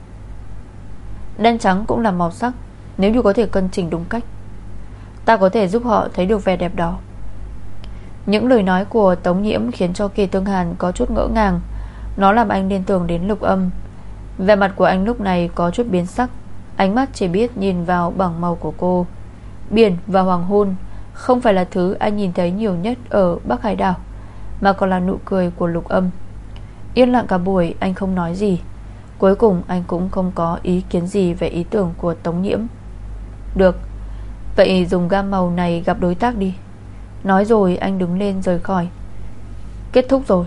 Đen trắng cũng là màu sắc, nếu như có thể cân chỉnh đúng cách. Ta có thể giúp họ thấy được vẻ đẹp đó. Những lời nói của Tống Nhiễm Khiến cho Kỳ Tương Hàn có chút ngỡ ngàng. Nó làm anh liên tưởng đến lục âm. Vẻ mặt của anh lúc này có chút biến sắc. Ánh mắt chỉ biết nhìn vào bảng màu của cô. Biển và hoàng hôn Không phải là thứ anh nhìn thấy nhiều nhất Ở Bắc Hải đảo, Mà còn là nụ cười của lục âm. Yên lặng cả buổi, anh không nói gì. Cuối cùng, anh cũng không có ý kiến gì Về ý tưởng của Tống Nhiễm. Được, Vậy dùng gam màu này gặp đối tác đi. Nói rồi, anh đứng lên rời khỏi. Kết thúc rồi,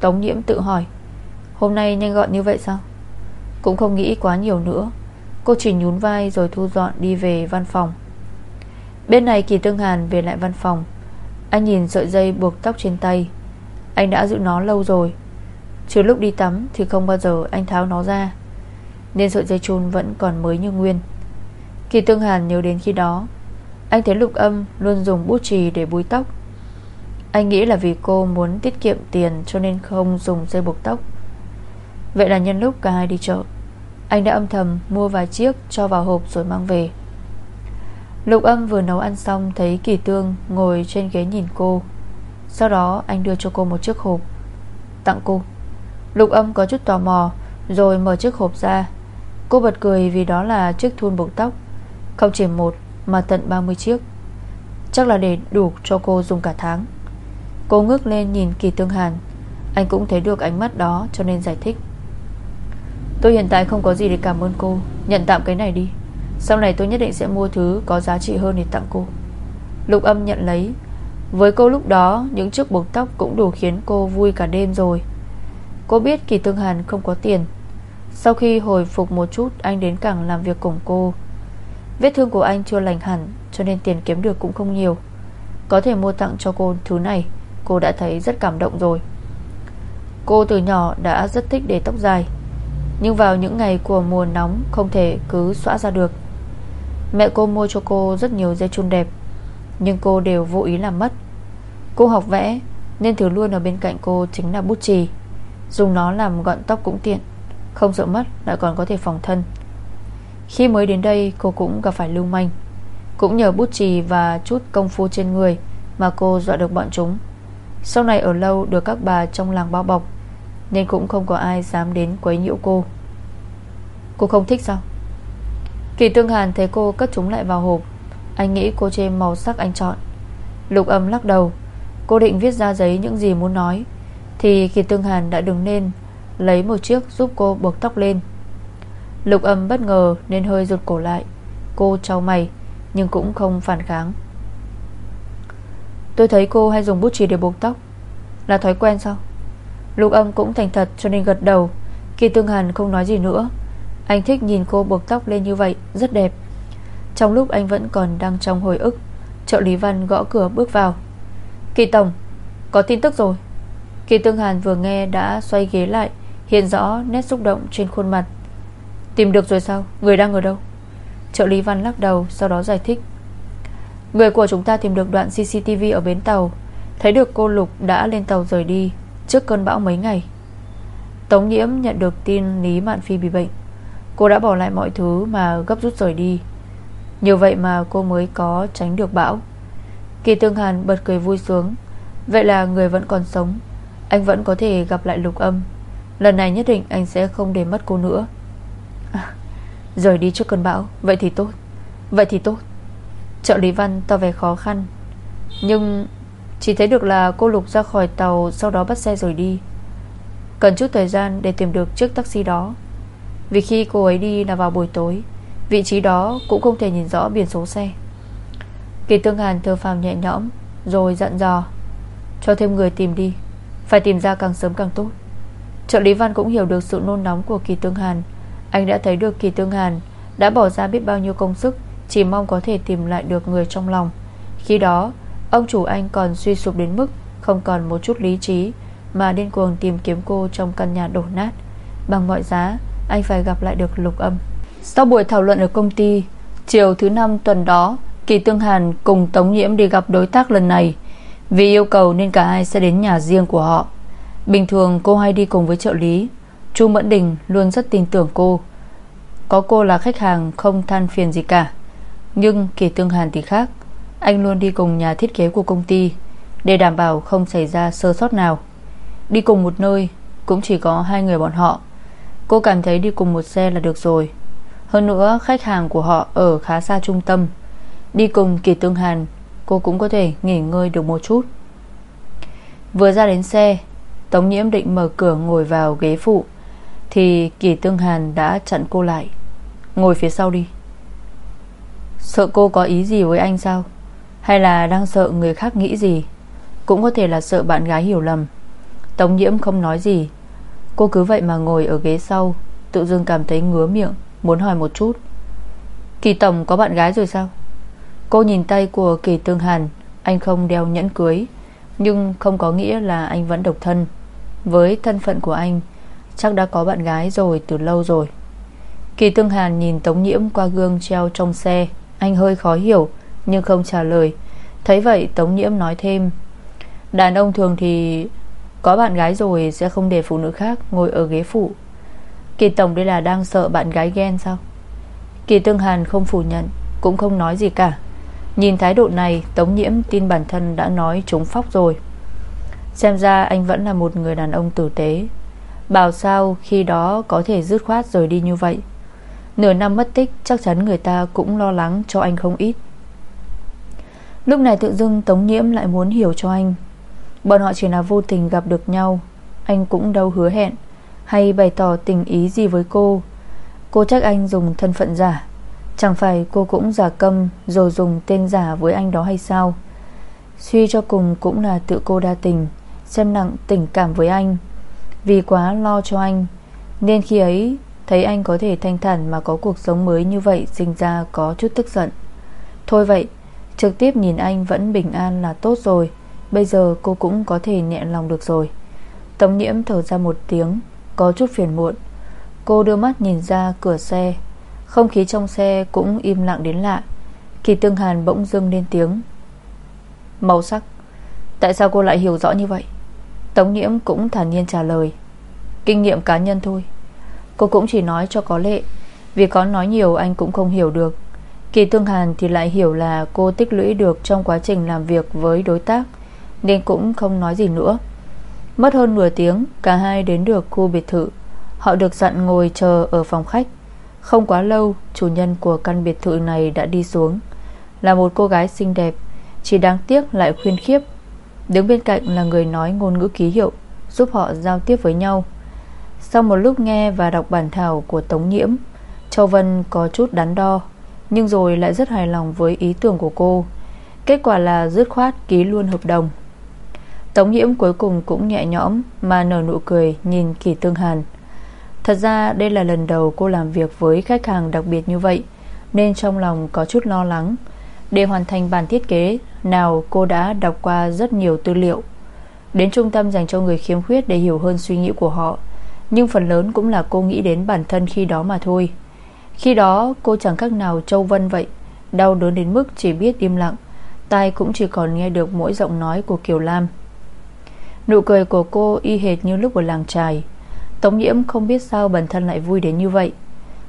Tống nhiễm tự hỏi, Hôm nay nhanh gọn như vậy sao? Cũng không nghĩ quá nhiều nữa. Cô chỉ nhún vai rồi thu dọn đi về văn phòng. Bên này Kỳ Tương Hàn về lại văn phòng. Anh nhìn sợi dây buộc tóc trên tay. Anh đã giữ nó lâu rồi. Trừ lúc đi tắm Thì không bao giờ anh tháo nó ra. Nên sợi dây chun vẫn còn mới như nguyên. Kỳ Tương Hàn nhớ đến khi đó, Anh thấy lục âm luôn dùng bút chì để búi tóc. Anh nghĩ là vì cô muốn tiết kiệm tiền Cho nên không dùng dây buộc tóc. Vậy là nhân lúc cả hai đi chợ, Anh đã âm thầm mua vài chiếc Cho vào hộp rồi mang về. Lục âm vừa nấu ăn xong Thấy Kỳ Tương ngồi trên ghế nhìn cô. Sau đó anh đưa cho cô một chiếc hộp. Tặng cô. Lục âm có chút tò mò, Rồi mở chiếc hộp ra. Cô bật cười vì đó là chiếc thun buộc tóc. Không chỉ một, mà tận 30 chiếc. Chắc là để đủ cho cô dùng cả tháng. Cô ngước lên nhìn Kỳ Tương Hàn. Anh cũng thấy được ánh mắt đó cho nên giải thích. Tôi hiện tại không có gì để cảm ơn cô. Nhận tạm cái này đi. Sau này tôi nhất định sẽ mua thứ có giá trị hơn để tặng cô. Lục âm nhận lấy. Với cô lúc đó, Những chiếc buộc tóc cũng đủ khiến cô vui cả đêm rồi. Cô biết Kỳ Tương Hàn không có tiền. Sau khi hồi phục một chút, Anh đến cảng làm việc cùng cô. Vết thương của anh chưa lành hẳn, Cho nên tiền kiếm được cũng không nhiều. Có thể mua tặng cho cô thứ này, Cô đã thấy rất cảm động rồi. Cô từ nhỏ đã rất thích để tóc dài. Nhưng vào những ngày của mùa nóng, Không thể cứ xóa ra được. Mẹ cô mua cho cô rất nhiều dây chun đẹp, Nhưng cô đều vô ý làm mất. Cô học vẽ, Nên thứ luôn ở bên cạnh cô chính là bút chì. Dùng nó làm gọn tóc cũng tiện, Không sợ mất, lại còn có thể phòng thân. Khi mới đến đây, cô cũng gặp phải lưu manh. Cũng nhờ bút chì và chút công phu trên người Mà cô dọa được bọn chúng. Sau này ở lâu được các bà trong làng bao bọc nên cũng không có ai dám đến quấy nhiễu cô. Cô không thích sao? Kỳ Tương Hàn thấy cô cất chúng lại vào hộp. Anh nghĩ cô chê màu sắc anh chọn. Lục âm lắc đầu. Cô định viết ra giấy những gì muốn nói, thì Kỳ Tương Hàn đã đứng lên Lấy một chiếc giúp cô buộc tóc lên. Lục âm bất ngờ Nên hơi rụt cổ lại. Cô trao mày, Nhưng cũng không phản kháng. Tôi thấy cô hay dùng bút chì để buộc tóc. Là thói quen sao? Lục âm cũng thành thật cho nên gật đầu. Kỳ Tương Hàn không nói gì nữa. Anh thích nhìn cô buộc tóc lên như vậy, Rất đẹp. Trong lúc anh vẫn còn đang trong hồi ức, Trợ lý văn gõ cửa bước vào. Kỳ Tổng, Có tin tức rồi. Kỳ Tương Hàn vừa nghe đã xoay ghế lại, Hiện rõ nét xúc động trên khuôn mặt. Tìm được rồi sao? Người đang ở đâu? Trợ lý văn lắc đầu, sau đó giải thích. Người của chúng ta tìm được đoạn CCTV ở bến tàu. Thấy được cô Lục đã lên tàu rời đi. Trước cơn bão mấy ngày. Tống Nhiễm nhận được tin Lý Mạn Phi bị bệnh. Cô đã bỏ lại mọi thứ mà gấp rút rời đi. Nhiều vậy mà cô mới có tránh được bão. Kỳ Tương Hàn bật cười vui sướng. Vậy là người vẫn còn sống. Anh vẫn có thể gặp lại lục âm. Lần này nhất định anh sẽ không để mất cô nữa. À, Rời đi trước cơn bão. Vậy thì tốt. Vậy thì tốt. Trợ lý văn to vẻ khó khăn. Nhưng chỉ thấy được là cô Lục ra khỏi tàu, Sau đó bắt xe rồi đi. Cần chút thời gian để tìm được chiếc taxi đó. Vì khi cô ấy đi là vào buổi tối, Vị trí đó cũng không thể nhìn rõ biển số xe. Kỳ Tương Hàn thơ phàm nhẹ nhõm, Rồi dặn dò, Cho thêm người tìm đi, phải tìm ra càng sớm càng tốt. Trợ lý văn cũng hiểu được sự nôn nóng của Kỳ Tương Hàn. Anh đã thấy được Kỳ Tương Hàn Đã bỏ ra biết bao nhiêu công sức, Chỉ mong có thể tìm lại được người trong lòng. Khi đó Ông chủ anh còn suy sụp đến mức Không còn một chút lý trí, Mà điên cuồng tìm kiếm cô trong căn nhà đổ nát. Bằng mọi giá, Anh phải gặp lại được lục âm. Sau buổi thảo luận ở công ty, Chiều thứ năm tuần đó, Kỳ Tương Hàn cùng Tống Nhiễm đi gặp đối tác lần này. Vì yêu cầu nên cả hai sẽ đến nhà riêng của họ. Bình thường cô hay đi cùng với trợ lý. Chu Mẫn Đình luôn rất tin tưởng cô. Có cô là khách hàng không than phiền gì cả. Nhưng Kỳ Tương Hàn thì khác. Anh luôn đi cùng nhà thiết kế của công ty, Để đảm bảo không xảy ra sơ sót nào. Đi cùng một nơi, Cũng chỉ có hai người bọn họ. Cô cảm thấy đi cùng một xe là được rồi. Hơn nữa, khách hàng của họ ở khá xa trung tâm. Đi cùng Kỳ Tương Hàn, Cô cũng có thể nghỉ ngơi được một chút. Vừa ra đến xe, Tống nhiễm định mở cửa ngồi vào ghế phụ, Thì Kỳ Tương Hàn đã chặn cô lại. Ngồi phía sau đi. Sợ cô có ý gì với anh sao? Hay là đang sợ người khác nghĩ gì? Cũng có thể là sợ bạn gái hiểu lầm. Tống nhiễm không nói gì. Cô cứ vậy mà ngồi ở ghế sau, Tự dưng cảm thấy ngứa miệng, Muốn hỏi một chút. Kỳ Tổng có bạn gái rồi sao? Cô nhìn tay của Kỳ Tương Hàn, Anh không đeo nhẫn cưới, Nhưng không có nghĩa là anh vẫn độc thân. Với thân phận của anh, Chắc đã có bạn gái rồi từ lâu rồi. Kỳ Tương Hàn nhìn Tống Nhiễm qua gương treo trong xe, Anh hơi khó hiểu nhưng không trả lời. Thấy vậy, Tống Nhiễm nói thêm, Đàn ông thường thì Có bạn gái rồi sẽ không để phụ nữ khác Ngồi ở ghế phụ. Kỳ Tổng đây là đang sợ bạn gái ghen sao? Kỳ Tương Hàn không phủ nhận, Cũng không nói gì cả. Nhìn thái độ này, Tống nhiễm tin bản thân đã nói trúng phóc rồi. Xem ra anh vẫn là một người đàn ông tử tế. Bảo sao khi đó có thể dứt khoát rồi đi như vậy? Nửa năm mất tích, Chắc chắn người ta cũng lo lắng cho anh không ít. Lúc này tự dưng Tống Nhiễm lại muốn hiểu cho anh. Bọn họ chỉ là vô tình gặp được nhau. Anh cũng đâu hứa hẹn, Hay bày tỏ tình ý gì với cô. Cô trách anh dùng thân phận giả. Chẳng phải cô cũng giả câm, Rồi dùng tên giả với anh đó hay sao? Suy cho cùng cũng là tự cô đa tình, Xem nặng tình cảm với anh. Vì quá lo cho anh, Nên khi ấy, Thấy anh có thể thanh thản mà có cuộc sống mới như vậy, Sinh ra có chút tức giận. Thôi vậy Trực tiếp nhìn anh vẫn bình an là tốt rồi. Bây giờ cô cũng có thể nhẹ lòng được rồi. Tống nhiễm thở ra một tiếng, Có chút phiền muộn. Cô đưa mắt nhìn ra cửa xe. Không khí trong xe cũng im lặng đến lạ. Kỳ tương hàn bỗng dưng lên tiếng. Màu sắc, Tại sao cô lại hiểu rõ như vậy? Tống nhiễm cũng thản nhiên trả lời. Kinh nghiệm cá nhân thôi. Cô cũng chỉ nói cho có lệ. Vì có nói nhiều anh cũng không hiểu được. Kỳ Tương Hàn thì lại hiểu là cô tích lũy được Trong quá trình làm việc với đối tác, Nên cũng không nói gì nữa. Mất hơn nửa tiếng, Cả hai đến được khu biệt thự. Họ được dặn ngồi chờ ở phòng khách. Không quá lâu, Chủ nhân của căn biệt thự này đã đi xuống. Là một cô gái xinh đẹp, Chỉ đáng tiếc lại khuyên khiếp. Đứng bên cạnh là người nói ngôn ngữ ký hiệu, Giúp họ giao tiếp với nhau. Sau một lúc nghe và đọc bản thảo của Tống Nhiễm, Châu Vân có chút đắn đo. Nhưng rồi lại rất hài lòng với ý tưởng của cô. Kết quả là dứt khoát ký luôn hợp đồng. Tống Nhiễm cuối cùng cũng nhẹ nhõm Mà nở nụ cười nhìn Kỳ Tương Hàn. Thật ra đây là lần đầu cô làm việc với khách hàng đặc biệt như vậy, Nên trong lòng có chút lo lắng. Để hoàn thành bản thiết kế, Nào cô đã đọc qua rất nhiều tư liệu. Đến trung tâm dành cho người khiếm khuyết Để hiểu hơn suy nghĩ của họ, Nhưng phần lớn cũng là cô nghĩ đến bản thân khi đó mà thôi. Khi đó, cô chẳng khác nào Châu Vân vậy, Đau đớn đến mức chỉ biết im lặng, Tai cũng chỉ còn nghe được mỗi giọng nói của Kiều Lam. Nụ cười của cô y hệt như lúc ở làng trài. Tống nhiễm không biết sao bản thân lại vui đến như vậy.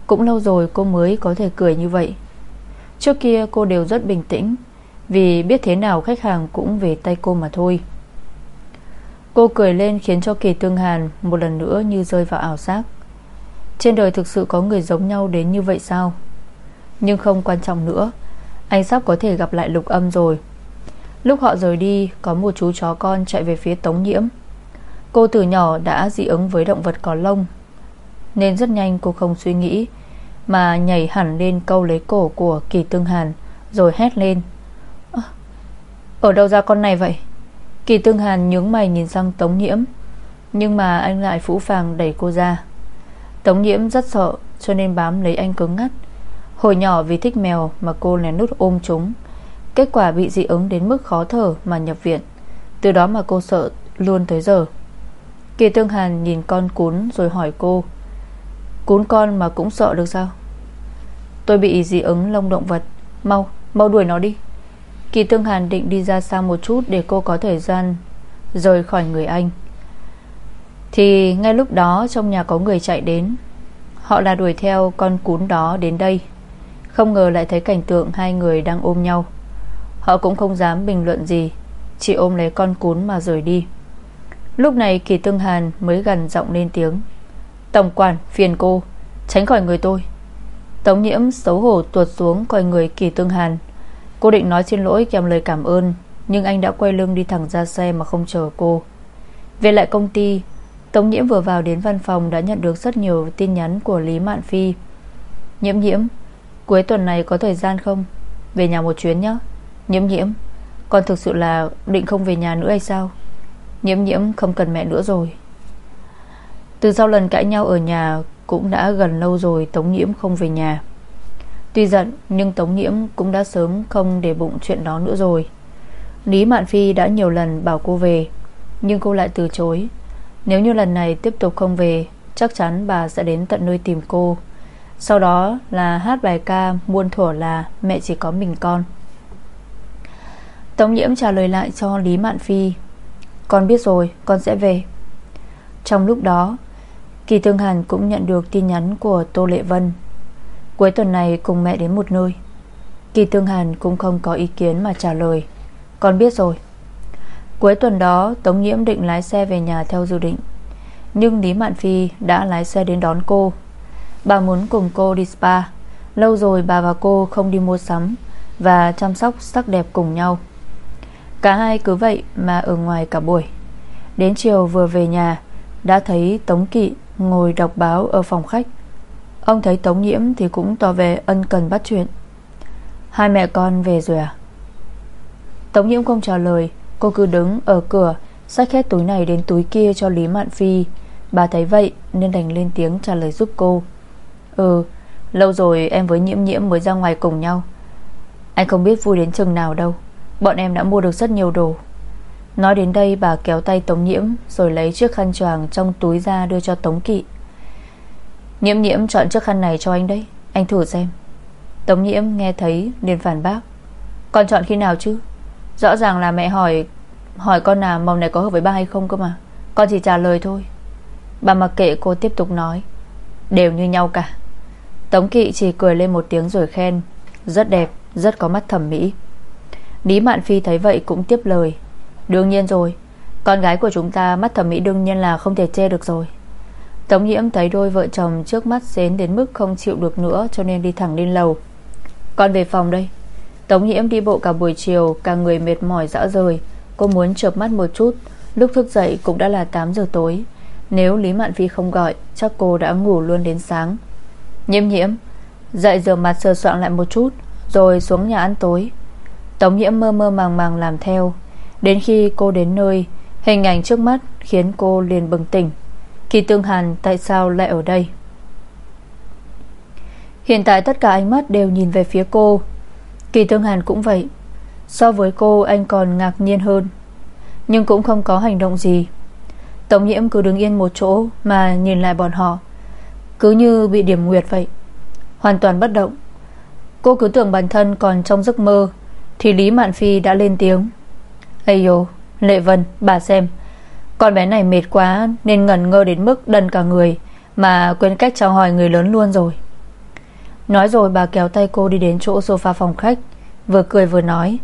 Cũng lâu rồi cô mới có thể cười như vậy. Trước kia cô đều rất bình tĩnh, Vì biết thế nào khách hàng cũng về tay cô mà thôi. Cô cười lên khiến cho Kỳ Tương Hàn Một lần nữa như rơi vào ảo giác. Trên đời thực sự có người giống nhau đến như vậy sao? Nhưng không quan trọng nữa, Anh sắp có thể gặp lại lục âm rồi. Lúc họ rời đi, Có một chú chó con chạy về phía Tống Nhiễm. Cô từ nhỏ đã dị ứng với động vật có lông, Nên rất nhanh cô không suy nghĩ, Mà nhảy hẳn lên câu lấy cổ của Kỳ Tương Hàn, Rồi hét lên. Ở đâu ra con này vậy? Kỳ Tương Hàn nhướng mày nhìn sang Tống Nhiễm, Nhưng mà anh lại phũ phàng đẩy cô ra. Tống Nhiễm rất sợ Cho nên bám lấy anh cứng ngắt. Hồi nhỏ vì thích mèo mà cô lén nút ôm chúng. Kết quả bị dị ứng đến mức khó thở Mà nhập viện. Từ đó mà cô sợ luôn tới giờ. Kỳ Tương Hàn nhìn con cún rồi hỏi cô Cún con mà cũng sợ được sao? Tôi bị dị ứng lông động vật. Mau, mau đuổi nó đi. Kỳ Tương Hàn định đi ra xa một chút Để cô có thời gian Rời khỏi người anh. Thì ngay lúc đó trong nhà có người chạy đến. Họ là đuổi theo con cún đó đến đây. Không ngờ lại thấy cảnh tượng Hai người đang ôm nhau. Họ cũng không dám bình luận gì, Chỉ ôm lấy con cún mà rời đi. Lúc này Kỳ Tương Hàn mới gần giọng lên tiếng. Tổng quản, phiền cô, Tránh khỏi người tôi. Tống nhiễm xấu hổ tuột xuống coi người Kỳ Tương Hàn. Cô định nói xin lỗi kèm lời cảm ơn, Nhưng anh đã quay lưng đi thẳng ra xe mà không chờ cô. Về lại công ty Tống nhiễm vừa vào đến văn phòng Đã nhận được rất nhiều tin nhắn của Lý Mạn Phi. Nhiễm nhiễm, Cuối tuần này có thời gian không? Về nhà một chuyến nhé Nhiễm nhiễm, Con thực sự là định không về nhà nữa hay sao? Nhiễm nhiễm không cần mẹ nữa rồi. Từ sau lần cãi nhau ở nhà Cũng đã gần lâu rồi Tống nhiễm không về nhà. Tuy giận, nhưng Tống nhiễm cũng đã sớm Không để bụng chuyện đó nữa rồi. Lý Mạn Phi đã nhiều lần bảo cô về, Nhưng cô lại từ chối. Nếu như lần này tiếp tục không về, Chắc chắn bà sẽ đến tận nơi tìm cô. Sau đó là hát bài ca Muôn thuở là mẹ chỉ có mình con. Tống nhiễm trả lời lại cho Lý Mạn Phi. Con biết rồi, con sẽ về. Trong lúc đó, Kỳ Thương Hàn cũng nhận được tin nhắn của Tô Lệ Vân. Cuối tuần này cùng mẹ đến một nơi. Kỳ Thương Hàn cũng không có ý kiến mà trả lời. Con biết rồi. Cuối tuần đó, Tống Nhiễm định lái xe về nhà theo dự định. Nhưng Lý Mạn Phi đã lái xe đến đón cô. Bà muốn cùng cô đi spa. Lâu rồi bà và cô không đi mua sắm Và chăm sóc sắc đẹp cùng nhau. Cả hai cứ vậy mà ở ngoài cả buổi. Đến chiều vừa về nhà, Đã thấy Tống Kỵ ngồi đọc báo ở phòng khách. Ông thấy Tống Nhiễm thì cũng tỏ về ân cần bắt chuyện. Hai mẹ con về rồi à? Tống Nhiễm không trả lời Cô cứ đứng ở cửa, Xách hết túi này đến túi kia cho Lý Mạn Phi. Bà thấy vậy nên đành lên tiếng trả lời giúp cô. Ừ Lâu rồi em với Nhiễm Nhiễm mới ra ngoài cùng nhau. Anh không biết vui đến chừng nào đâu. Bọn em đã mua được rất nhiều đồ. Nói đến đây bà kéo tay Tống Nhiễm Rồi lấy chiếc khăn choàng trong túi ra đưa cho Tống Kỵ. Nhiễm nhiễm chọn chiếc khăn này cho anh đấy, Anh thử xem. Tống nhiễm nghe thấy liền phản bác. Con chọn khi nào chứ? Rõ ràng là mẹ hỏi Hỏi con là màu này có hợp với ba hay không cơ mà. Con chỉ trả lời thôi. Bà mặc kệ cô tiếp tục nói. Đều như nhau cả. Tống kỵ chỉ cười lên một tiếng rồi khen. Rất đẹp, rất có mắt thẩm mỹ. Lý Mạn Phi thấy vậy cũng tiếp lời. Đương nhiên rồi Con gái của chúng ta mắt thẩm mỹ đương nhiên là không thể chê được rồi. Tống nhiễm thấy đôi vợ chồng trước mắt xến đến mức không chịu được nữa Cho nên đi thẳng lên lầu. Con về phòng đây. Tống nhiễm đi bộ cả buổi chiều, Cả người mệt mỏi dã rời. Cô muốn chợp mắt một chút, Lúc thức dậy cũng đã là 8 giờ tối. Nếu Lý Mạn Phi không gọi, Chắc cô đã ngủ luôn đến sáng. Nhiễm nhiễm, Dậy rửa mặt sờ soạn lại một chút, Rồi xuống nhà ăn tối. Tống nhiễm mơ mơ màng màng làm theo. Đến khi cô đến nơi, Hình ảnh trước mắt khiến cô liền bừng tỉnh. Kỳ Tương Hàn, tại sao lại ở đây? Hiện tại tất cả ánh mắt đều nhìn về phía cô. Kỳ Tương Hàn cũng vậy. So với cô, anh còn ngạc nhiên hơn. Nhưng cũng không có hành động gì. Tống nhiễm cứ đứng yên một chỗ Mà nhìn lại bọn họ. Cứ như bị điểm nguyệt vậy. Hoàn toàn bất động. Cô cứ tưởng bản thân còn trong giấc mơ, Thì Lý Mạn Phi đã lên tiếng. Ây dồ Lệ Vân, bà xem. Con bé này mệt quá Nên ngẩn ngơ đến mức đần cả người Mà quên cách chào hỏi người lớn luôn rồi. Nói rồi bà kéo tay cô đi đến chỗ sofa phòng khách, Vừa cười vừa nói,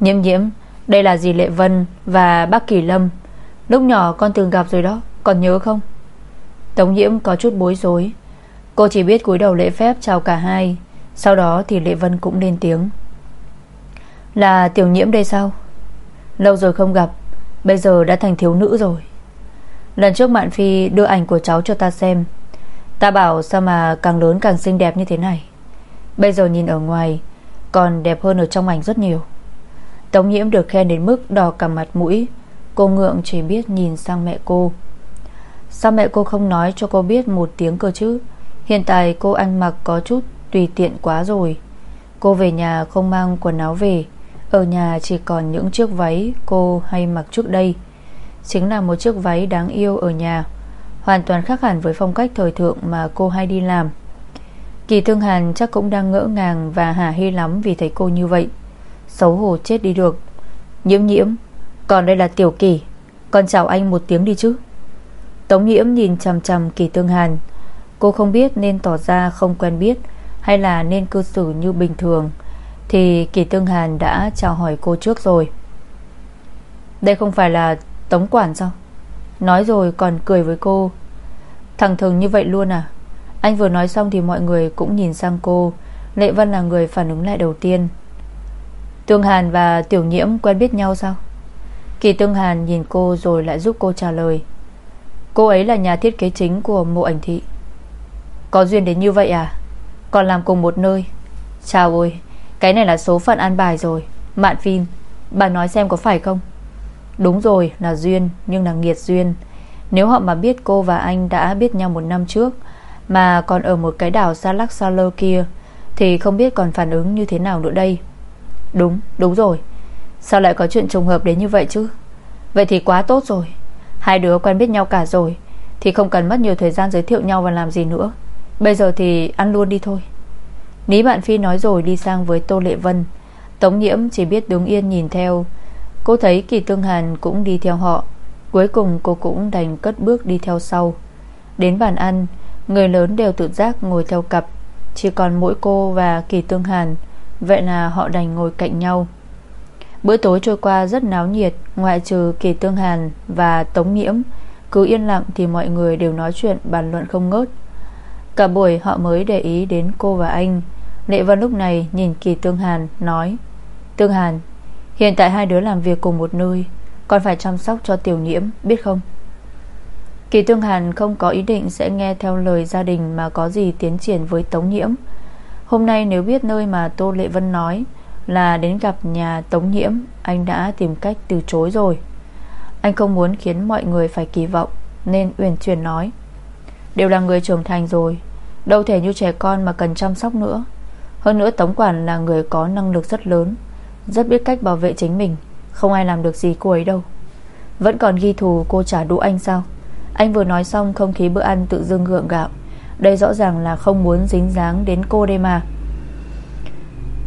Nhiễm nhiễm, Đây là dì Lệ Vân và bác Kỳ Lâm. Lúc nhỏ con từng gặp rồi đó, Còn nhớ không? Tống nhiễm có chút bối rối. Cô chỉ biết cúi đầu lễ phép chào cả hai, Sau đó thì Lệ Vân cũng lên tiếng. Là tiểu nhiễm đây sao? Lâu rồi không gặp, Bây giờ đã thành thiếu nữ rồi. Lần trước Mạn Phi đưa ảnh của cháu cho ta xem Ta bảo sao mà càng lớn càng xinh đẹp như thế này. Bây giờ nhìn ở ngoài, Còn đẹp hơn ở trong ảnh rất nhiều. Tống nhiễm được khen đến mức đỏ cả mặt mũi. Cô ngượng chỉ biết nhìn sang mẹ cô. Sao mẹ cô không nói cho cô biết một tiếng cơ chứ? Hiện tại cô ăn mặc có chút tùy tiện quá rồi. Cô về nhà không mang quần áo về. Ở nhà chỉ còn những chiếc váy cô hay mặc trước đây. Chính là một chiếc váy đáng yêu ở nhà. Hoàn toàn khác hẳn với phong cách thời thượng mà cô hay đi làm. Kỳ Thương Hàn chắc cũng đang ngỡ ngàng và hả hê lắm vì thấy cô như vậy. Xấu hổ chết đi được. Nhiễm nhiễm, Còn đây là Tiểu Kỳ Con chào anh một tiếng đi chứ. Tống nhiễm nhìn chằm chằm Kỳ Thương Hàn. Cô không biết nên tỏ ra không quen biết Hay là nên cư xử như bình thường, thì Kỳ Tương Hàn đã chào hỏi cô trước rồi. Đây không phải là Tống Quản sao? Nói rồi còn cười với cô. Thằng thường như vậy luôn à? Anh vừa nói xong thì mọi người cũng nhìn sang cô. Lệ Vân là người phản ứng lại đầu tiên. Tương Hàn và Tiểu Nhiễm quen biết nhau sao? Kỳ Tương Hàn nhìn cô rồi lại giúp cô trả lời. Cô ấy là nhà thiết kế chính của mộ ảnh thị. Có duyên đến như vậy à? Còn làm cùng một nơi. Chào ôi cái này là số phận an bài rồi. Mạn phim, Bà nói xem có phải không? Đúng rồi là duyên Nhưng là nghiệt duyên. Nếu họ mà biết cô và anh đã biết nhau một năm trước Mà còn ở một cái đảo xa lắc xa lơ kia Thì không biết còn phản ứng như thế nào nữa đây. Đúng, đúng rồi. Sao lại có chuyện trùng hợp đến như vậy chứ? Vậy thì quá tốt rồi. Hai đứa quen biết nhau cả rồi Thì không cần mất nhiều thời gian giới thiệu nhau và làm gì nữa. Bây giờ thì ăn luôn đi thôi. Lý Bạn Phi nói rồi đi sang với Tô Lệ Vân. Tống Nhiễm chỉ biết đứng yên nhìn theo. Cô thấy Kỳ Tương Hàn cũng đi theo họ. Cuối cùng cô cũng đành cất bước đi theo sau. Đến bàn ăn, Người lớn đều tự giác ngồi theo cặp. Chỉ còn mỗi cô và Kỳ Tương Hàn, Vậy là họ đành ngồi cạnh nhau. Bữa tối trôi qua rất náo nhiệt, Ngoại trừ Kỳ Tương Hàn và Tống Nhiễm, Cứ yên lặng thì mọi người đều nói chuyện Bàn luận không ngớt. Cả buổi họ mới để ý đến cô và anh. Lệ Vân lúc này nhìn Kỳ Tương Hàn, Nói, Tương Hàn Hiện tại hai đứa làm việc cùng một nơi, còn phải chăm sóc cho tiểu nhiễm, biết không? Kỳ Tương Hàn không có ý định sẽ nghe theo lời gia đình Mà có gì tiến triển với Tống Nhiễm. Hôm nay nếu biết nơi mà Tô Lệ Vân nói Là đến gặp nhà Tống Nhiễm, Anh đã tìm cách từ chối rồi. Anh không muốn khiến mọi người phải kỳ vọng, Nên uyển chuyển nói. Đều là người trưởng thành rồi, Đâu thể như trẻ con mà cần chăm sóc nữa. Hơn nữa Tống Quản là người có năng lực rất lớn. Rất biết cách bảo vệ chính mình. Không ai làm được gì cô ấy đâu. Vẫn còn ghi thù cô trả đũa anh sao? Anh vừa nói xong, không khí bữa ăn tự dưng gượng gạo. Đây rõ ràng là không muốn dính dáng đến cô đây mà.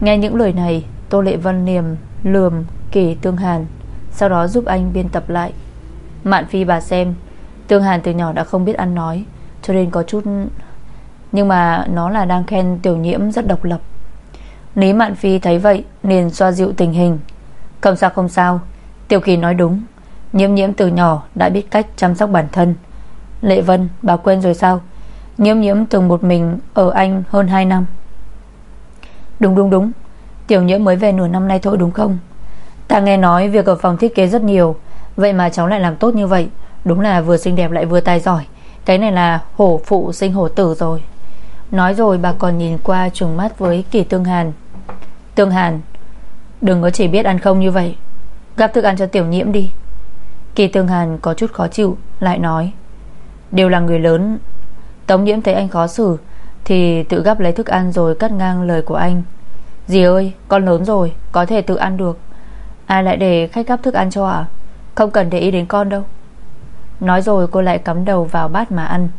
Nghe những lời này, Tô Lệ vân niềm, lườm kỷ Tương Hàn, Sau đó giúp anh biên tập lại. Mạn Phi bà xem, Tương Hàn từ nhỏ đã không biết ăn nói, Cho nên có chút, Nhưng mà nó là đang khen tiểu nhiễm rất độc lập. Lý Mạn Phi thấy vậy, liền xoa dịu tình hình. Không sao không sao. Tiểu Kỳ nói đúng. Nhiễm nhiễm từ nhỏ đã biết cách chăm sóc bản thân. Lệ Vân, bà quên rồi sao? Nhiễm nhiễm từng một mình Ở Anh hơn 2 năm. Đúng đúng đúng. Tiểu nhiễm mới về nửa năm nay thôi, đúng không? Ta nghe nói việc ở phòng thiết kế rất nhiều. Vậy mà cháu lại làm tốt như vậy. Đúng là vừa xinh đẹp lại vừa tài giỏi. Cái này là hổ phụ sinh hổ tử rồi. Nói rồi bà còn nhìn qua trùng mắt với kỳ Tương Hàn. Tương Hàn, Đừng có chỉ biết ăn không như vậy. Gắp thức ăn cho tiểu nhiễm đi. Kỳ Tương Hàn có chút khó chịu, Lại nói, Đều là người lớn. Tống nhiễm thấy anh khó xử, Thì tự gắp lấy thức ăn rồi cắt ngang lời của anh. Dì ơi, con lớn rồi, Có thể tự ăn được. Ai lại để khách gắp thức ăn cho ạ? Không cần để ý đến con đâu. Nói rồi cô lại cắm đầu vào bát mà ăn.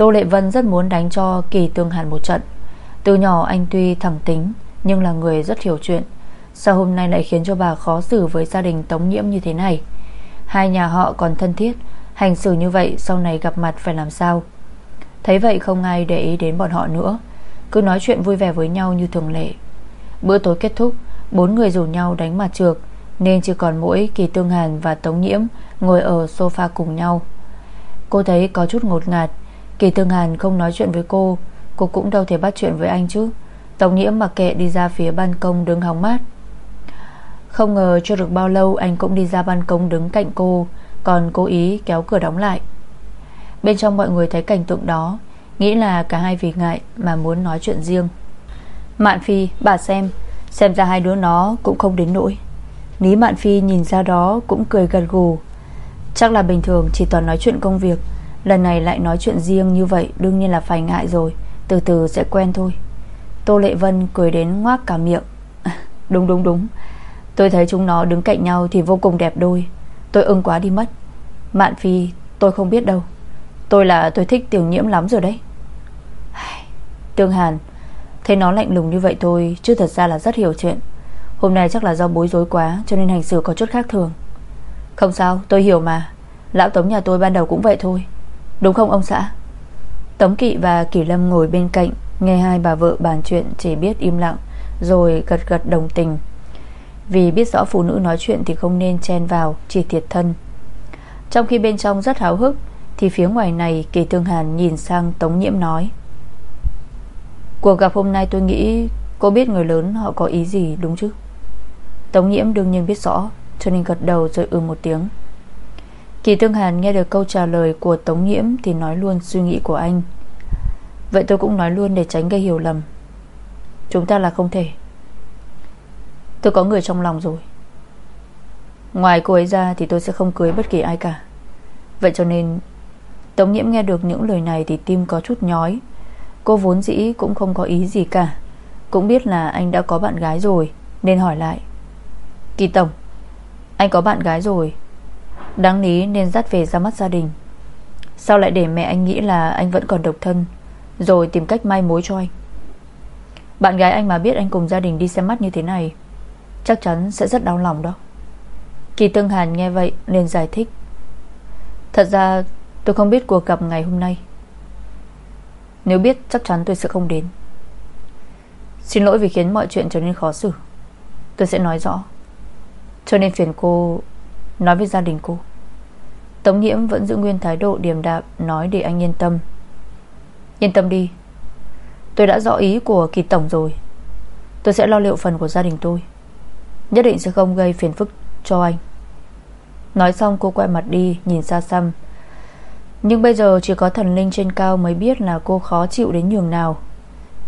Tô Lệ Vân rất muốn đánh cho Kỳ Tương Hàn một trận. Từ nhỏ anh tuy thẳng tính, Nhưng là người rất hiểu chuyện. Sao hôm nay lại khiến cho bà khó xử Với gia đình Tống Nhiễm như thế này? Hai nhà họ còn thân thiết, Hành xử như vậy sau này gặp mặt phải làm sao? Thấy vậy không ai để ý đến bọn họ nữa. Cứ nói chuyện vui vẻ với nhau như thường lệ. Bữa tối kết thúc, Bốn người rủ nhau đánh mặt trược, Nên chỉ còn mỗi Kỳ Tương Hàn và Tống Nhiễm Ngồi ở sofa cùng nhau. Cô thấy có chút ngột ngạt Kỳ Tương Hàn không nói chuyện với cô Cô cũng đâu thể bắt chuyện với anh chứ. Tống Nhiễm mặc kệ đi ra phía ban công đứng hóng mát. Không ngờ chưa được bao lâu Anh cũng đi ra ban công đứng cạnh cô, Còn cố ý kéo cửa đóng lại. Bên trong mọi người thấy cảnh tượng đó, Nghĩ là cả hai vì ngại Mà muốn nói chuyện riêng. Mạn Phi, bà xem Xem ra hai đứa nó cũng không đến nỗi. Lý Mạn Phi nhìn ra đó cũng cười gật gù. Chắc là bình thường chỉ toàn nói chuyện công việc Lần này lại nói chuyện riêng như vậy, Đương nhiên là phải ngại rồi. Từ từ sẽ quen thôi. Tô Lệ Vân cười đến ngoác cả miệng. Đúng đúng đúng. Tôi thấy chúng nó đứng cạnh nhau thì vô cùng đẹp đôi. Tôi ưng quá đi mất. Mạn Phi, tôi không biết đâu. Tôi là, tôi thích tiểu nhiễm lắm rồi đấy. Tương Hàn, Thấy nó lạnh lùng như vậy thôi, Chứ thật ra là rất hiểu chuyện. Hôm nay chắc là do bối rối quá, Cho nên hành xử có chút khác thường. Không sao, tôi hiểu mà. Lão Tống nhà tôi ban đầu cũng vậy thôi. Đúng không ông xã? Tống Kỵ và Kỳ Lâm ngồi bên cạnh, Nghe hai bà vợ bàn chuyện chỉ biết im lặng, Rồi gật gật đồng tình. Vì biết rõ phụ nữ nói chuyện Thì không nên chen vào, Chỉ thiệt thân. Trong khi bên trong rất háo hức, Thì phía ngoài này Kỳ Tương Hàn nhìn sang Tống Nhiễm nói. Cuộc gặp hôm nay tôi nghĩ Cô biết người lớn họ có ý gì, đúng chứ? Tống Nhiễm đương nhiên biết rõ, Cho nên gật đầu rồi ừ một tiếng. Kỳ Tương Hàn nghe được câu trả lời của Tống Nhiễm Thì nói luôn suy nghĩ của anh. Vậy tôi cũng nói luôn để tránh gây hiểu lầm. Chúng ta là không thể. Tôi có người trong lòng rồi. Ngoài cô ấy ra Thì tôi sẽ không cưới bất kỳ ai cả. Vậy cho nên, Tống Nhiễm nghe được những lời này Thì tim có chút nhói. Cô vốn dĩ cũng không có ý gì cả. Cũng biết là anh đã có bạn gái rồi, Nên hỏi lại. Kỳ Tổng, Anh có bạn gái rồi Đáng lý nên dắt về ra mắt gia đình. Sao lại để mẹ anh nghĩ là anh vẫn còn độc thân, Rồi tìm cách mai mối cho anh? Bạn gái anh mà biết anh cùng gia đình đi xem mắt như thế này, Chắc chắn sẽ rất đau lòng đó. Kỳ Tương Hàn nghe vậy liền giải thích. Thật ra, tôi không biết cuộc gặp ngày hôm nay. Nếu biết, chắc chắn tôi sẽ không đến. Xin lỗi vì khiến mọi chuyện trở nên khó xử. Tôi sẽ nói rõ. Cho nên phiền cô Nói với gia đình cô. Tống nhiễm vẫn giữ nguyên thái độ điềm đạm, Nói để anh yên tâm. Yên tâm đi. Tôi đã rõ ý của kỳ tổng rồi. Tôi sẽ lo liệu phần của gia đình tôi. Nhất định sẽ không gây phiền phức cho anh. Nói xong cô quay mặt đi, Nhìn xa xăm. Nhưng bây giờ chỉ có thần linh trên cao mới biết là cô khó chịu đến nhường nào.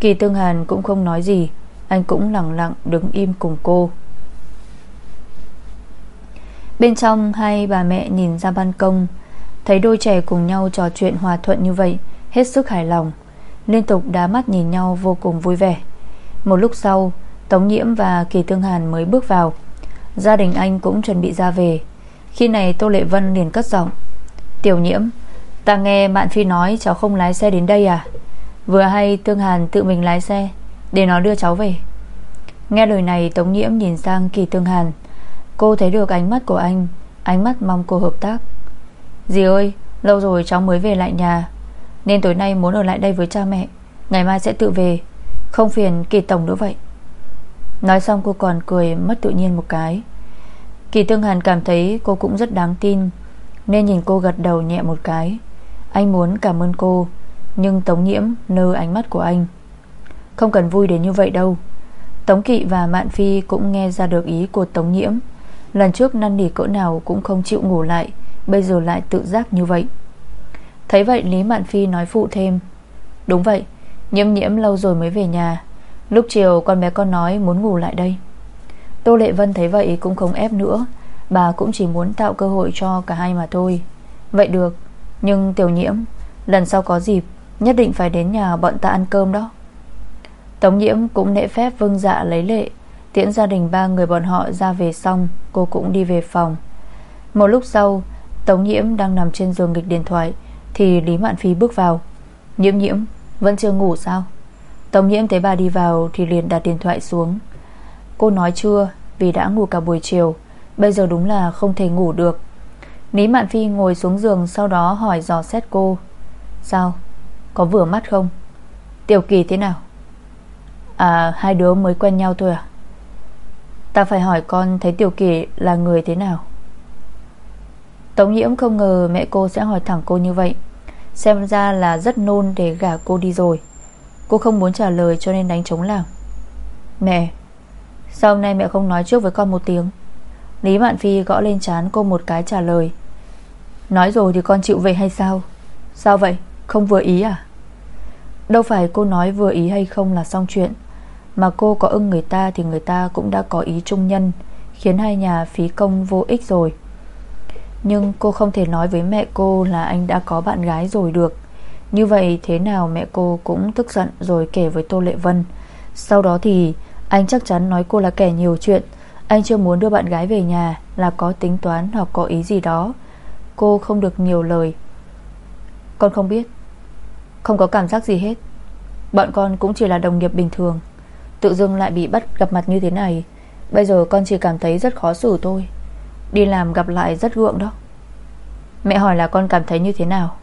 Kỳ Tương Hàn cũng không nói gì. Anh cũng lặng lặng đứng im cùng cô. Bên trong hai bà mẹ nhìn ra ban công, Thấy đôi trẻ cùng nhau trò chuyện hòa thuận như vậy, Hết sức hài lòng. Liên tục đá mắt nhìn nhau vô cùng vui vẻ. Một lúc sau, Tống Nhiễm và Kỳ Tương Hàn mới bước vào. Gia đình anh cũng chuẩn bị ra về. Khi này Tô Lệ Vân liền cất giọng. Tiểu Nhiễm, Ta nghe Mạn Phi nói cháu không lái xe đến đây à? Vừa hay Tương Hàn tự mình lái xe, Để nó đưa cháu về. Nghe lời này, Tống Nhiễm nhìn sang Kỳ Tương Hàn. Cô thấy được ánh mắt của anh, Ánh mắt mong cô hợp tác. Dì ơi, lâu rồi cháu mới về lại nhà, Nên tối nay muốn ở lại đây với cha mẹ, Ngày mai sẽ tự về, Không phiền Kỳ Tổng nữa vậy. Nói xong cô còn cười mất tự nhiên một cái. Kỳ Tương Hàn cảm thấy cô cũng rất đáng tin, Nên nhìn cô gật đầu nhẹ một cái. Anh muốn cảm ơn cô, Nhưng Tống Nhiễm nơ ánh mắt của anh. Không cần vui đến như vậy đâu. Tống Kỵ và Mạn Phi cũng nghe ra được ý của Tống Nhiễm. Lần trước năn nỉ cỡ nào cũng không chịu ngủ lại, Bây giờ lại tự giác như vậy. Thấy vậy Lý Mạn Phi nói phụ thêm. Đúng vậy, Nhiễm nhiễm lâu rồi mới về nhà. Lúc chiều con bé con nói muốn ngủ lại đây. Tô Lệ Vân thấy vậy cũng không ép nữa. Bà cũng chỉ muốn tạo cơ hội cho cả hai mà thôi. Vậy được, Nhưng tiểu nhiễm, Lần sau có dịp, Nhất định phải đến nhà bọn ta ăn cơm đó. Tống nhiễm cũng nệ phép vâng dạ lấy lệ. Tiễn gia đình ba người bọn họ ra về xong, Cô cũng đi về phòng. Một lúc sau, Tống nhiễm đang nằm trên giường nghịch điện thoại, Thì Lý Mạn Phi bước vào. Nhiễm nhiễm, vẫn chưa ngủ sao? Tống nhiễm thấy bà đi vào Thì liền đặt điện thoại xuống. Cô nói chưa, vì đã ngủ cả buổi chiều, Bây giờ đúng là không thể ngủ được. Lý Mạn Phi ngồi xuống giường Sau đó hỏi dò xét cô. Sao, có vừa mắt không? Tiểu kỳ thế nào? À hai đứa mới quen nhau thôi à? Ta phải hỏi con thấy Tiểu Kỳ là người thế nào? Tống nhiễm không ngờ mẹ cô sẽ hỏi thẳng cô như vậy. Xem ra là rất nôn để gả cô đi rồi. Cô không muốn trả lời cho nên đánh trống làm. Mẹ, Sao hôm nay mẹ không nói trước với con một tiếng? Lý Mạn Phi gõ lên chán cô một cái trả lời. Nói rồi thì con chịu về hay sao? Sao vậy? Không vừa ý à? Đâu phải cô nói vừa ý hay không là xong chuyện. Mà cô có ưng người ta Thì người ta cũng đã có ý trung nhân, Khiến hai nhà phí công vô ích rồi. Nhưng cô không thể nói với mẹ cô Là anh đã có bạn gái rồi được. Như vậy thế nào mẹ cô cũng tức giận Rồi kể với Tô Lệ Vân. Sau đó thì, anh chắc chắn nói cô là kẻ nhiều chuyện. Anh chưa muốn đưa bạn gái về nhà Là có tính toán hoặc có ý gì đó. Cô không được nhiều lời. Con không biết. Không có cảm giác gì hết. Bọn con cũng chỉ là đồng nghiệp bình thường. Tự dưng lại bị bắt gặp mặt như thế này. Bây giờ con chỉ cảm thấy rất khó xử thôi. Đi làm gặp lại rất gượng đó. Mẹ hỏi là con cảm thấy như thế nào?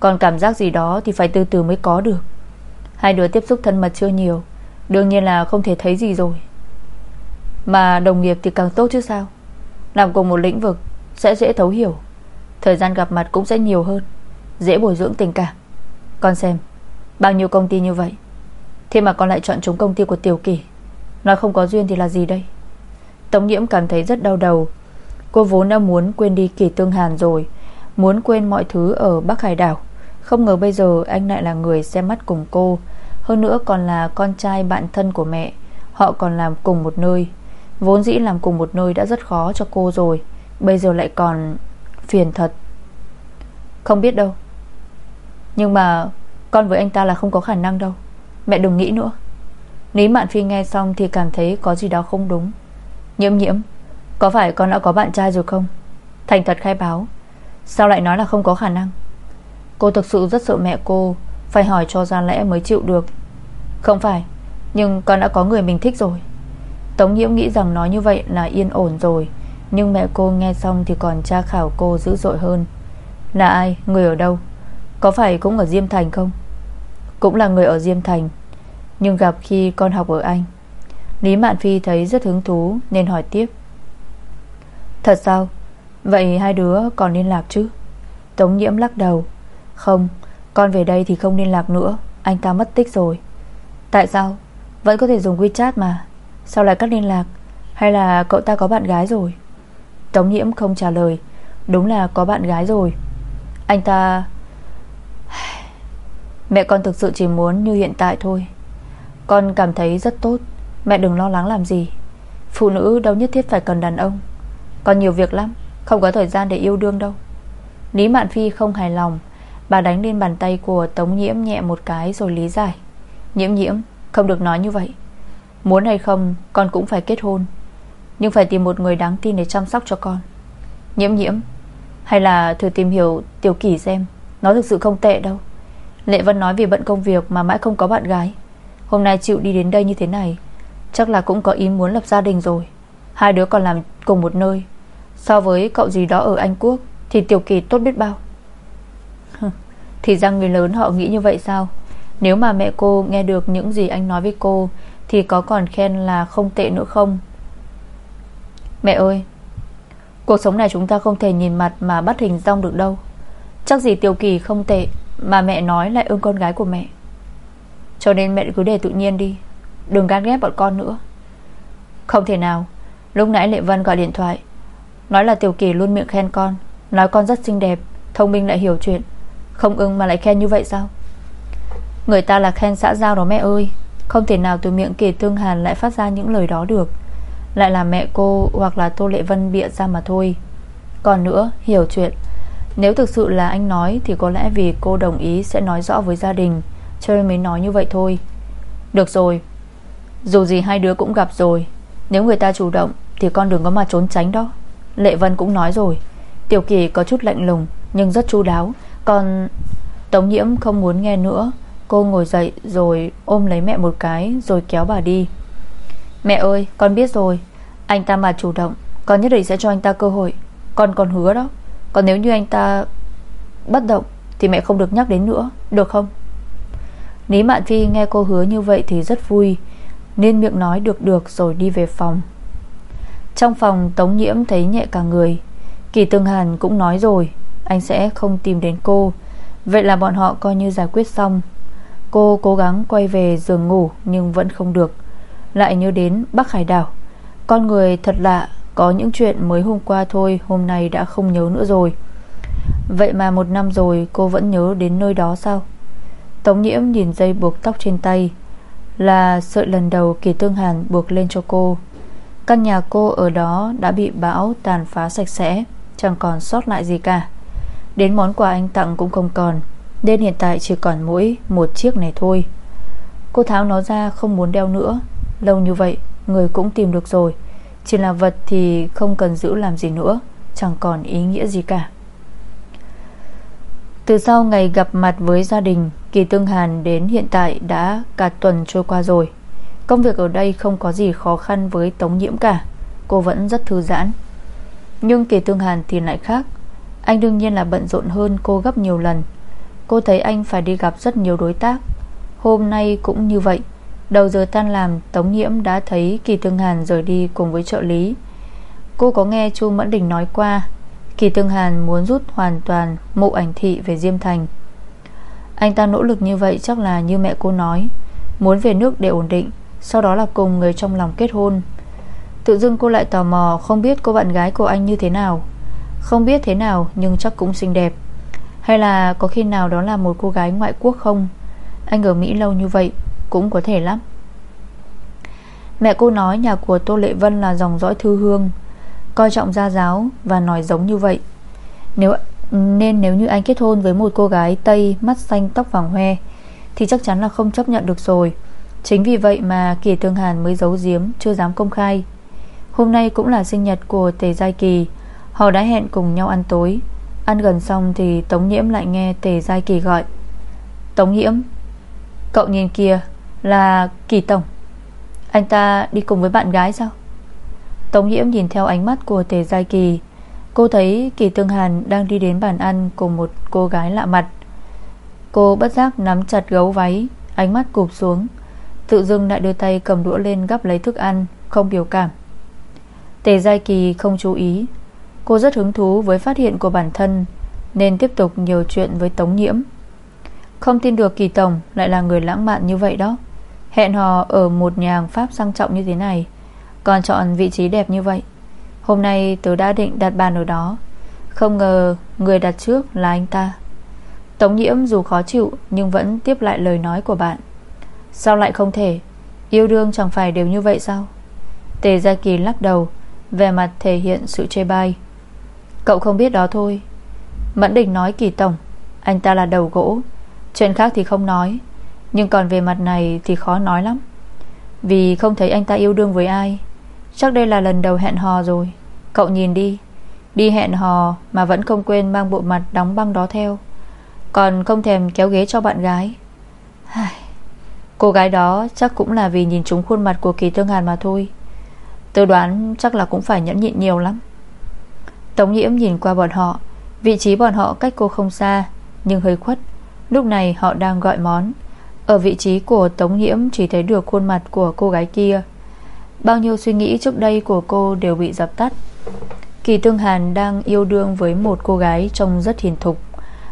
Con cảm giác gì đó Thì phải từ từ mới có được. Hai đứa tiếp xúc thân mật chưa nhiều, Đương nhiên là không thể thấy gì rồi. Mà đồng nghiệp thì càng tốt chứ sao? Làm cùng một lĩnh vực, Sẽ dễ thấu hiểu. Thời gian gặp mặt cũng sẽ nhiều hơn, Dễ bồi dưỡng tình cảm. Con xem, Bao nhiêu công ty như vậy? Thế mà con lại chọn chúng công ty của Tiểu Kỳ Nói không có duyên thì là gì đây? Tống nhiễm cảm thấy rất đau đầu. Cô vốn đã muốn quên đi Kỳ Tương Hàn rồi, Muốn quên mọi thứ ở Bắc Hải đảo. Không ngờ bây giờ anh lại là người xem mắt cùng cô. Hơn nữa còn là con trai bạn thân của mẹ, Họ còn làm cùng một nơi. Vốn dĩ làm cùng một nơi đã rất khó cho cô rồi, Bây giờ lại còn Phiền thật. Không biết đâu. Nhưng mà con với anh ta là không có khả năng đâu. Mẹ đừng nghĩ nữa. Lý Mạn Phi nghe xong thì cảm thấy có gì đó không đúng. Nhiễm nhiễm Có phải con đã có bạn trai rồi không? Thành thật khai báo Sao lại nói là không có khả năng? Cô thực sự rất sợ mẹ cô phải hỏi cho ra lẽ mới chịu được. Không phải Nhưng con đã có người mình thích rồi. Tống nhiễm nghĩ rằng nói như vậy là yên ổn rồi Nhưng mẹ cô nghe xong Thì còn tra khảo cô dữ dội hơn. Là ai, người ở đâu? Có phải cũng ở Diêm Thành không? Cũng là người ở Diêm Thành, Nhưng gặp khi con học ở Anh. Lý Mạn Phi thấy rất hứng thú, Nên hỏi tiếp. Thật sao? Vậy hai đứa còn liên lạc chứ? Tống nhiễm lắc đầu. Không, con về đây thì không liên lạc nữa, Anh ta mất tích rồi. Tại sao? Vẫn có thể dùng WeChat mà. Sao lại cắt liên lạc? Hay là cậu ta có bạn gái rồi? Tống nhiễm không trả lời. Đúng là có bạn gái rồi. Anh ta Mẹ con thực sự chỉ muốn như hiện tại thôi. Con cảm thấy rất tốt. Mẹ đừng lo lắng làm gì. Phụ nữ đâu nhất thiết phải cần đàn ông. Còn nhiều việc lắm, Không có thời gian để yêu đương đâu. Lý Mạn Phi không hài lòng. Bà đánh lên bàn tay của Tống Nhiễm nhẹ một cái rồi lý giải. Nhiễm nhiễm, Không được nói như vậy. Muốn hay không, con cũng phải kết hôn. Nhưng phải tìm một người đáng tin để chăm sóc cho con. Nhiễm nhiễm, Hay là thử tìm hiểu Tiểu Kỷ xem. Nó thực sự không tệ đâu. Lệ Vân nói vì bận công việc mà mãi không có bạn gái. Hôm nay chịu đi đến đây như thế này, Chắc là cũng có ý muốn lập gia đình rồi. Hai đứa còn làm cùng một nơi. So với cậu gì đó ở Anh Quốc Thì Tiểu Kỳ tốt biết bao. Thì ra người lớn họ nghĩ như vậy sao? Nếu mà mẹ cô nghe được những gì anh nói với cô Thì có còn khen là không tệ nữa không? Mẹ ơi, Cuộc sống này chúng ta không thể nhìn mặt Mà bắt hình rong được đâu. Chắc gì Tiểu Kỳ không tệ. Mà mẹ nói lại ưng con gái của mẹ. Cho nên mẹ cứ để tự nhiên đi. Đừng gán ghép bọn con nữa. Không thể nào. Lúc nãy Lệ Vân gọi điện thoại. Nói là Tiểu Kỳ luôn miệng khen con. Nói con rất xinh đẹp. Thông minh lại hiểu chuyện. Không ưng mà lại khen như vậy sao? Người ta là khen xã giao đó mẹ ơi. Không thể nào từ miệng Kỳ Tương Hàn lại phát ra những lời đó được. Lại là mẹ cô Hoặc là Tô Lệ Vân bịa ra mà thôi. Còn nữa, hiểu chuyện. Nếu thực sự là anh nói, Thì có lẽ vì cô đồng ý sẽ nói rõ với gia đình. Cho nên mới nói như vậy thôi. Được rồi. Dù gì hai đứa cũng gặp rồi. Nếu người ta chủ động, Thì con đừng có mà trốn tránh đó. Lệ Vân cũng nói rồi. Tiểu Kỳ có chút lạnh lùng, Nhưng rất chu đáo. Còn Tống Nhiễm không muốn nghe nữa. Cô ngồi dậy rồi ôm lấy mẹ một cái, Rồi kéo bà đi. Mẹ ơi, con biết rồi. Anh ta mà chủ động, Con nhất định sẽ cho anh ta cơ hội. Con còn hứa đó. Còn nếu như anh ta bất động Thì mẹ không được nhắc đến nữa, Được không? Lý Mạn Phi nghe cô hứa như vậy thì rất vui, nên miệng nói được được rồi đi về phòng. Trong phòng, Tống Nhiễm thấy nhẹ cả người. Kỳ Tương Hàn cũng nói rồi, Anh sẽ không tìm đến cô. Vậy là bọn họ coi như giải quyết xong. Cô cố gắng quay về giường ngủ Nhưng vẫn không được. Lại nhớ đến Bắc Hải đảo. Con người thật lạ có những chuyện mới hôm qua thôi, Hôm nay đã không nhớ nữa rồi. Vậy mà một năm rồi, cô vẫn nhớ đến nơi đó sao? Tống nhiễm nhìn dây buộc tóc trên tay, là sợi lần đầu Kỳ Tương Hàn buộc lên cho cô. Căn nhà cô ở đó đã bị bão tàn phá sạch sẽ, Chẳng còn sót lại gì cả. Đến món quà anh tặng cũng không còn, Nên hiện tại chỉ còn mỗi một chiếc này thôi. Cô tháo nó ra, không muốn đeo nữa. Lâu như vậy, Người cũng tìm được rồi. Chỉ là vật thì không cần giữ làm gì nữa, Chẳng còn ý nghĩa gì cả. Từ sau ngày gặp mặt với gia đình, Kỳ Tương Hàn đến hiện tại đã cả tuần trôi qua rồi. Công việc ở đây không có gì khó khăn với Tống Nhiễm cả, Cô vẫn rất thư giãn. Nhưng Kỳ Tương Hàn thì lại khác. Anh đương nhiên là bận rộn hơn cô gấp nhiều lần. Cô thấy anh phải đi gặp rất nhiều đối tác. Hôm nay cũng như vậy. Đầu giờ tan làm, Tống Nhiễm đã thấy Kỳ thương Hàn rời đi cùng với trợ lý. Cô có nghe Chu Mẫn Đình nói qua, Kỳ thương Hàn muốn rút hoàn toàn mộ ảnh thị về Diêm Thành. Anh ta nỗ lực như vậy chắc là như mẹ cô nói, Muốn về nước để ổn định, Sau đó là cùng người trong lòng kết hôn. Tự dưng cô lại tò mò Không biết cô bạn gái của anh như thế nào. Không biết thế nào nhưng chắc cũng xinh đẹp. Hay là có khi nào đó là một cô gái ngoại quốc không? Anh ở Mỹ lâu như vậy cũng có thể lắm. Mẹ cô nói nhà của Tô Lệ Vân là dòng dõi thư hương, Coi trọng gia giáo Và nói giống như vậy. Nếu, nên nếu như anh kết hôn với một cô gái Tây Mắt xanh tóc vàng hoe, Thì chắc chắn là không chấp nhận được rồi. Chính vì vậy mà Kỳ Tương Hàn mới giấu giếm, Chưa dám công khai. Hôm nay cũng là sinh nhật của Tề Giai Kỳ, Họ đã hẹn cùng nhau ăn tối. Ăn gần xong thì Tống Nhiễm lại nghe Tề Giai Kỳ gọi. Tống Nhiễm, Cậu nhìn kìa là Kỳ Tổng. Anh ta đi cùng với bạn gái sao? Tống Nhiễm nhìn theo ánh mắt của Tề Giai Kỳ. Cô thấy Kỳ Tương Hàn đang đi đến bàn ăn Cùng một cô gái lạ mặt. Cô bất giác nắm chặt gấu váy, Ánh mắt cụp xuống. Tự dưng lại đưa tay cầm đũa lên gắp lấy thức ăn, Không biểu cảm. Tề Giai Kỳ không chú ý. Cô rất hứng thú với phát hiện của bản thân, Nên tiếp tục nhiều chuyện với Tống Nhiễm. Không tin được Kỳ Tổng Lại là người lãng mạn như vậy đó. Hẹn hò ở một nhà hàng Pháp sang trọng như thế này. Còn chọn vị trí đẹp như vậy. Hôm nay tớ đã định đặt bàn ở đó. Không ngờ người đặt trước là anh ta. Tống nhiễm dù khó chịu Nhưng vẫn tiếp lại lời nói của bạn. Sao lại không thể? Yêu đương chẳng phải đều như vậy sao? Tề Gia Kỳ lắc đầu Về mặt thể hiện sự chê bai. Cậu không biết đó thôi. Mẫn Đình nói Kỳ Tổng, Anh ta là đầu gỗ. Chuyện khác thì không nói. Nhưng còn về mặt này thì khó nói lắm. Vì không thấy anh ta yêu đương với ai. Chắc đây là lần đầu hẹn hò rồi. Cậu nhìn đi. Đi hẹn hò mà vẫn không quên mang bộ mặt đóng băng đó theo. Còn không thèm kéo ghế cho bạn gái. Cô gái đó chắc cũng là vì nhìn trúng khuôn mặt của Kỳ Tương Hàn mà thôi. Tôi đoán chắc là cũng phải nhẫn nhịn nhiều lắm. Tống nhiễm nhìn qua bọn họ. Vị trí bọn họ cách cô không xa, Nhưng hơi khuất. Lúc này họ đang gọi món. Ở vị trí của Tống nhiễm Chỉ thấy được khuôn mặt của cô gái kia. Bao nhiêu suy nghĩ trước đây của cô Đều bị dập tắt. Kỳ Tương Hàn đang yêu đương với một cô gái Trông rất hiền thục.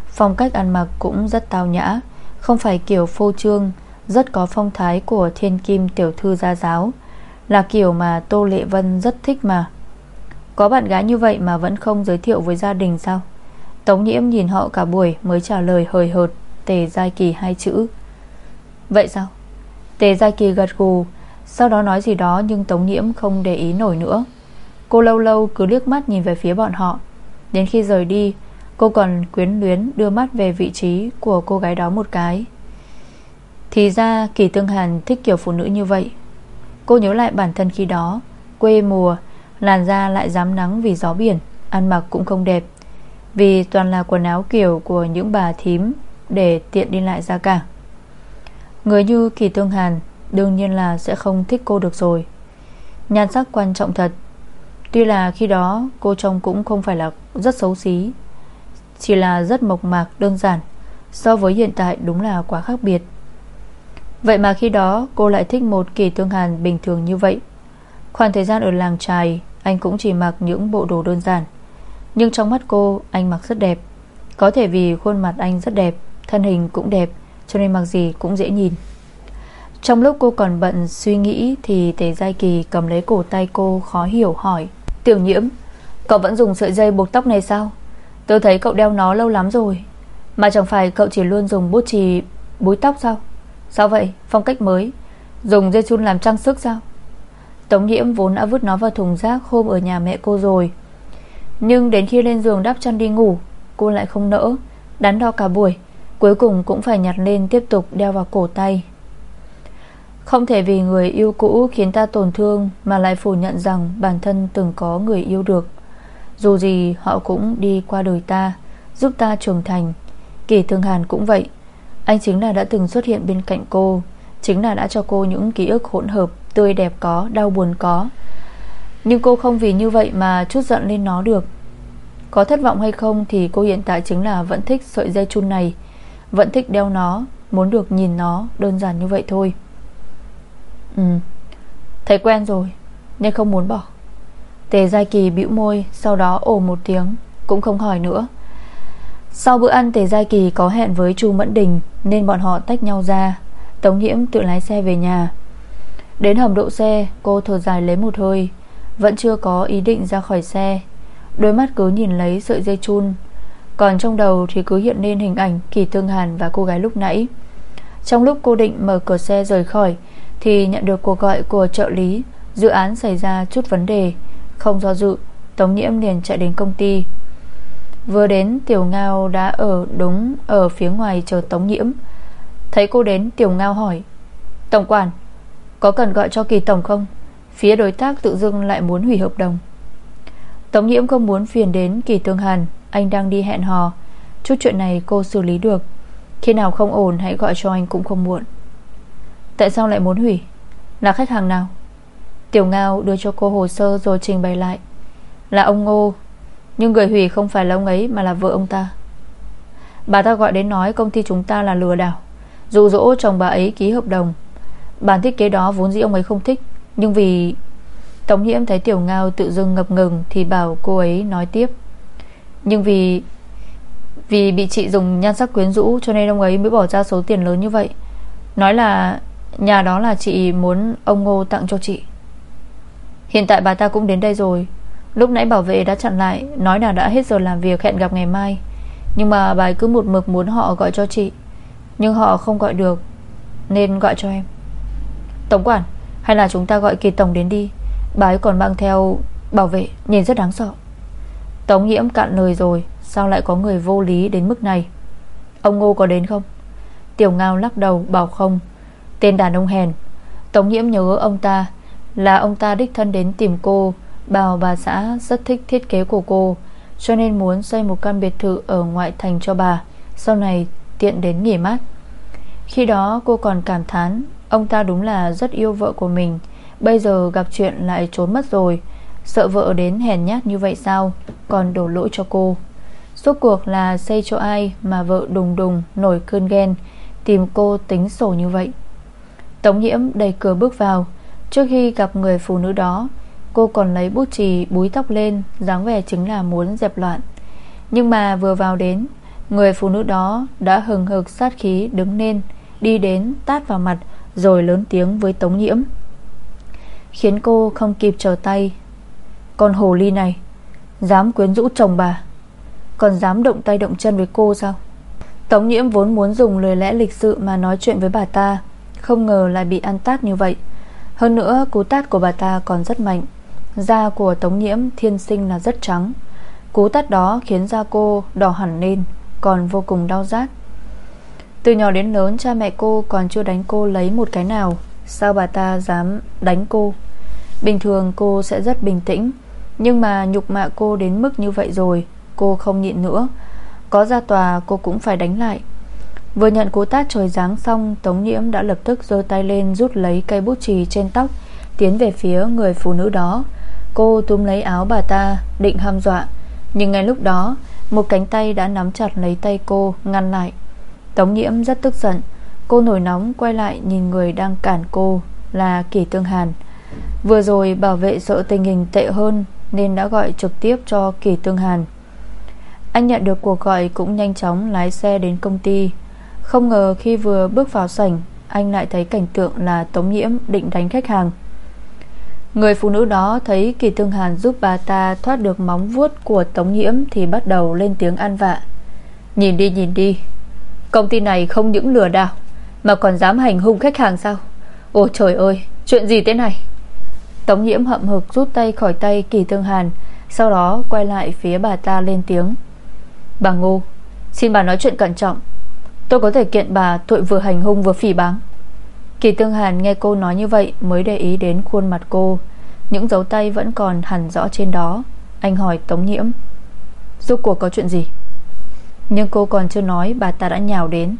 Phong cách ăn mặc cũng rất tao nhã, Không phải kiểu phô trương, Rất có phong thái của thiên kim tiểu thư gia giáo. Là kiểu mà Tô Lệ Vân rất thích mà. Có bạn gái như vậy mà vẫn không giới thiệu với gia đình sao? Tống nhiễm nhìn họ cả buổi Mới trả lời hời hợt, Tề Giai Kỳ hai chữ. Vậy sao? Tề gia Kỳ gật gù, Sau đó nói gì đó nhưng Tống nhiễm không để ý nổi nữa. Cô lâu lâu cứ liếc mắt nhìn về phía bọn họ. Đến khi rời đi, Cô còn quyến luyến đưa mắt về vị trí Của cô gái đó một cái. Thì ra Kỳ Tương Hàn thích kiểu phụ nữ như vậy. Cô nhớ lại bản thân khi đó, Quê mùa, Làn da lại dám nắng vì gió biển, Ăn mặc cũng không đẹp. Vì toàn là quần áo kiểu của những bà thím Để tiện đi lại ra cảng. Người như Kỳ Tương Hàn Đương nhiên là sẽ không thích cô được rồi. Nhan sắc quan trọng thật. Tuy là khi đó cô trông cũng không phải là rất xấu xí, Chỉ là rất mộc mạc, đơn giản, So với hiện tại đúng là quá khác biệt. Vậy mà khi đó cô lại thích một kỳ tương hàn bình thường như vậy. Khoảng thời gian ở làng trài Anh cũng chỉ mặc những bộ đồ đơn giản, Nhưng trong mắt cô anh mặc rất đẹp. Có thể vì khuôn mặt anh rất đẹp, Thân hình cũng đẹp cho nên mặc gì cũng dễ nhìn. Trong lúc cô còn bận suy nghĩ Thì Tề Giai Kỳ cầm lấy cổ tay cô khó hiểu hỏi, Tiểu nhiễm, Cậu vẫn dùng sợi dây buộc tóc này sao? Tôi thấy cậu đeo nó lâu lắm rồi, Mà chẳng phải cậu chỉ luôn dùng bút chì, Búi tóc sao? Sao vậy? Phong cách mới. Dùng dây chun làm trang sức sao? Tống nhiễm vốn đã vứt nó vào thùng rác Hôm ở nhà mẹ cô rồi. Nhưng đến khi lên giường đắp chăn đi ngủ, Cô lại không nỡ, Đắn đo cả buổi. Cuối cùng cũng phải nhặt lên tiếp tục đeo vào cổ tay. Không thể vì người yêu cũ khiến ta tổn thương Mà lại phủ nhận rằng bản thân từng có người yêu được. Dù gì họ cũng đi qua đời ta Giúp ta trưởng thành. Kỳ Thương Hàn cũng vậy Anh chính là đã từng xuất hiện bên cạnh cô Chính là đã cho cô những ký ức hỗn hợp Tươi đẹp có, đau buồn có. Nhưng cô không vì như vậy mà chút giận lên nó được. Có thất vọng hay không Thì cô hiện tại chính là vẫn thích sợi dây chun này. Vẫn thích đeo nó, Muốn được nhìn nó Đơn giản như vậy thôi. Ừ Thấy quen rồi, Nên không muốn bỏ. Tề Giai Kỳ bĩu môi, Sau đó ồ một tiếng, Cũng không hỏi nữa. Sau bữa ăn, Tề Giai Kỳ có hẹn với Chu Mẫn Đình, Nên bọn họ tách nhau ra. Tống Nhiễm tự lái xe về nhà. Đến hầm độ xe, Cô thở dài lấy một hơi, Vẫn chưa có ý định ra khỏi xe. Đôi mắt cứ nhìn lấy sợi dây chun còn trong đầu thì cứ hiện lên hình ảnh Kỳ thương Hàn và cô gái lúc nãy. Trong lúc cô định mở cửa xe rời khỏi, thì nhận được cuộc gọi của trợ lý. Dự án xảy ra chút vấn đề. Không do dự, Tống nhiễm liền chạy đến công ty. Vừa đến, Tiểu Ngao đã ở đúng Ở phía ngoài chờ Tống nhiễm. Thấy cô đến, Tiểu Ngao hỏi, Tổng quản, Có cần gọi cho kỳ tổng không? Phía đối tác tự dưng lại muốn hủy hợp đồng. Tống nhiễm không muốn phiền đến Kỳ Tương Hàn. Anh đang đi hẹn hò. Chút chuyện này cô xử lý được. Khi nào không ổn, hãy gọi cho anh cũng không muộn. Tại sao lại muốn hủy? Là khách hàng nào? Tiểu Ngao đưa cho cô hồ sơ rồi trình bày lại. Là ông Ngô. Nhưng người hủy không phải là ông ấy, Mà là vợ ông ta. Bà ta gọi đến nói công ty chúng ta là lừa đảo. Dụ dỗ chồng bà ấy ký hợp đồng. Bản thiết kế đó vốn dĩ ông ấy không thích. Nhưng vì Tống nhiễm thấy Tiểu Ngao tự dưng ngập ngừng Thì bảo cô ấy nói tiếp. Nhưng vì Vì bị chị dùng nhan sắc quyến rũ Cho nên ông ấy mới bỏ ra số tiền lớn như vậy. Nói là Nhà đó là chị muốn ông Ngô tặng cho chị. Hiện tại bà ta cũng đến đây rồi. Lúc nãy bảo vệ đã chặn lại, Nói là đã hết giờ làm việc, hẹn gặp ngày mai. Nhưng mà bà ấy cứ một mực muốn họ gọi cho chị. Nhưng họ không gọi được, Nên gọi cho em. Tổng quản, Hay là chúng ta gọi kỳ tổng đến đi. Bà ấy còn mang theo bảo vệ, Nhìn rất đáng sợ. Tống nhiễm cạn lời rồi, Sao lại có người vô lý đến mức này? Ông Ngô có đến không? Tiểu Ngao lắc đầu, bảo không. Tên đàn ông hèn. Tống nhiễm nhớ ông ta, Là ông ta đích thân đến tìm cô. Bảo bà xã rất thích thiết kế của cô, Cho nên muốn xây một căn biệt thự Ở ngoại thành cho bà, Sau này tiện đến nghỉ mát. Khi đó cô còn cảm thán, Ông ta đúng là rất yêu vợ của mình, Bây giờ gặp chuyện lại trốn mất rồi. Sợ vợ đến hèn nhát như vậy sao? Còn đổ lỗi cho cô. Suốt cuộc là xây cho ai Mà vợ đùng đùng nổi cơn ghen, Tìm cô tính sổ như vậy? Tống nhiễm đẩy cửa bước vào. Trước khi gặp người phụ nữ đó, Cô còn lấy bút chì búi tóc lên, dáng vẻ chính là muốn dẹp loạn. Nhưng mà vừa vào đến, Người phụ nữ đó đã hừng hực sát khí đứng lên Đi đến tát vào mặt, Rồi lớn tiếng với Tống Nhiễm. Khiến cô không kịp trở tay con hồ ly này. Dám quyến rũ chồng bà. Còn dám động tay động chân với cô sao? Tống Nhiễm vốn muốn dùng lời lẽ lịch sự Mà nói chuyện với bà ta, Không ngờ lại bị ăn tát như vậy. Hơn nữa, cú tát của bà ta còn rất mạnh. Da của Tống Nhiễm thiên sinh là rất trắng. Cú tát đó khiến da cô đỏ hẳn lên, Còn vô cùng đau rát. Từ nhỏ đến lớn, cha mẹ cô còn chưa đánh cô lấy một cái nào. Sao bà ta dám đánh cô? Bình thường cô sẽ rất bình tĩnh. Nhưng mà nhục mạ cô đến mức như vậy rồi, Cô không nhịn nữa. Có ra tòa, cô cũng phải đánh lại. Vừa nhận cú tát trời giáng xong, Tống nhiễm đã lập tức giơ tay lên Rút lấy cây bút chì trên tóc, Tiến về phía người phụ nữ đó. Cô túm lấy áo bà ta, Định hăm dọa. Nhưng ngay lúc đó, Một cánh tay đã nắm chặt lấy tay cô, Ngăn lại. Tống nhiễm rất tức giận. Cô nổi nóng quay lại nhìn người đang cản cô, Là Kỷ Tương Hàn. Vừa rồi bảo vệ sợ tình hình tệ hơn nên đã gọi trực tiếp cho kỳ Tương Hàn. Anh nhận được cuộc gọi Cũng nhanh chóng lái xe đến công ty. Không ngờ khi vừa bước vào sảnh, Anh lại thấy cảnh tượng là Tống Nhiễm Định đánh khách hàng. Người phụ nữ đó thấy Kỳ Tương Hàn giúp bà ta thoát được móng vuốt của Tống Nhiễm Thì bắt đầu lên tiếng an vạ. Nhìn đi nhìn đi. Công ty này không những lừa đảo, Mà còn dám hành hung khách hàng sao? Ôi trời ơi, chuyện gì thế này? Tống Nhiễm hậm hực rút tay khỏi tay Kỳ Tương Hàn, Sau đó quay lại phía bà ta lên tiếng. Bà Ngô, Xin bà nói chuyện cẩn trọng. Tôi có thể kiện bà tội vừa hành hung vừa phỉ báng. Kỳ Tương Hàn nghe cô nói như vậy Mới để ý đến khuôn mặt cô. Những dấu tay vẫn còn hẳn rõ trên đó. Anh hỏi Tống Nhiễm. Rốt cuộc có chuyện gì? Nhưng cô còn chưa nói, bà ta đã nhào đến.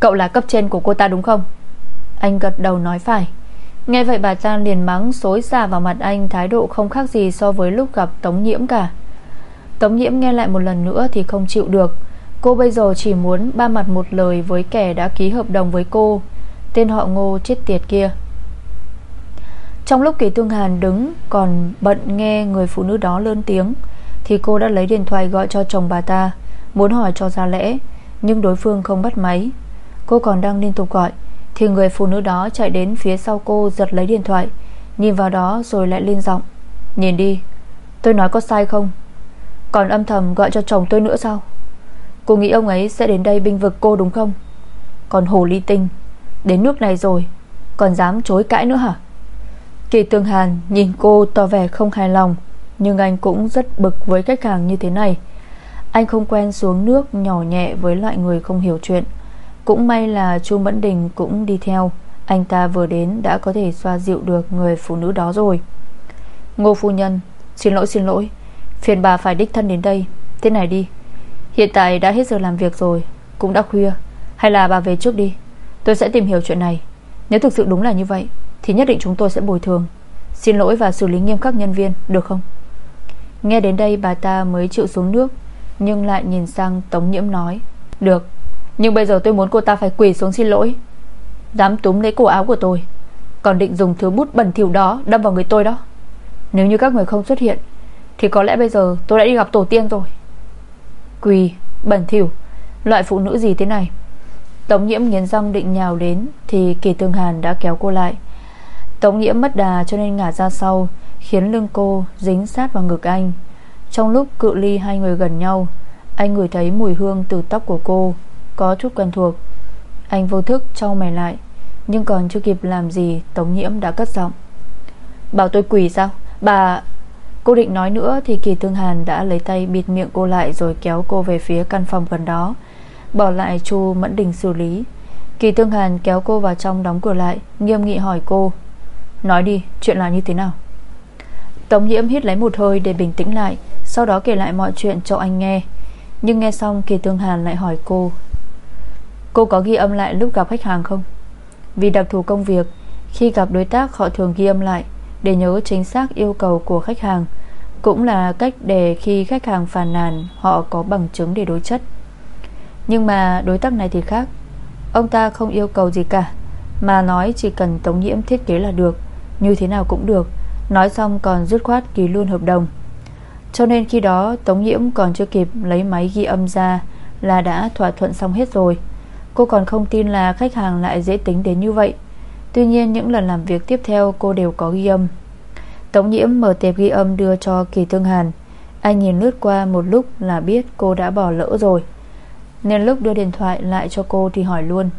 Cậu là cấp trên của cô ta đúng không? Anh gật đầu nói phải. Nghe vậy bà ta liền mắng Xối xả vào mặt anh, Thái độ không khác gì so với lúc gặp Tống Nhiễm cả. Tống Nhiễm nghe lại một lần nữa Thì không chịu được. Cô bây giờ chỉ muốn ba mặt một lời Với kẻ đã ký hợp đồng với cô. Tên họ ngô chết tiệt kia. Trong lúc Kỳ Tương Hàn đứng Còn bận nghe người phụ nữ đó lớn tiếng, Thì cô đã lấy điện thoại gọi cho chồng bà ta, Muốn hỏi cho ra lẽ, Nhưng đối phương không bắt máy. Cô còn đang liên tục gọi. Thì người phụ nữ đó chạy đến phía sau cô Giật lấy điện thoại. Nhìn vào đó rồi lại lên giọng. Nhìn đi, Tôi nói có sai không? Còn âm thầm gọi cho chồng tôi nữa sao? Cô nghĩ ông ấy sẽ đến đây binh vực cô đúng không? Còn hồ ly tinh, Đến nước này rồi, Còn dám chối cãi nữa hả? Kỳ Tương Hàn nhìn cô tỏ vẻ không hài lòng, Nhưng anh cũng rất bực với khách hàng như thế này. Anh không quen xuống nước nhỏ nhẹ với loại người không hiểu chuyện. Cũng may là Chu Mẫn Đình cũng đi theo. Anh ta vừa đến đã có thể xoa dịu được người phụ nữ đó rồi. Ngô phu nhân, Xin lỗi xin lỗi. Phiền bà phải đích thân đến đây. Thế này đi. Hiện tại đã hết giờ làm việc rồi, Cũng đã khuya. Hay là bà về trước đi. Tôi sẽ tìm hiểu chuyện này. Nếu thực sự đúng là như vậy, Thì nhất định chúng tôi sẽ bồi thường. Xin lỗi và xử lý nghiêm khắc nhân viên, Được không? Nghe đến đây bà ta mới chịu xuống nước, Nhưng lại nhìn sang Tống Nhiễm nói, Được. Nhưng bây giờ tôi muốn cô ta phải quỳ xuống xin lỗi. Dám túm lấy cổ áo của tôi Còn định dùng thứ bút bẩn thỉu đó Đâm vào người tôi đó. Nếu như các người không xuất hiện Thì có lẽ bây giờ tôi đã đi gặp tổ tiên rồi. Quỳ, bẩn thỉu Loại phụ nữ gì thế này? Tống nhiễm nghiến răng định nhào đến Thì kỳ tương hàn đã kéo cô lại. Tống nhiễm mất đà cho nên ngả ra sau Khiến lưng cô dính sát vào ngực anh. Trong lúc cự ly hai người gần nhau Anh ngửi thấy mùi hương từ tóc của cô. Có chút quen thuộc. Anh vô thức trao mày lại, Nhưng còn chưa kịp làm gì, Tống nhiễm đã cất giọng. Bảo tôi quỳ sao? Bà, Cô định nói nữa thì Kỳ Tương Hàn đã lấy tay bịt miệng cô lại Rồi kéo cô về phía căn phòng gần đó, Bỏ lại Chu Mẫn Đình xử lý. Kỳ Tương Hàn kéo cô vào trong đóng cửa lại, Nghiêm nghị hỏi cô, Nói đi, chuyện là như thế nào? Tống nhiễm hít lấy một hơi để bình tĩnh lại, Sau đó kể lại mọi chuyện cho anh nghe. Nhưng nghe xong, Kỳ Tương Hàn lại hỏi cô Cô có ghi âm lại lúc gặp khách hàng không? Vì đặc thù công việc, Khi gặp đối tác họ thường ghi âm lại Để nhớ chính xác yêu cầu của khách hàng, Cũng là cách để khi khách hàng phàn nàn, Họ có bằng chứng để đối chất. Nhưng mà đối tác này thì khác. Ông ta không yêu cầu gì cả, Mà nói chỉ cần Tống Nhiễm thiết kế là được, Như thế nào cũng được, Nói xong còn dứt khoát ký luôn hợp đồng. Cho nên khi đó Tống Nhiễm còn chưa kịp lấy máy ghi âm ra Là đã thỏa thuận xong hết rồi. Cô còn không tin là khách hàng lại dễ tính đến như vậy. Tuy nhiên, những lần làm việc tiếp theo, cô đều có ghi âm. Tống Nhiễm mở tệp ghi âm đưa cho Kỳ Tương Hàn. Anh nhìn lướt qua một lúc là biết cô đã bỏ lỡ rồi. Nên lúc đưa điện thoại lại cho cô thì hỏi luôn.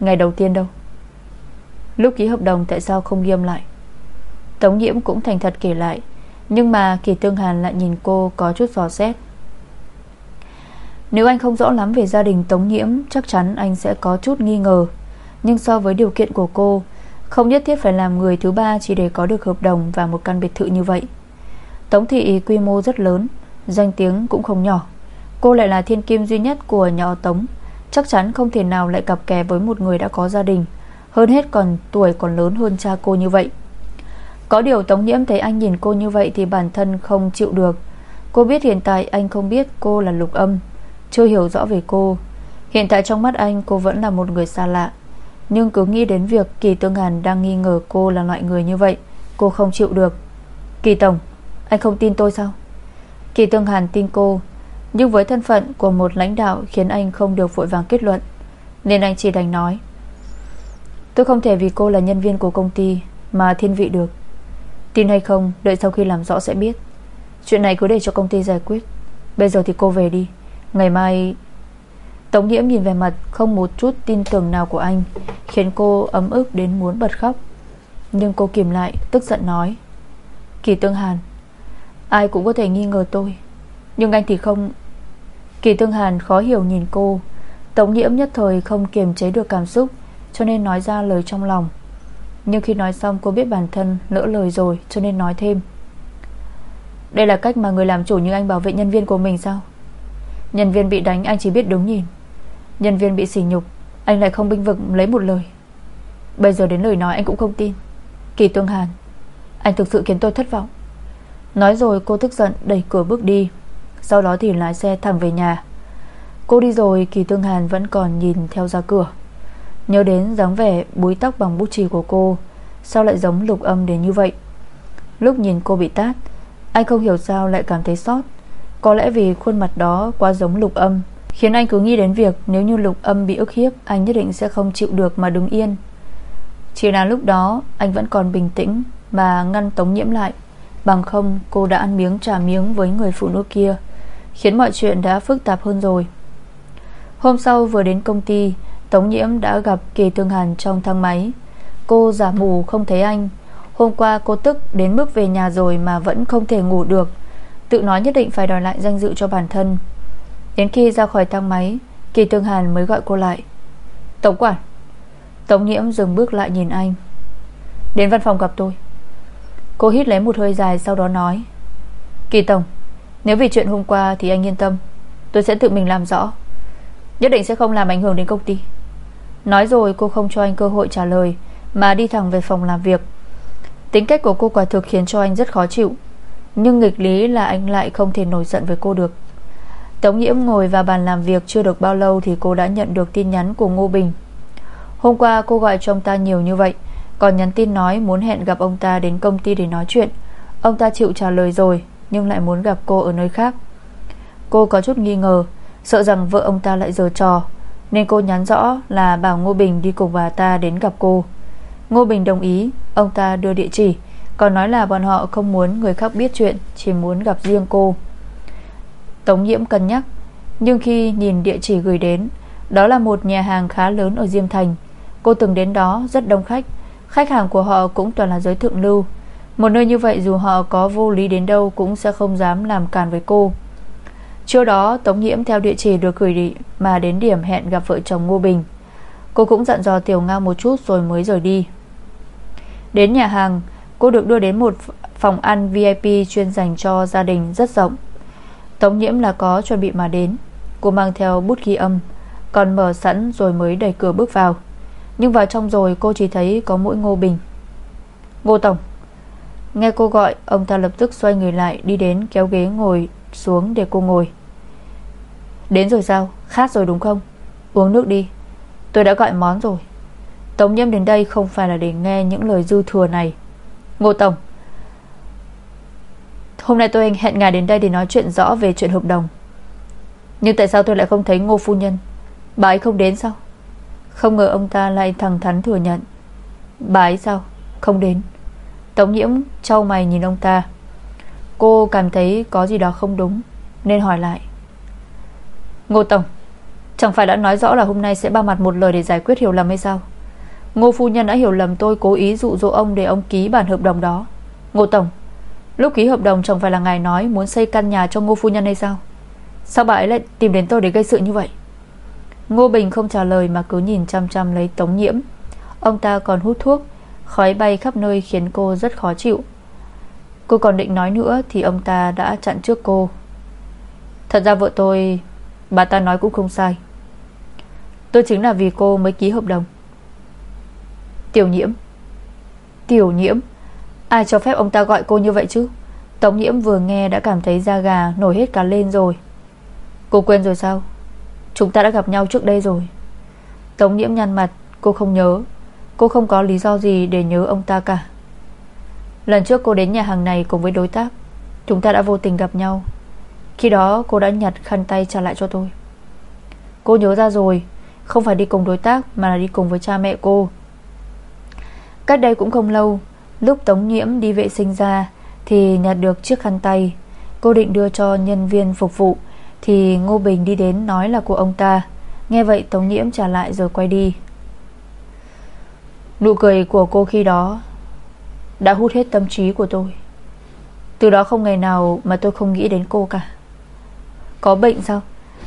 Ngày đầu tiên đâu? Lúc ký hợp đồng tại sao không ghi âm lại? Tống Nhiễm cũng thành thật kể lại. Nhưng mà Kỳ Tương Hàn lại nhìn cô có chút giò xét. Nếu anh không rõ lắm về gia đình Tống Nhiễm, Chắc chắn anh sẽ có chút nghi ngờ. Nhưng so với điều kiện của cô, Không nhất thiết phải làm người thứ ba Chỉ để có được hợp đồng và một căn biệt thự như vậy. Tống thị quy mô rất lớn, Danh tiếng cũng không nhỏ. Cô lại là thiên kim duy nhất của nhà Tống. Chắc chắn không thể nào lại cặp kè với một người đã có gia đình, Hơn hết còn tuổi còn lớn hơn cha cô như vậy. Có điều Tống Nhiễm thấy anh nhìn cô như vậy Thì bản thân không chịu được. Cô biết hiện tại anh không biết cô là lục âm. Chưa hiểu rõ về cô. Hiện tại trong mắt anh, cô vẫn là một người xa lạ. Nhưng cứ nghĩ đến việc Kỳ Tương Hàn đang nghi ngờ cô là loại người như vậy, Cô không chịu được. Kỳ Tổng, Anh không tin tôi sao? Kỳ Tương Hàn tin cô. Nhưng với thân phận của một lãnh đạo Khiến anh không được vội vàng kết luận, Nên anh chỉ đành nói, Tôi không thể vì cô là nhân viên của công ty Mà thiên vị được. Tin hay không, đợi sau khi làm rõ sẽ biết. Chuyện này cứ để cho công ty giải quyết. Bây giờ thì cô về đi. Ngày mai, Tống Nhiễm nhìn về mặt không một chút tin tưởng nào của anh, Khiến cô ấm ức đến muốn bật khóc. Nhưng cô kìm lại, Tức giận nói, Kỳ Tương Hàn, Ai cũng có thể nghi ngờ tôi, Nhưng anh thì không. Kỳ Tương Hàn khó hiểu nhìn cô. Tống Nhiễm nhất thời không kiềm chế được cảm xúc, Cho nên nói ra lời trong lòng. Nhưng khi nói xong, cô biết bản thân lỡ lời rồi, Cho nên nói thêm, Đây là cách mà người làm chủ như anh bảo vệ nhân viên của mình sao? Nhân viên bị đánh, anh chỉ biết đứng nhìn. Nhân viên bị sỉ nhục, Anh lại không binh vực lấy một lời. Bây giờ đến lời nói anh cũng không tin. Kỳ Tương Hàn, Anh thực sự khiến tôi thất vọng. Nói rồi cô tức giận đẩy cửa bước đi. Sau đó thì lái xe thẳng về nhà. Cô đi rồi, Kỳ Tương Hàn vẫn còn nhìn theo ra cửa. Nhớ đến dáng vẻ búi tóc bằng bút chì của cô, Sao lại giống lục âm đến như vậy? Lúc nhìn cô bị tát, Anh không hiểu sao lại cảm thấy sót. Có lẽ vì khuôn mặt đó quá giống lục âm, Khiến anh cứ nghĩ đến việc Nếu như lục âm bị ức hiếp, Anh nhất định sẽ không chịu được mà đứng yên. Chỉ là lúc đó, anh vẫn còn bình tĩnh Mà ngăn tống nhiễm lại. Bằng không, cô đã ăn miếng trả miếng Với người phụ nữ kia, Khiến mọi chuyện đã phức tạp hơn rồi. Hôm sau vừa đến công ty, Tống Nhiễm đã gặp Kỳ Tương Hàn trong thang máy. Cô giả mù không thấy anh. Hôm qua cô tức đến mức về nhà rồi Mà vẫn không thể ngủ được. Tự nói nhất định phải đòi lại danh dự cho bản thân. Đến khi ra khỏi thang máy, Kỳ Tương Hàn mới gọi cô lại. Tổng quản. Tống Nhiễm dừng bước lại nhìn anh. Đến văn phòng gặp tôi. Cô hít lấy một hơi dài sau đó nói. Kỳ Tổng, Nếu vì chuyện hôm qua thì anh yên tâm. Tôi sẽ tự mình làm rõ. Nhất định sẽ không làm ảnh hưởng đến công ty. Nói rồi cô không cho anh cơ hội trả lời, Mà đi thẳng về phòng làm việc. Tính cách của cô quả thực khiến cho anh rất khó chịu. Nhưng nghịch lý là anh lại không thể nổi giận với cô được. Tống Nhiễm ngồi vào bàn làm việc Chưa được bao lâu thì cô đã nhận được tin nhắn của Ngô Bình. Hôm qua cô gọi cho ông ta nhiều như vậy, Còn nhắn tin nói muốn hẹn gặp ông ta đến công ty để nói chuyện. Ông ta chịu trả lời rồi, Nhưng lại muốn gặp cô ở nơi khác. Cô có chút nghi ngờ, Sợ rằng vợ ông ta lại giở trò, Nên cô nhắn rõ là bảo Ngô Bình đi cùng bà ta đến gặp cô. Ngô Bình đồng ý, Ông ta đưa địa chỉ. Còn nói là bọn họ không muốn người khác biết chuyện, Chỉ muốn gặp riêng cô. Tống nhiễm cân nhắc, Nhưng khi nhìn địa chỉ gửi đến, Đó là một nhà hàng khá lớn ở Diêm Thành. Cô từng đến đó, rất đông khách. Khách hàng của họ cũng toàn là giới thượng lưu. Một nơi như vậy dù họ có vô lý đến đâu Cũng sẽ không dám làm càn với cô. Trước đó, Tống Nhiễm theo địa chỉ được gửi đi, Mà đến điểm hẹn gặp vợ chồng Ngô Bình. Cô cũng dặn dò Tiểu Ngao một chút Rồi mới rời đi. Đến nhà hàng Cô được đưa đến một phòng ăn VIP Chuyên dành cho gia đình rất rộng. Tống Nhiễm là có chuẩn bị mà đến. Cô mang theo bút ghi âm, Còn mở sẵn rồi mới đẩy cửa bước vào. Nhưng vào trong rồi, cô chỉ thấy có mỗi Ngô Bình. Ngô Tổng. Nghe cô gọi, Ông ta lập tức xoay người lại, Đi đến kéo ghế ngồi xuống để cô ngồi. Đến rồi sao? Khát rồi đúng không? Uống nước đi. Tôi đã gọi món rồi. Tống nhiễm đến đây không phải là để nghe những lời dư thừa này. Ngô Tổng Hôm nay tôi hẹn ngài đến đây để nói chuyện rõ về chuyện hợp đồng. Nhưng tại sao tôi lại không thấy Ngô Phu Nhân? Bà ấy không đến sao? Không ngờ ông ta lại thẳng thắn thừa nhận. Bà ấy sao? Không đến. Tống nhiễm trao mày nhìn ông ta. Cô cảm thấy có gì đó không đúng, Nên hỏi lại. Ngô Tổng Chẳng phải đã nói rõ là hôm nay sẽ ba mặt một lời để giải quyết hiểu lầm hay sao? Ngô phu nhân đã hiểu lầm tôi cố ý dụ dỗ ông để ông ký bản hợp đồng đó. Ngô Tổng, Lúc ký hợp đồng chẳng phải là ngài nói Muốn xây căn nhà cho ngô phu nhân hay sao? Sao bà ấy lại tìm đến tôi để gây sự như vậy? Ngô Bình không trả lời Mà cứ nhìn chăm chăm lấy tống nhiễm. Ông ta còn hút thuốc, Khói bay khắp nơi khiến cô rất khó chịu. Cô còn định nói nữa Thì ông ta đã chặn trước cô. Thật ra vợ tôi, Bà ta nói cũng không sai. Tôi chính là vì cô mới ký hợp đồng. Tiểu nhiễm. Tiểu nhiễm? Ai cho phép ông ta gọi cô như vậy chứ? Tống nhiễm vừa nghe đã cảm thấy da gà Nổi hết cả lên rồi. Cô quên rồi sao? Chúng ta đã gặp nhau trước đây rồi. Tống nhiễm nhăn mặt, Cô không nhớ. Cô không có lý do gì để nhớ ông ta cả. Lần trước cô đến nhà hàng này cùng với đối tác, Chúng ta đã vô tình gặp nhau. Khi đó cô đã nhặt khăn tay trả lại cho tôi. Cô nhớ ra rồi, Không phải đi cùng đối tác Mà là đi cùng với cha mẹ cô. Cách đây cũng không lâu, Lúc Tống Nhiễm đi vệ sinh ra Thì nhặt được chiếc khăn tay. Cô định đưa cho nhân viên phục vụ, Thì Ngô Bình đi đến nói là của ông ta. Nghe vậy Tống Nhiễm trả lại rồi quay đi. Nụ cười của cô khi đó Đã hút hết tâm trí của tôi. Từ đó không ngày nào Mà tôi không nghĩ đến cô cả. Có bệnh sao?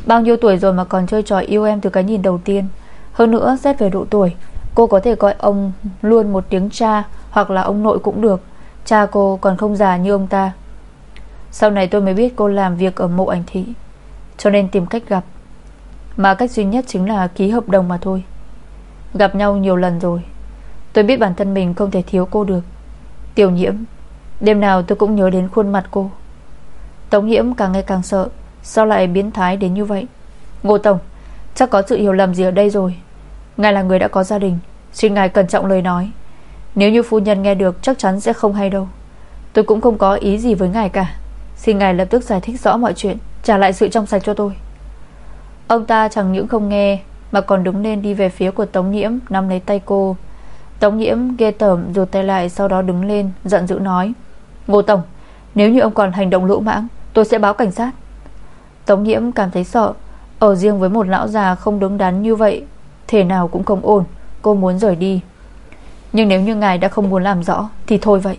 Bao nhiêu tuổi rồi mà còn chơi trò yêu em từ cái nhìn đầu tiên? Hơn nữa xét về độ tuổi Cô có thể gọi ông luôn một tiếng cha, Hoặc là ông nội cũng được. Cha cô còn không già như ông ta. Sau này tôi mới biết cô làm việc ở mộ ảnh thị, Cho nên tìm cách gặp. Mà cách duy nhất chính là ký hợp đồng mà thôi. Gặp nhau nhiều lần rồi. Tôi biết bản thân mình không thể thiếu cô được. Tiểu nhiễm, Đêm nào tôi cũng nhớ đến khuôn mặt cô. Tống nhiễm càng ngày càng sợ, Sao lại biến thái đến như vậy? Ngô Tổng, Chắc có sự hiểu lầm gì ở đây rồi. Ngài là người đã có gia đình. Xin ngài cẩn trọng lời nói. Nếu như phu nhân nghe được, chắc chắn sẽ không hay đâu. Tôi cũng không có ý gì với ngài cả. Xin ngài lập tức giải thích rõ mọi chuyện, Trả lại sự trong sạch cho tôi. Ông ta chẳng những không nghe, Mà còn đứng lên đi về phía của Tống Nhiễm, Nắm lấy tay cô. Tống Nhiễm ghê tởm rụt tay lại, Sau đó đứng lên, giận dữ nói, Ngô Tổng, nếu như ông còn hành động lỗ mãng, Tôi sẽ báo cảnh sát. Tống Nhiễm cảm thấy sợ. Ở riêng với một lão già không đứng đắn như vậy Thế nào cũng không ổn, Cô muốn rời đi. Nhưng nếu như ngài đã không muốn làm rõ, Thì thôi vậy.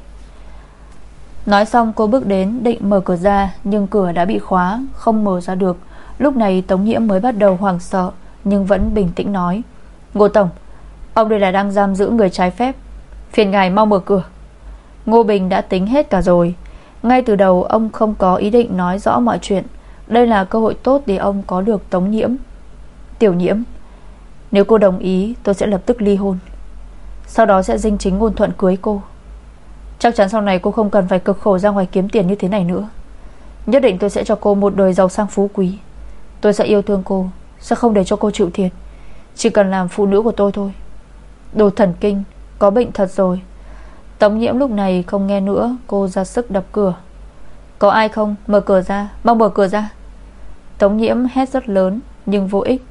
Nói xong, cô bước đến, định mở cửa ra, Nhưng cửa đã bị khóa, Không mở ra được. Lúc này, Tống Nhiễm mới bắt đầu hoảng sợ, Nhưng vẫn bình tĩnh nói, Ngô Tổng, Ông đây là đang giam giữ người trái phép. Phiền ngài mau mở cửa. Ngô Bình đã tính hết cả rồi. Ngay từ đầu, ông không có ý định nói rõ mọi chuyện. Đây là cơ hội tốt để ông có được Tống Nhiễm. Tiểu Nhiễm nếu cô đồng ý, tôi sẽ lập tức ly hôn. Sau đó sẽ dinh chính ngôn thuận cưới cô. Chắc chắn sau này cô không cần phải cực khổ ra ngoài kiếm tiền như thế này nữa. Nhất định tôi sẽ cho cô một đời giàu sang phú quý. Tôi sẽ yêu thương cô, Sẽ không để cho cô chịu thiệt. Chỉ cần làm phụ nữ của tôi thôi. Đồ thần kinh, Có bệnh thật rồi. Tống nhiễm lúc này không nghe nữa, Cô ra sức đập cửa. Có ai không? Mở cửa ra, Mau mở cửa ra. Tống nhiễm hét rất lớn, Nhưng vô ích.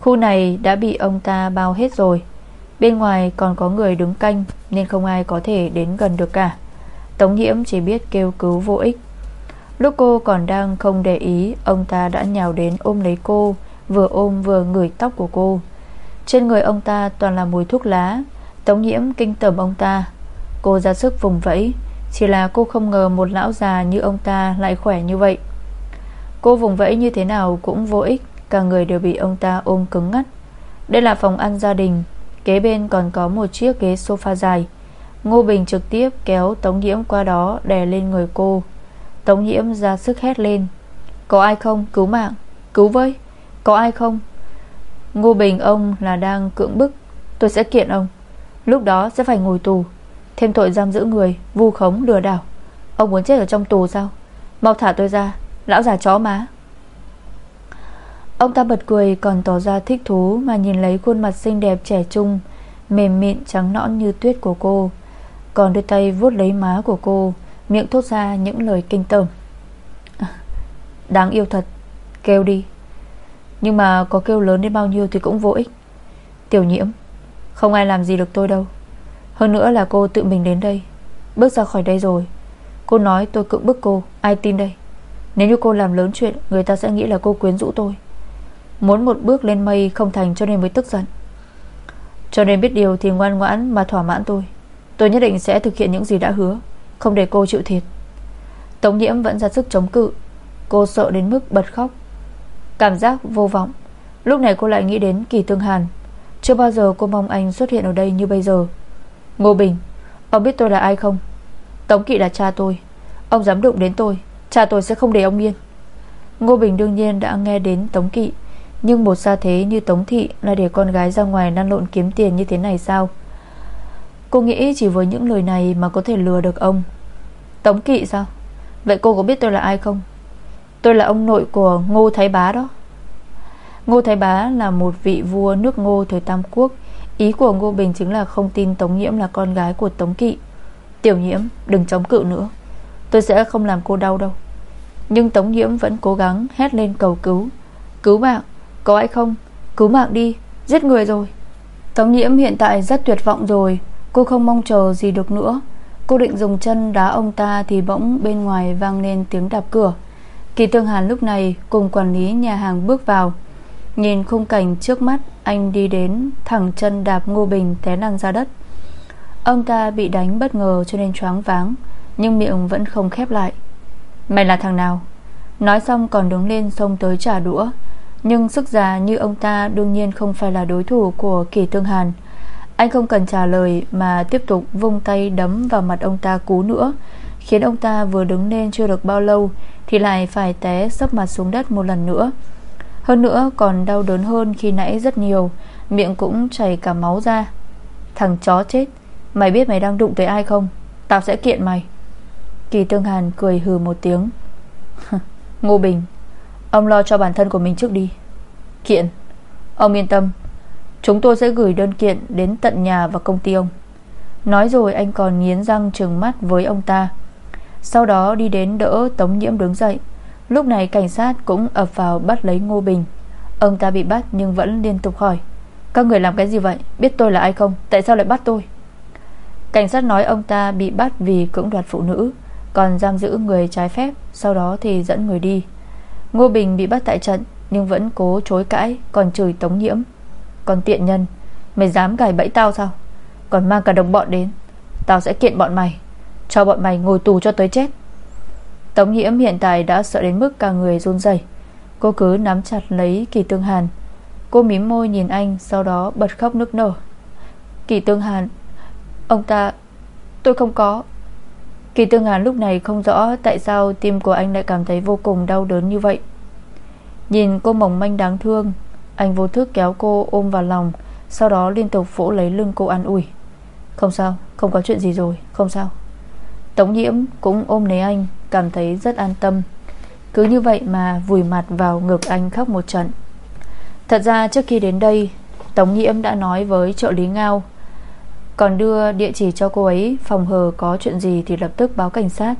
Khu này đã bị ông ta bao hết rồi. Bên ngoài còn có người đứng canh, Nên không ai có thể đến gần được cả. Tống nhiễm chỉ biết kêu cứu vô ích. Lúc cô còn đang không để ý, Ông ta đã nhào đến ôm lấy cô, Vừa ôm vừa ngửi tóc của cô. Trên người ông ta toàn là mùi thuốc lá. Tống nhiễm kinh tởm ông ta. Cô ra sức vùng vẫy, Chỉ là cô không ngờ một lão già như ông ta Lại khỏe như vậy. Cô vùng vẫy như thế nào cũng vô ích. Cả người đều bị ông ta ôm cứng ngắt. Đây là phòng ăn gia đình, Kế bên còn có một chiếc ghế sofa dài. Ngô Bình trực tiếp kéo Tống Nhiễm qua đó Đè lên người cô. Tống Nhiễm ra sức hét lên. Có ai không? Cứu mạng! Cứu với! Có ai không? Ngô Bình ông là đang cưỡng bức. Tôi sẽ kiện ông. Lúc đó sẽ phải ngồi tù. Thêm tội giam giữ người, Vu khống, lừa đảo. Ông muốn chết ở trong tù sao? Mau thả tôi ra, Lão già chó má. Ông ta bật cười, còn tỏ ra thích thú Mà nhìn lấy khuôn mặt xinh đẹp trẻ trung, Mềm mịn, trắng nõn như tuyết của cô. Còn đôi tay vuốt lấy má của cô, Miệng thốt ra những lời kinh tởm. Đáng yêu thật, Kêu đi. Nhưng mà có kêu lớn đến bao nhiêu thì cũng vô ích. Tiểu nhiễm, Không ai làm gì được tôi đâu. Hơn nữa là cô tự mình đến đây. Bước ra khỏi đây rồi. Cô nói tôi cưỡng bức cô, Ai tin đây? Nếu như cô làm lớn chuyện, Người ta sẽ nghĩ là cô quyến rũ tôi. Muốn một bước lên mây không thành cho nên mới tức giận. Cho nên biết điều thì ngoan ngoãn mà thỏa mãn tôi. Tôi nhất định sẽ thực hiện những gì đã hứa, Không để cô chịu thiệt. Tống nhiễm vẫn ra sức chống cự. Cô sợ đến mức bật khóc. Cảm giác vô vọng. Lúc này cô lại nghĩ đến Kỳ Tương Hàn. Chưa bao giờ cô mong anh xuất hiện ở đây như bây giờ. Ngô Bình, Ông biết tôi là ai không? Tống Kỵ là cha tôi. Ông dám đụng đến tôi, Cha tôi sẽ không để ông yên. Ngô Bình đương nhiên đã nghe đến Tống Kỵ. Nhưng một gia thế như Tống Thị Là để con gái ra ngoài năn lộn kiếm tiền như thế này sao? Cô nghĩ chỉ với những lời này Mà có thể lừa được ông. Tống Kỵ sao? Vậy cô có biết tôi là ai không? Tôi là ông nội của Ngô Thái Bá đó. Ngô Thái Bá là một vị vua nước Ngô thời Tam Quốc. Ý của Ngô Bình chính là không tin Tống Nhiễm là con gái của Tống Kỵ Tiểu Nhiễm, đừng chống cự nữa. Tôi sẽ không làm cô đau đâu. Nhưng Tống Nhiễm vẫn cố gắng hét lên cầu cứu. Cứu mạng. Có ai không? Cứu mạng đi, Giết người rồi. Tống Nhiễm hiện tại rất tuyệt vọng rồi. Cô không mong chờ gì được nữa. Cô định dùng chân đá ông ta Thì bỗng bên ngoài vang lên tiếng đạp cửa. Kỳ Tương Hàn lúc này Cùng quản lý nhà hàng bước vào. Nhìn khung cảnh trước mắt, Anh đi đến thẳng chân đạp Ngô Bình té lăn ra đất. Ông ta bị đánh bất ngờ cho nên choáng váng, Nhưng miệng vẫn không khép lại. Mày là thằng nào? Nói xong còn đứng lên xông tới trả đũa. Nhưng sức già như ông ta Đương nhiên không phải là đối thủ của Kỳ Tương Hàn. Anh không cần trả lời Mà tiếp tục vung tay đấm vào mặt ông ta cú nữa. Khiến ông ta vừa đứng lên chưa được bao lâu Thì lại phải té sấp mặt xuống đất một lần nữa. Hơn nữa còn đau đớn hơn khi nãy rất nhiều, Miệng cũng chảy cả máu ra. Thằng chó chết, Mày biết mày đang đụng tới ai không? Tao sẽ kiện mày. Kỳ Tương Hàn cười hừ một tiếng. Ngô Bình Ông lo cho bản thân của mình trước đi. Kiện, Ông yên tâm. Chúng tôi sẽ gửi đơn kiện đến tận nhà và công ty ông. Nói rồi anh còn nghiến răng trừng mắt với ông ta. Sau đó đi đến đỡ Tống Nhiễm đứng dậy. Lúc này cảnh sát cũng ập vào bắt lấy Ngô Bình. Ông ta bị bắt nhưng vẫn liên tục hỏi, Các người làm cái gì vậy? Biết tôi là ai không? Tại sao lại bắt tôi? Cảnh sát nói ông ta bị bắt vì cưỡng đoạt phụ nữ, Còn giam giữ người trái phép, Sau đó thì dẫn người đi. Ngô Bình bị bắt tại trận, Nhưng vẫn cố chối cãi, Còn chửi Tống Nhiễm. Còn tiện nhân, Mày dám gài bẫy tao sao? Còn mang cả đồng bọn đến, Tao sẽ kiện bọn mày, Cho bọn mày ngồi tù cho tới chết. Tống Nhiễm hiện tại đã sợ đến mức cả người run rẩy. Cô cứ nắm chặt lấy Kỳ Tương Hàn. Cô mím môi nhìn anh, Sau đó bật khóc nức nở. Kỳ Tương Hàn, Ông ta, Tôi không có. Kỳ Tương Hàn lúc này không rõ Tại sao tim của anh lại cảm thấy vô cùng đau đớn như vậy. Nhìn cô mỏng manh đáng thương, Anh vô thức kéo cô ôm vào lòng, Sau đó liên tục vỗ lấy lưng cô an ủi. Không sao, Không có chuyện gì rồi, Không sao. Tống nhiễm cũng ôm lấy anh, Cảm thấy rất an tâm. Cứ như vậy mà vùi mặt vào ngực anh khóc một trận. Thật ra trước khi đến đây, Tống nhiễm đã nói với trợ lý Ngao còn đưa địa chỉ cho cô ấy, Phòng hờ có chuyện gì thì lập tức báo cảnh sát.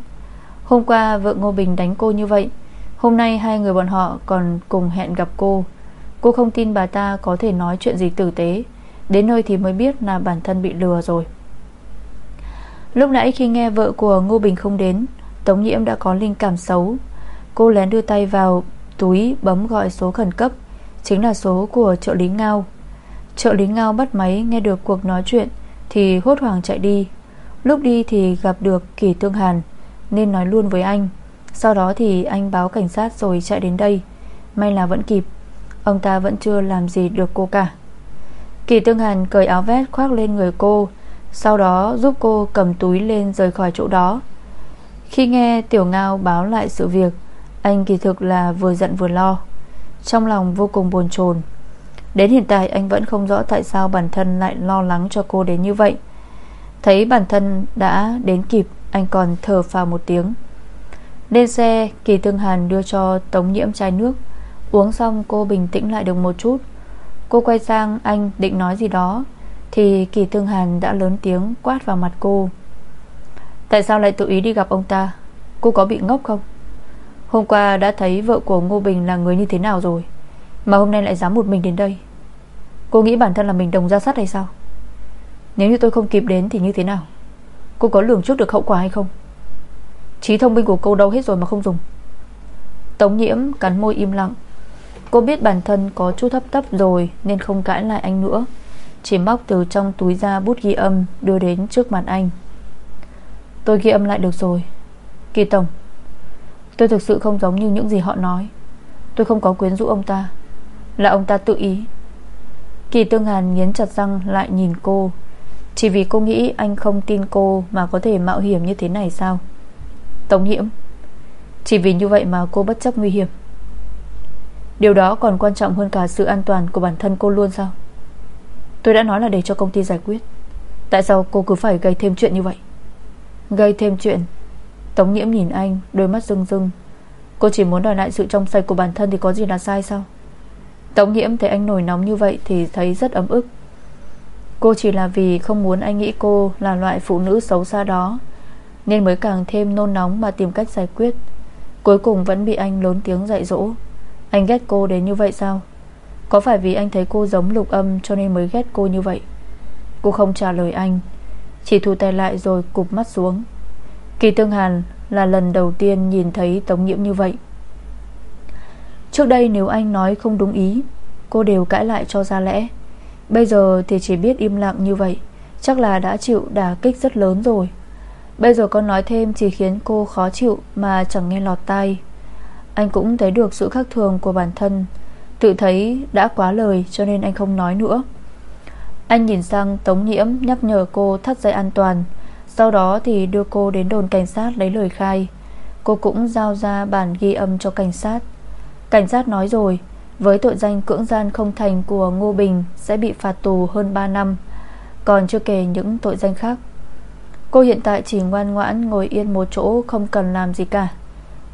Hôm qua vợ Ngô Bình đánh cô như vậy, Hôm nay hai người bọn họ còn cùng hẹn gặp cô. Cô không tin bà ta có thể nói chuyện gì tử tế, Đến nơi thì mới biết là bản thân bị lừa rồi. Lúc nãy khi nghe vợ của Ngô Bình không đến, Tống Nhiễm đã có linh cảm xấu. Cô lén đưa tay vào túi bấm gọi số khẩn cấp, Chính là số của trợ lý Ngao. Trợ lý Ngao bắt máy nghe được cuộc nói chuyện thì hốt hoảng chạy đi. Lúc đi thì gặp được Kỳ Tương Hàn, Nên nói luôn với anh. Sau đó thì anh báo cảnh sát rồi chạy đến đây. May là vẫn kịp, Ông ta vẫn chưa làm gì được cô cả. Kỳ Tương Hàn cởi áo vest khoác lên người cô, Sau đó giúp cô cầm túi lên rời khỏi chỗ đó. Khi nghe Tiểu Ngao báo lại sự việc, Anh kỳ thực là vừa giận vừa lo. Trong lòng vô cùng buồn chồn Đến hiện tại, anh vẫn không rõ tại sao bản thân lại lo lắng cho cô đến như vậy. Thấy bản thân đã đến kịp, Anh còn thở phào một tiếng. Lên xe, Kỳ Tương Hàn đưa cho Tống Nhiễm chai nước. Uống xong, cô bình tĩnh lại được một chút. Cô quay sang, anh định nói gì đó, Thì Kỳ Tương Hàn đã lớn tiếng quát vào mặt cô. Tại sao lại tự ý đi gặp ông ta? Cô có bị ngốc không? Hôm qua đã thấy vợ của Ngô Bình là người như thế nào rồi, Mà hôm nay lại dám một mình đến đây. Cô nghĩ bản thân là mình đồng ra sắt hay sao? Nếu như tôi không kịp đến thì như thế nào? Cô có lường trước được hậu quả hay không? Trí thông minh của cô đâu hết rồi mà không dùng. Tống nhiễm cắn môi im lặng. Cô biết bản thân có chút hấp tấp rồi Nên không cãi lại anh nữa. Chỉ móc từ trong túi ra bút ghi âm Đưa đến trước mặt anh. Tôi ghi âm lại được rồi. Kỳ Tổng, Tôi thực sự không giống như những gì họ nói. Tôi không có quyến rũ ông ta. Là ông ta tự ý. Kỳ Tương Hàn nghiến chặt răng lại nhìn cô. Chỉ vì cô nghĩ anh không tin cô Mà có thể mạo hiểm như thế này sao? Tống nhiễm, Chỉ vì như vậy mà cô bất chấp nguy hiểm. Điều đó còn quan trọng hơn cả sự an toàn Của bản thân cô luôn sao? Tôi đã nói là để cho công ty giải quyết. Tại sao cô cứ phải gây thêm chuyện như vậy? Gây thêm chuyện? Tống nhiễm nhìn anh, Đôi mắt rưng rưng. Cô chỉ muốn đòi lại sự trong sạch của bản thân Thì có gì là sai sao? Tống nhiễm thấy anh nổi nóng như vậy Thì thấy rất ấm ức. Cô chỉ là vì không muốn anh nghĩ cô Là loại phụ nữ xấu xa đó, Nên mới càng thêm nôn nóng mà tìm cách giải quyết. Cuối cùng vẫn bị anh lớn tiếng dạy dỗ. Anh ghét cô đến như vậy sao? Có phải vì anh thấy cô giống lục âm Cho nên mới ghét cô như vậy? Cô không trả lời anh, Chỉ thu tay lại rồi cụp mắt xuống. Kỳ Tương Hàn là lần đầu tiên Nhìn thấy Tống Nhiễm như vậy. Trước đây nếu anh nói không đúng ý, Cô đều cãi lại cho ra lẽ. Bây giờ thì chỉ biết im lặng như vậy, Chắc là đã chịu đả kích rất lớn rồi. Bây giờ con nói thêm Chỉ khiến cô khó chịu Mà chẳng nghe lọt tai. Anh cũng thấy được sự khác thường của bản thân, Tự thấy đã quá lời Cho nên anh không nói nữa. Anh nhìn sang Tống Nhiễm Nhắc nhở cô thắt dây an toàn, Sau đó thì đưa cô đến đồn cảnh sát lấy lời khai. Cô cũng giao ra bản ghi âm cho cảnh sát. Cảnh sát nói rồi, Với tội danh cưỡng gian không thành của Ngô Bình Sẽ bị phạt tù hơn 3 năm, Còn chưa kể những tội danh khác. Cô hiện tại chỉ ngoan ngoãn Ngồi yên một chỗ, không cần làm gì cả.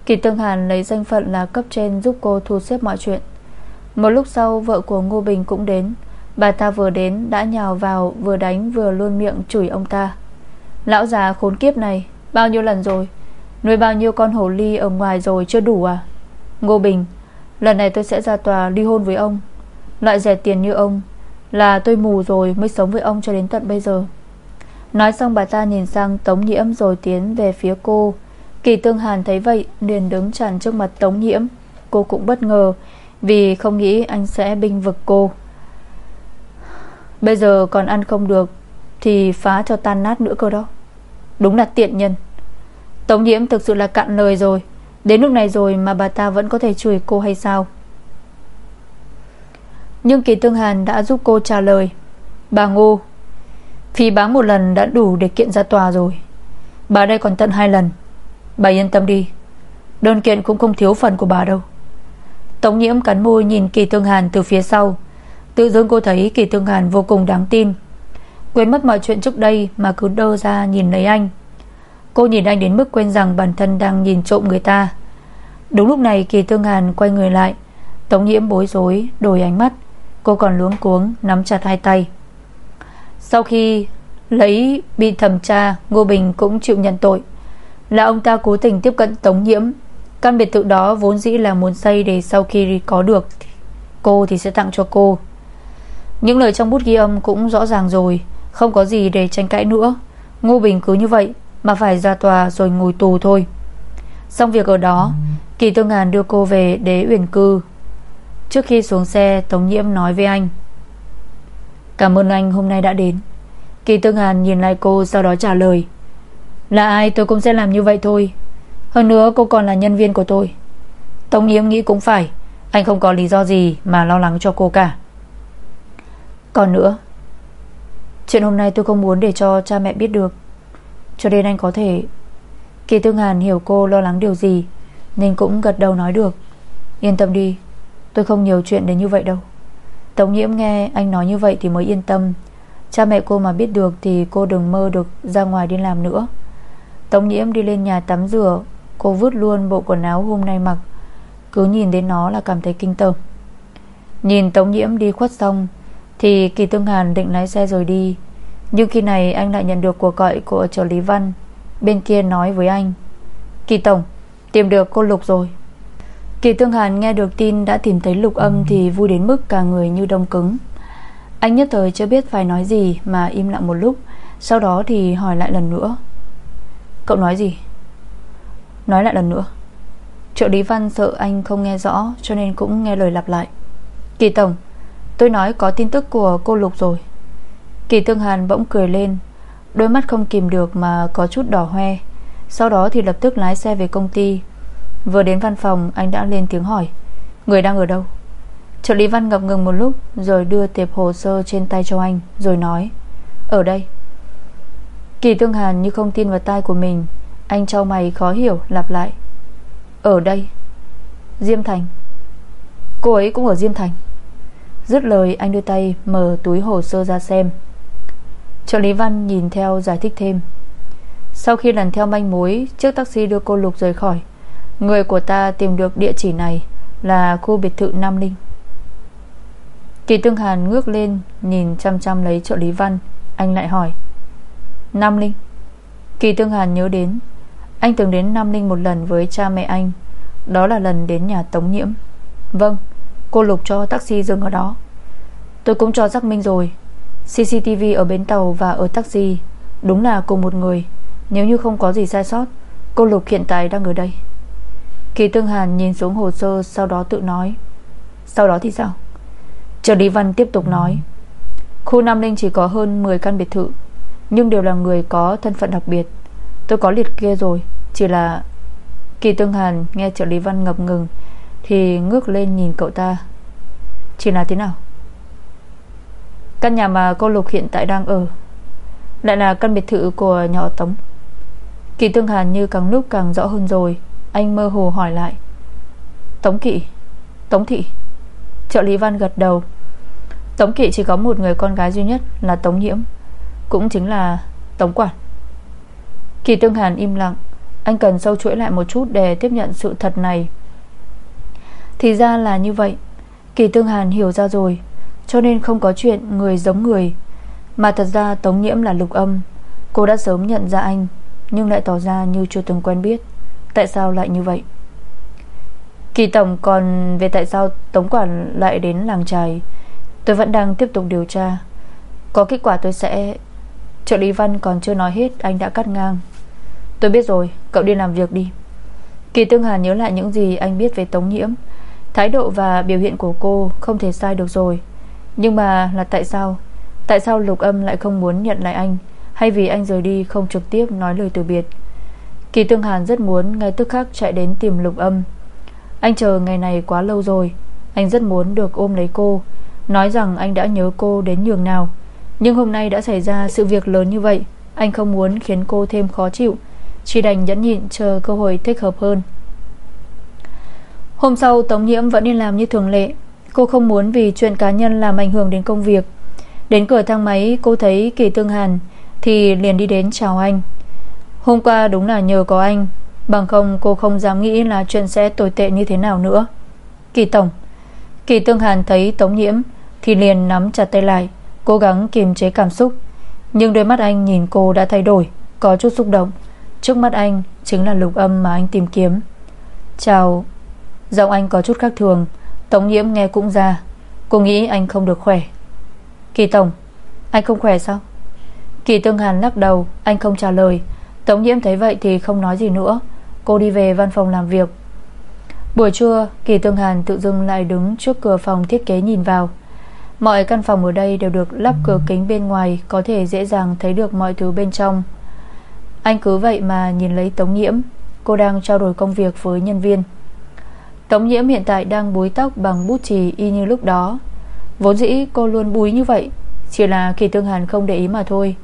Kỳ Tương Hàn lấy danh phận là cấp trên Giúp cô thu xếp mọi chuyện. Một lúc sau, vợ của Ngô Bình cũng đến. Bà ta vừa đến, đã nhào vào, Vừa đánh, vừa luôn miệng chửi ông ta. Lão già khốn kiếp này, Bao nhiêu lần rồi? Nuôi bao nhiêu con hổ ly ở ngoài rồi chưa đủ à? Ngô Bình Lần này tôi sẽ ra tòa ly hôn với ông. Loại rẻ tiền như ông Là tôi mù rồi mới sống với ông cho đến tận bây giờ. Nói xong bà ta nhìn sang Tống Nhiễm rồi tiến về phía cô. Kỳ Tương Hàn thấy vậy, liền đứng chặn trước mặt Tống Nhiễm Cô cũng bất ngờ, Vì không nghĩ anh sẽ binh vực cô. Bây giờ còn ăn không được, Thì phá cho tan nát nữa cơ đó. Đúng là tiện nhân. Tống Nhiễm thực sự là cạn lời rồi. Đến lúc này rồi mà bà ta vẫn có thể chửi cô hay sao? Nhưng Kỳ Tương Hàn đã giúp cô trả lời. Bà Ngô, Phí báng một lần đã đủ để kiện ra tòa rồi. Bà đây còn tận hai lần. Bà yên tâm đi. Đơn kiện cũng không thiếu phần của bà đâu. Tống nhiễm cắn môi nhìn Kỳ Tương Hàn từ phía sau. Tự dưng cô thấy Kỳ Tương Hàn vô cùng đáng tin. Quên mất mọi chuyện trước đây Mà cứ đơ ra nhìn lấy anh. Cô nhìn anh đến mức quên rằng bản thân đang nhìn trộm người ta. Đúng lúc này, Kỳ Tương Hàn quay người lại. Tống nhiễm bối rối, Đổi ánh mắt. Cô còn luống cuống, nắm chặt hai tay. Sau khi lấy bị thẩm tra, Ngô Bình cũng chịu nhận tội. Là ông ta cố tình tiếp cận Tống nhiễm, Căn biệt thự đó vốn dĩ là muốn xây Để sau khi có được, Cô thì sẽ tặng cho cô. Những lời trong bút ghi âm cũng rõ ràng rồi, Không có gì để tranh cãi nữa. Ngô Bình cứ như vậy. Mà phải ra tòa rồi ngồi tù thôi. Xong việc ở đó, Kỳ Tương Ngàn đưa cô về đế uyển cư. Trước khi xuống xe, Tống Nhiễm nói với anh. Cảm ơn anh, hôm nay đã đến. Kỳ Tương Ngàn nhìn lại cô, Sau đó trả lời. Là ai, tôi cũng sẽ làm như vậy thôi. Hơn nữa, cô còn là nhân viên của tôi. Tống Nhiễm nghĩ cũng phải. Anh không có lý do gì mà lo lắng cho cô cả. Còn nữa, Chuyện hôm nay tôi không muốn để cho cha mẹ biết được. Cho nên anh có thể. Kỳ Tương Hàn hiểu cô lo lắng điều gì, Nên cũng gật đầu nói được. Yên tâm đi, Tôi không nhiều chuyện đến như vậy đâu. Tống nhiễm nghe anh nói như vậy thì mới yên tâm. Cha mẹ cô mà biết được Thì cô đừng mơ được ra ngoài đi làm nữa. Tống nhiễm đi lên nhà tắm rửa, Cô vứt luôn bộ quần áo hôm nay mặc. Cứ nhìn đến nó là cảm thấy kinh tởm. Nhìn Tống nhiễm đi khuất xong, Thì Kỳ Tương Hàn định lái xe rồi đi. Nhưng khi này anh lại nhận được cuộc gọi của trợ lý Văn, Bên kia nói với anh, Kỳ Tổng, Tìm được cô Lục rồi. Kỳ Tương Hàn nghe được tin đã tìm thấy lục âm Thì vui đến mức cả người như đông cứng. Anh nhất thời chưa biết phải nói gì Mà im lặng một lúc, Sau đó thì hỏi lại lần nữa. Cậu nói gì? Nói lại lần nữa. Trợ lý văn sợ anh không nghe rõ Cho nên cũng nghe lời lặp lại. Kỳ Tổng, Tôi nói có tin tức của cô Lục rồi. Kỳ Tương Hàn bỗng cười lên. Đôi mắt không kìm được mà có chút đỏ hoe. Sau đó thì lập tức lái xe về công ty. Vừa đến văn phòng, anh đã lên tiếng hỏi, Người đang ở đâu? Trợ lý văn ngập ngừng một lúc, Rồi đưa tiệp hồ sơ trên tay cho anh, Rồi nói, Ở đây. Kỳ tương hàn như không tin vào tai của mình, Anh trao mày khó hiểu, lặp lại, Ở đây, Diêm Thành. Cô ấy cũng ở Diêm Thành. Dứt lời, anh đưa tay mở túi hồ sơ ra xem. Trợ lý văn nhìn theo giải thích thêm. Sau khi lần theo manh mối, Chiếc taxi đưa cô Lục rời khỏi, Người của ta tìm được địa chỉ này Là khu biệt thự Nam Linh Kỳ Tương Hàn ngước lên, Nhìn chăm chăm lấy trợ lý văn. Anh lại hỏi, Nam Linh Kỳ Tương Hàn nhớ đến, Anh từng đến Nam Linh một lần với cha mẹ anh, Đó là lần đến nhà Tống Nhiễm. Vâng Cô Lục cho taxi dừng ở đó. Tôi cũng cho xác minh rồi CCTV ở bến tàu và ở taxi. Đúng là cùng một người. Nếu như không có gì sai sót, Cô Lục hiện tại đang ở đây. Kỳ Tương Hàn nhìn xuống hồ sơ, Sau đó tự nói. Sau đó thì sao? Trợ lý văn tiếp tục nói. Khu Nam Linh chỉ có hơn 10 căn biệt thự, Nhưng đều là người có thân phận đặc biệt. Tôi có liệt kia rồi, Chỉ là Kỳ Tương Hàn nghe trợ lý văn ngập ngừng, Thì ngước lên nhìn cậu ta. Chỉ là thế nào? Căn nhà mà cô Lục hiện tại đang ở Lại là căn biệt thự của nhỏ Tống. Kỳ Tương Hàn như càng lúc càng rõ hơn rồi, Anh mơ hồ hỏi lại. Tống Kỵ, Tống Thị. Trợ lý văn gật đầu. Tống Kỵ chỉ có một người con gái duy nhất Là Tống Nhiễm, Cũng chính là Tống Quản. Kỳ Tương Hàn im lặng. Anh cần sâu chuỗi lại một chút để tiếp nhận sự thật này. Thì ra là như vậy. Kỳ Tương Hàn hiểu ra rồi. Cho nên không có chuyện người giống người. Mà thật ra Tống Nhiễm là lục âm. Cô đã sớm nhận ra anh, Nhưng lại tỏ ra như chưa từng quen biết. Tại sao lại như vậy? Kỳ tổng, còn về tại sao Tống quản lại đến làng trài? Tôi vẫn đang tiếp tục điều tra. Có kết quả tôi sẽ Trợ lý văn còn chưa nói hết, Anh đã cắt ngang. Tôi biết rồi, cậu đi làm việc đi. Kỳ Tương hà nhớ lại những gì anh biết về Tống Nhiễm. Thái độ và biểu hiện của cô Không thể sai được rồi. Nhưng mà là tại sao? Tại sao Lục Âm lại không muốn nhận lại anh? Hay vì anh rời đi không trực tiếp nói lời từ biệt? Kỳ Tương Hàn rất muốn ngay tức khắc chạy đến tìm Lục Âm. Anh chờ ngày này quá lâu rồi. Anh rất muốn được ôm lấy cô. Nói rằng anh đã nhớ cô đến nhường nào. Nhưng hôm nay đã xảy ra sự việc lớn như vậy. Anh không muốn khiến cô thêm khó chịu. Chỉ đành nhẫn nhịn chờ cơ hội thích hợp hơn. Hôm sau, Tống Nhiễm vẫn đi làm như thường lệ. Cô không muốn vì chuyện cá nhân làm ảnh hưởng đến công việc. Đến cửa thang máy, cô thấy Kỳ Tương Hàn, Thì liền đi đến chào anh. Hôm qua đúng là nhờ có anh, Bằng không cô không dám nghĩ là chuyện sẽ tồi tệ như thế nào nữa. Kỳ Tổng, Kỳ Tương Hàn thấy Tống Nhiễm, Thì liền nắm chặt tay lại, Cố gắng kiềm chế cảm xúc. Nhưng đôi mắt anh nhìn cô đã thay đổi, Có chút xúc động. Trước mắt anh chính là lục âm mà anh tìm kiếm. Chào, Giọng anh có chút khác thường. Tống Nhiễm nghe cũng ra. Cô nghĩ anh không được khỏe. Kỳ Tổng, Anh không khỏe sao? Kỳ Tương Hàn lắc đầu, Anh không trả lời. Tống nhiễm thấy vậy thì không nói gì nữa. Cô đi về văn phòng làm việc. Buổi trưa, Kỳ Tương Hàn tự dưng lại đứng trước cửa phòng thiết kế nhìn vào. Mọi căn phòng ở đây đều được lắp cửa kính bên ngoài, Có thể dễ dàng thấy được mọi thứ bên trong. Anh cứ vậy mà nhìn lấy Tống Nhiễm. Cô đang trao đổi công việc với nhân viên. Tống Nhiễm hiện tại đang búi tóc bằng bút chì y như lúc đó. Vốn dĩ cô luôn búi như vậy, Chỉ là Kỳ Tương Hàn không để ý mà thôi.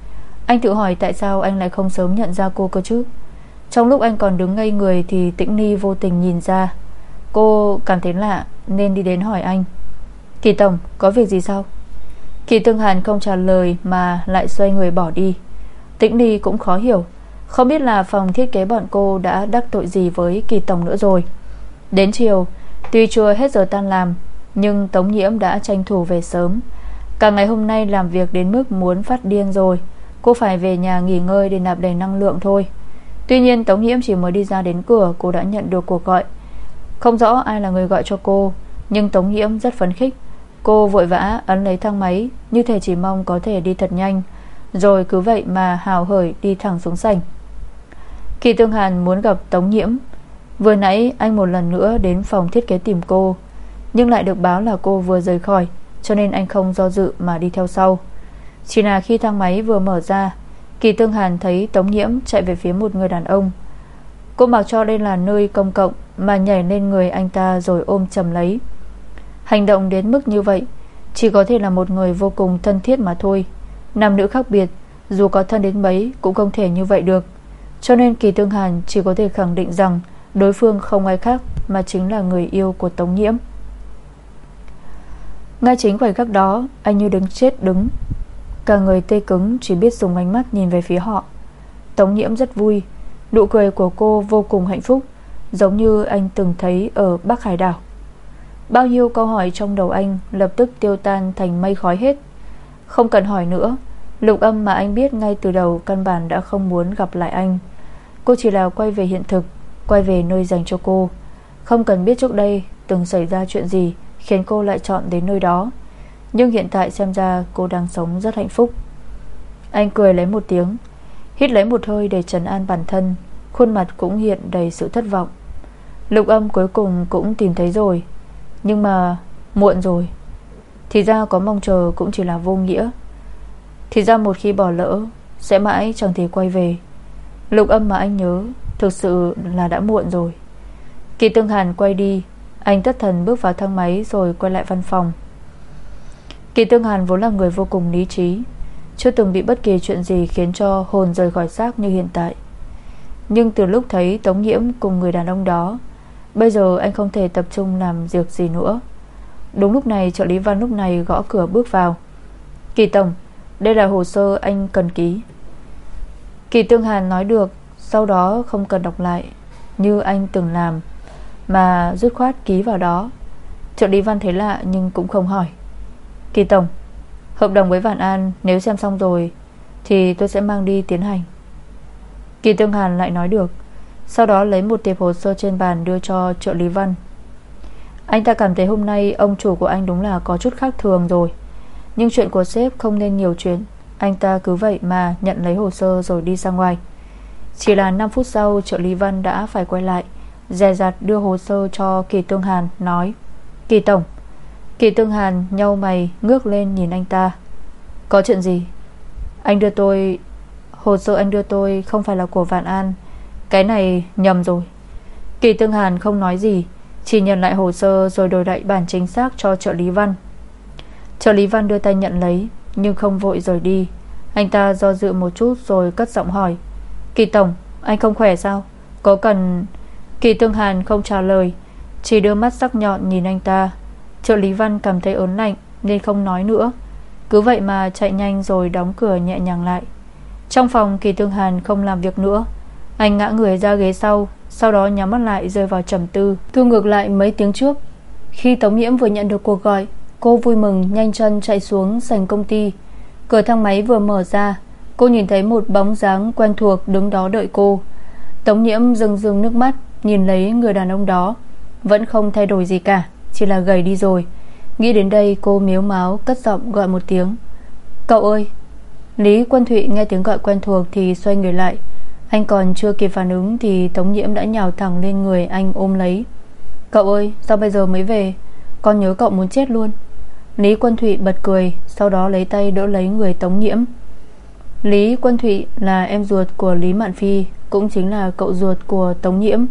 Anh tự hỏi tại sao anh lại không sớm nhận ra cô cơ chứ? Trong lúc anh còn đứng ngây người Thì Tĩnh Ni vô tình nhìn ra. Cô cảm thấy lạ, Nên đi đến hỏi anh. Kỳ Tổng, có việc gì sao? Kỳ Tương Hàn không trả lời Mà lại xoay người bỏ đi. Tĩnh Ni cũng khó hiểu, Không biết là phòng thiết kế bọn cô đã đắc tội gì với Kỳ Tổng nữa rồi. Đến chiều, Tuy chưa hết giờ tan làm, Nhưng Tống Nhiễm đã tranh thủ về sớm. Cả ngày hôm nay làm việc đến mức muốn phát điên rồi. Cô phải về nhà nghỉ ngơi để nạp đầy năng lượng thôi. Tuy nhiên, Tống Nhiễm chỉ mới đi ra đến cửa, Cô đã nhận được cuộc gọi. Không rõ ai là người gọi cho cô, Nhưng Tống Nhiễm rất phấn khích. Cô vội vã ấn lấy thang máy, Như thể chỉ mong có thể đi thật nhanh. Rồi cứ vậy mà hào hởi đi thẳng xuống sảnh. Kỳ Tương Hàn muốn gặp Tống Nhiễm Vừa nãy anh một lần nữa đến phòng thiết kế tìm cô, Nhưng lại được báo là cô vừa rời khỏi, Cho nên anh không do dự mà đi theo sau. Chỉ là khi thang máy vừa mở ra, Kỳ Tương Hàn thấy Tống Nhiễm chạy về phía một người đàn ông. Cô mặc cho đây là nơi công cộng Mà nhảy lên người anh ta rồi ôm chầm lấy. Hành động đến mức như vậy, Chỉ có thể là một người vô cùng thân thiết mà thôi. Nam nữ khác biệt, Dù có thân đến mấy cũng không thể như vậy được. Cho nên Kỳ Tương Hàn chỉ có thể khẳng định rằng Đối phương không ai khác Mà chính là người yêu của Tống Nhiễm. Ngay chính khoảnh khắc đó, Anh như đứng chết đứng. Cả người tê cứng, chỉ biết dùng ánh mắt nhìn về phía họ. Tống Nhiễm rất vui. Nụ cười của cô vô cùng hạnh phúc, Giống như anh từng thấy ở Bắc Hải đảo. Bao nhiêu câu hỏi trong đầu anh Lập tức tiêu tan thành mây khói hết. Không cần hỏi nữa, Lục âm mà anh biết ngay từ đầu Căn bản đã không muốn gặp lại anh. Cô chỉ là quay về hiện thực Quay về nơi dành cho cô. Không cần biết trước đây từng xảy ra chuyện gì Khiến cô lại chọn đến nơi đó. Nhưng hiện tại xem ra cô đang sống rất hạnh phúc. Anh cười lấy một tiếng, Hít lấy một hơi để trấn an bản thân. Khuôn mặt cũng hiện đầy sự thất vọng. Lục âm cuối cùng cũng tìm thấy rồi. Nhưng mà muộn rồi. Thì ra có mong chờ cũng chỉ là vô nghĩa. Thì ra một khi bỏ lỡ, Sẽ mãi chẳng thể quay về. Lục âm mà anh nhớ Thực sự là đã muộn rồi. Kỳ Tương Hàn quay đi, Anh tất thần bước vào thang máy rồi quay lại văn phòng. Kỳ Tương Hàn vốn là người vô cùng lý trí, Chưa từng bị bất kỳ chuyện gì Khiến cho hồn rời khỏi xác như hiện tại. Nhưng từ lúc thấy Tống Nhiễm Cùng người đàn ông đó, Bây giờ anh không thể tập trung làm việc gì nữa. Đúng lúc này, trợ lý văn lúc này gõ cửa bước vào. Kỳ Tổng, Đây là hồ sơ anh cần ký. Kỳ Tương Hàn nói được sau đó không cần đọc lại, Như anh từng làm, Mà rút khoát ký vào đó. Trợ lý văn thấy lạ nhưng cũng không hỏi. Kỳ Tổng, Hợp đồng với Vạn An nếu xem xong rồi Thì tôi sẽ mang đi tiến hành. Kỳ Tương Hàn lại nói được, Sau đó lấy một tiệp hồ sơ trên bàn Đưa cho trợ lý văn. Anh ta cảm thấy hôm nay ông chủ của anh đúng là Có chút khác thường rồi, Nhưng chuyện của sếp không nên nhiều chuyện. Anh ta cứ vậy mà nhận lấy hồ sơ rồi đi ra ngoài chỉ là 5 phút sau, trợ lý Văn đã phải quay lại, Dè dặt đưa hồ sơ cho Kỳ Tương Hàn, Nói, Kỳ Tổng, Kỳ Tương Hàn nhau mày ngước lên nhìn anh ta. Có chuyện gì? Anh đưa tôi, Hồ sơ anh đưa tôi không phải là của Vạn An. Cái này nhầm rồi. Kỳ Tương Hàn không nói gì, Chỉ nhận lại hồ sơ rồi đổi lại bản chính xác cho trợ lý Văn. Trợ lý Văn đưa tay nhận lấy, Nhưng không vội rời đi. Anh ta do dự một chút rồi cất giọng hỏi Kỳ Tổng, Anh không khỏe sao? Có cần Kỳ Tương Hàn không trả lời, Chỉ đưa mắt sắc nhọn nhìn anh ta. Trợ lý Văn cảm thấy ớn lạnh, Nên không nói nữa. Cứ vậy mà chạy nhanh rồi đóng cửa nhẹ nhàng lại. Trong phòng, Kỳ Tương Hàn không làm việc nữa. Anh ngã người ra ghế sau Sau đó nhắm mắt lại rơi vào trầm tư. Thu ngược lại mấy tiếng trước. Khi Tống Nhiễm vừa nhận được cuộc gọi, Cô vui mừng nhanh chân chạy xuống sành công ty. Cửa thang máy vừa mở ra Cô nhìn thấy một bóng dáng quen thuộc đứng đó đợi cô. Tống nhiễm rưng rưng nước mắt, Nhìn lấy người đàn ông đó. Vẫn không thay đổi gì cả, Chỉ là gầy đi rồi. Nghĩ đến đây, cô miếu máu, cất giọng gọi một tiếng. Cậu ơi! Lý Quân Thụy nghe tiếng gọi quen thuộc Thì xoay người lại. Anh còn chưa kịp phản ứng Thì Tống Nhiễm đã nhào thẳng lên người anh ôm lấy. Cậu ơi, sao bây giờ mới về? Con nhớ cậu muốn chết luôn. Lý Quân Thụy bật cười, Sau đó lấy tay đỡ lấy người Tống Nhiễm. Lý Quân Thụy là em ruột của Lý Mạn Phi, Cũng chính là cậu ruột của Tống Nhiễm.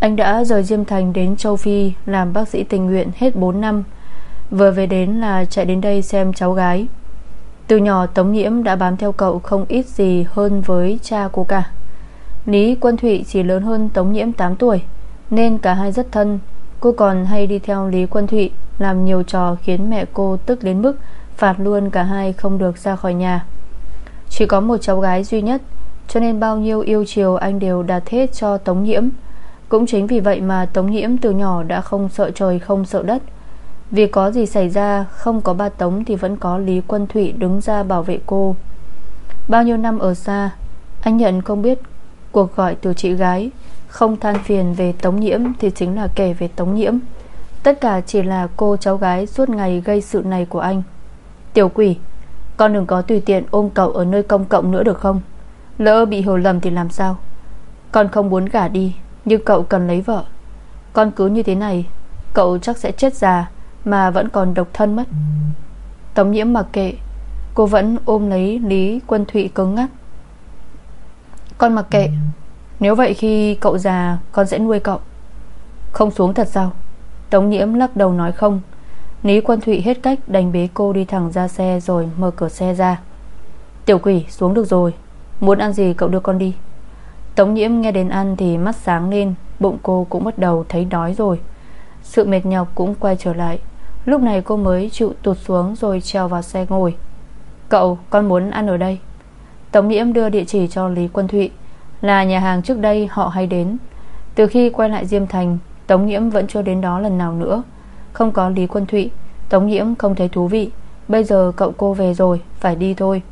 Anh đã rời Diêm Thành đến Châu Phi Làm bác sĩ tình nguyện hết 4 năm. Vừa về đến là chạy đến đây xem cháu gái. Từ nhỏ Tống Nhiễm đã bám theo cậu Không ít gì hơn với cha cô cả. Lý Quân Thụy chỉ lớn hơn Tống Nhiễm 8 tuổi, Nên cả hai rất thân. Cô còn hay đi theo Lý Quân Thụy, Làm nhiều trò khiến mẹ cô tức đến mức Phạt luôn cả hai không được ra khỏi nhà. Chỉ có một cháu gái duy nhất, Cho nên bao nhiêu yêu chiều Anh đều đặt hết cho Tống Nhiễm. Cũng chính vì vậy mà Tống Nhiễm từ nhỏ Đã không sợ trời, không sợ đất. Vì có gì xảy ra, Không có ba Tống thì vẫn có Lý Quân Thụy Đứng ra bảo vệ cô. Bao nhiêu năm ở xa, Anh nhận không biết cuộc gọi từ chị gái, không than phiền về Tống Nhiễm Thì chính là kể về Tống Nhiễm. Tất cả chỉ là cô cháu gái Suốt ngày gây sự này của anh. Tiểu quỷ con đừng có tùy tiện ôm cậu ở nơi công cộng nữa được không? Lỡ bị hiểu lầm thì làm sao? Con không muốn gả đi, Nhưng cậu cần lấy vợ. Con cứ như thế này, Cậu chắc sẽ chết già Mà vẫn còn độc thân mất. Tống nhiễm mặc kệ, Cô vẫn ôm lấy Lý Quân Thụy cứng ngắc. Con mặc kệ, nếu vậy khi cậu già, Con sẽ nuôi cậu. Không xuống thật sao? Tống nhiễm lắc đầu nói không. Lý quân thụy hết cách đành bế cô đi thẳng ra xe Rồi mở cửa xe ra. Tiểu quỷ, xuống được rồi. Muốn ăn gì cậu đưa con đi. Tống nhiễm nghe đến ăn thì mắt sáng lên, Bụng cô cũng bắt đầu thấy đói rồi. Sự mệt nhọc cũng quay trở lại. Lúc này cô mới chịu tụt xuống Rồi treo vào xe ngồi. Cậu, con muốn ăn ở đây. Tống nhiễm đưa địa chỉ cho Lý Quân Thụy. Là nhà hàng trước đây họ hay đến. Từ khi quay lại Diêm Thành, Tống Nhiễm vẫn chưa đến đó lần nào nữa. Không có Lý Quân Thụy. Tống Nhiễm không thấy thú vị. Bây giờ cậu cô về rồi, Phải đi thôi.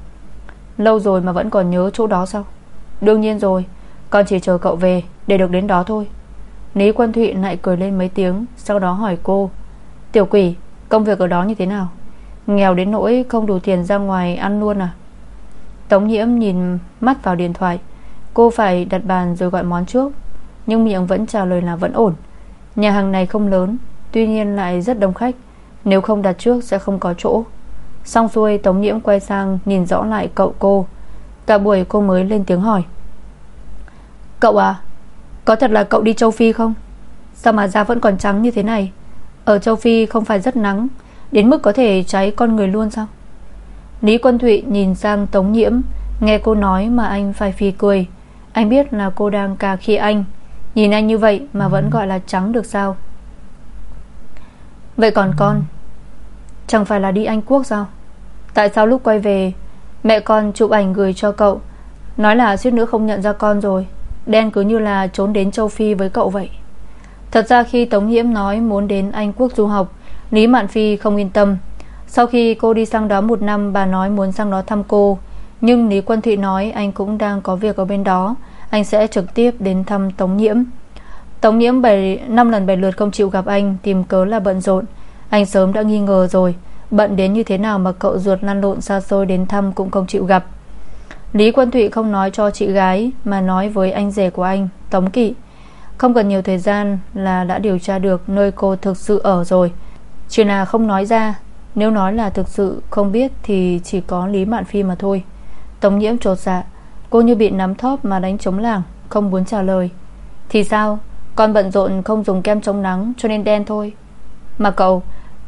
Lâu rồi mà vẫn còn nhớ chỗ đó sao? Đương nhiên rồi, Con chỉ chờ cậu về để được đến đó thôi. Lý Quân Thụy lại cười lên mấy tiếng, Sau đó hỏi cô, Tiểu quỷ, công việc ở đó như thế nào? Nghèo đến nỗi không đủ tiền ra ngoài ăn luôn à? Tống Nhiễm nhìn mắt vào điện thoại. Cô phải đặt bàn rồi gọi món trước. Nhưng miệng vẫn trả lời là vẫn ổn. Nhà hàng này không lớn Tuy nhiên lại rất đông khách. Nếu không đặt trước sẽ không có chỗ. Xong xuôi Tống Nhiễm quay sang Nhìn rõ lại cậu cô. Cả buổi cô mới lên tiếng hỏi. Cậu à Có thật là cậu đi châu Phi không? Sao mà da vẫn còn trắng như thế này? Ở châu Phi không phải rất nắng Đến mức có thể cháy con người luôn sao? Lý Quân Thụy nhìn sang Tống Nhiễm Nghe cô nói mà anh phải phi cười. Anh biết là cô đang cà khi anh. Nhìn anh như vậy mà vẫn gọi là trắng được sao Vậy còn con? Chẳng phải là đi Anh Quốc sao? Tại sao lúc quay về, Mẹ con chụp ảnh gửi cho cậu, Nói là suýt nữa không nhận ra con rồi, Đen cứ như là trốn đến châu Phi với cậu vậy? Thật ra khi Tống Hiễm nói Muốn đến Anh Quốc du học, Lý Mạn Phi không yên tâm. Sau khi cô đi sang đó một năm, Bà nói muốn sang đó thăm cô. Nhưng Lý Quân Thụy nói anh cũng đang có việc ở bên đó, Anh sẽ trực tiếp đến thăm Tống Nhiễm Tống Nhiễm 7, 5 lần 7 lượt không chịu gặp anh Tìm cớ là bận rộn. Anh sớm đã nghi ngờ rồi Bận đến như thế nào mà cậu ruột lăn lộn xa xôi đến thăm cũng không chịu gặp. Lý Quân Thụy không nói cho chị gái Mà nói với anh rể của anh Tống Kỵ. Không cần nhiều thời gian là đã điều tra được Nơi cô thực sự ở rồi. Chỉ là không nói ra Nếu nói là thực sự không biết Thì chỉ có Lý Mạn Phi mà thôi. Tống nhiễm trột dạ Cô như bị nắm thóp mà đánh chống làng Không muốn trả lời. Thì sao? Con bận rộn không dùng kem chống nắng, cho nên đen thôi. Mà cậu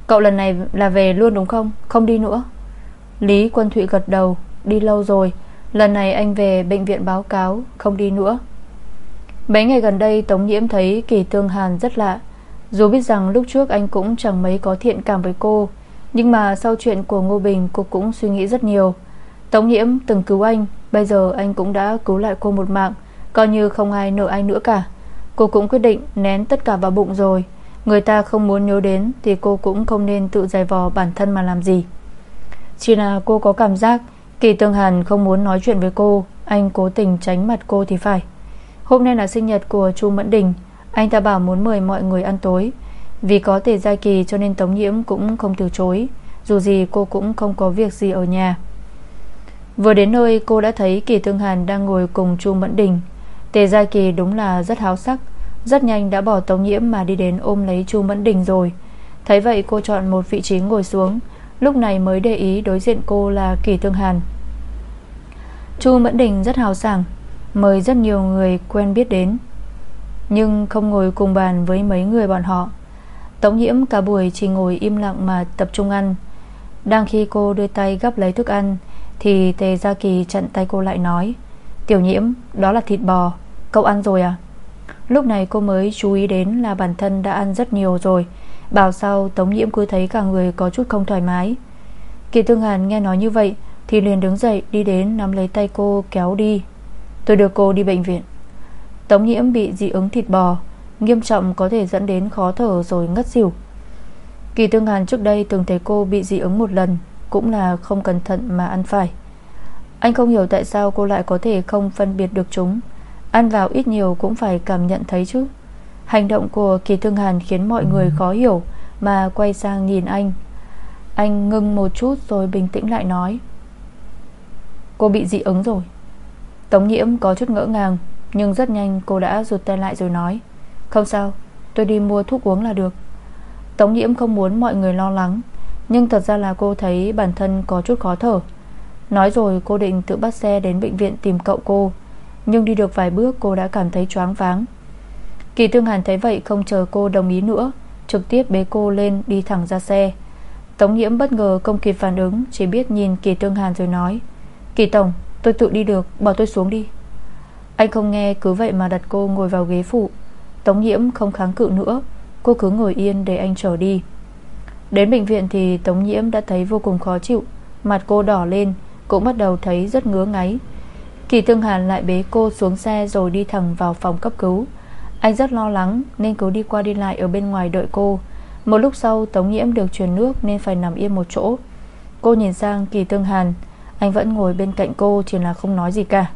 Cậu lần này là về luôn đúng không? Không đi nữa. Lý Quân Thụy gật đầu, Đi lâu rồi. Lần này anh về bệnh viện báo cáo, Không đi nữa. Mấy ngày gần đây, Tống Nhiễm thấy Kỳ Tương Hàn rất lạ. Dù biết rằng lúc trước anh cũng chẳng mấy có thiện cảm với cô, Nhưng mà sau chuyện của Ngô Bình, Cô cũng suy nghĩ rất nhiều. Tống Nhiễm từng cứu anh, Bây giờ anh cũng đã cứu lại cô một mạng, Coi như không ai nợ anh nữa cả. Cô cũng quyết định nén tất cả vào bụng rồi. Người ta không muốn nhớ đến Thì cô cũng không nên tự giày vò bản thân mà làm gì. Chỉ là cô có cảm giác Kỳ Tương Hàn không muốn nói chuyện với cô, Anh cố tình tránh mặt cô thì phải. Hôm nay là sinh nhật của Chu Mẫn Đình, Anh ta bảo muốn mời mọi người ăn tối. Vì có tề gia kỳ cho nên Tống Nhiễm cũng không từ chối, Dù gì cô cũng không có việc gì ở nhà. Vừa đến nơi, cô đã thấy Kỳ Tương Hàn đang ngồi cùng Chu Mẫn Đình. Tề Gia Kỳ đúng là rất háo sắc, Rất nhanh đã bỏ Tống Nhiễm mà đi đến ôm lấy Chu Mẫn Đình rồi. Thấy vậy cô chọn một vị trí ngồi xuống, Lúc này mới để ý đối diện cô là Kỳ Thương Hàn. Chu Mẫn Đình rất hào sảng, Mời rất nhiều người quen biết đến, Nhưng không ngồi cùng bàn với mấy người bọn họ. Tống nhiễm cả buổi chỉ ngồi im lặng mà tập trung ăn. Đang khi cô đưa tay gắp lấy thức ăn, Thì Tề Gia Kỳ chặn tay cô lại nói, Tiểu nhiễm, đó là thịt bò. Cậu ăn rồi à? Lúc này cô mới chú ý đến là bản thân đã ăn rất nhiều rồi. Bảo sau Tống nhiễm cứ thấy cả người có chút không thoải mái. Kỳ Tương Hàn nghe nói như vậy Thì liền đứng dậy đi đến nắm lấy tay cô kéo đi. Tôi đưa cô đi bệnh viện. Tống nhiễm bị dị ứng thịt bò, Nghiêm trọng có thể dẫn đến khó thở rồi ngất xỉu. Kỳ Tương Hàn trước đây từng thấy cô bị dị ứng một lần, Cũng là không cẩn thận mà ăn phải. Anh không hiểu tại sao cô lại có thể không phân biệt được chúng. Ăn vào ít nhiều cũng phải cảm nhận thấy chứ. Hành động của Kỳ Tương Hàn khiến mọi người khó hiểu Mà quay sang nhìn anh. Anh ngưng một chút rồi bình tĩnh lại nói. Cô bị dị ứng rồi. Tống nhiễm có chút ngỡ ngàng Nhưng rất nhanh cô đã rụt tay lại rồi nói. Không sao tôi đi mua thuốc uống là được. Tống nhiễm không muốn mọi người lo lắng Nhưng thật ra là cô thấy bản thân có chút khó thở. Nói rồi cô định tự bắt xe đến bệnh viện tìm cậu cô nhưng đi được vài bước, cô đã cảm thấy choáng váng. Kỳ Tương Hàn thấy vậy không chờ cô đồng ý nữa, Trực tiếp bế cô lên đi thẳng ra xe. Tống nhiễm bất ngờ không kịp phản ứng, Chỉ biết nhìn Kỳ Tương Hàn rồi nói, Kỳ Tổng, tôi tự đi được Bỏ tôi xuống đi. Anh không nghe cứ vậy mà đặt cô ngồi vào ghế phụ. Tống nhiễm không kháng cự nữa, Cô cứ ngồi yên để anh trở đi. Đến bệnh viện thì Tống nhiễm đã thấy vô cùng khó chịu, Mặt cô đỏ lên, Cũng bắt đầu thấy rất ngứa ngáy. Kỳ thương Hàn lại bế cô xuống xe Rồi đi thẳng vào phòng cấp cứu. Anh rất lo lắng Nên cứ đi qua đi lại ở bên ngoài đợi cô. Một lúc sau, Tống nhiễm được truyền nước Nên phải nằm yên một chỗ. Cô nhìn sang Kỳ Tương Hàn. Anh vẫn ngồi bên cạnh cô, Chỉ là không nói gì cả.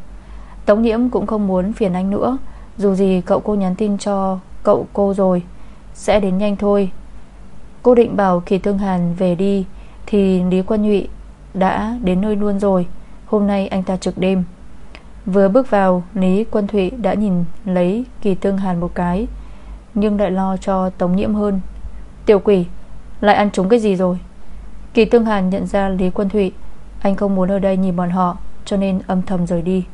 Tống nhiễm cũng không muốn phiền anh nữa. Dù gì cậu cô nhắn tin cho cậu cô rồi, Sẽ đến nhanh thôi. Cô định bảo Kỳ Tương Hàn về đi, Thì Lý Quân Nhụy đã đến nơi luôn rồi. Hôm nay anh ta trực đêm. Vừa bước vào, Lý Quân Thụy đã nhìn lấy Kỳ Tương Hàn một cái, Nhưng lại lo cho Tống Nhiễm hơn. Tiểu quỷ, Lại ăn trúng cái gì rồi? Kỳ Tương Hàn nhận ra Lý Quân Thụy, Anh không muốn ở đây nhìn bọn họ, Cho nên âm thầm rời đi.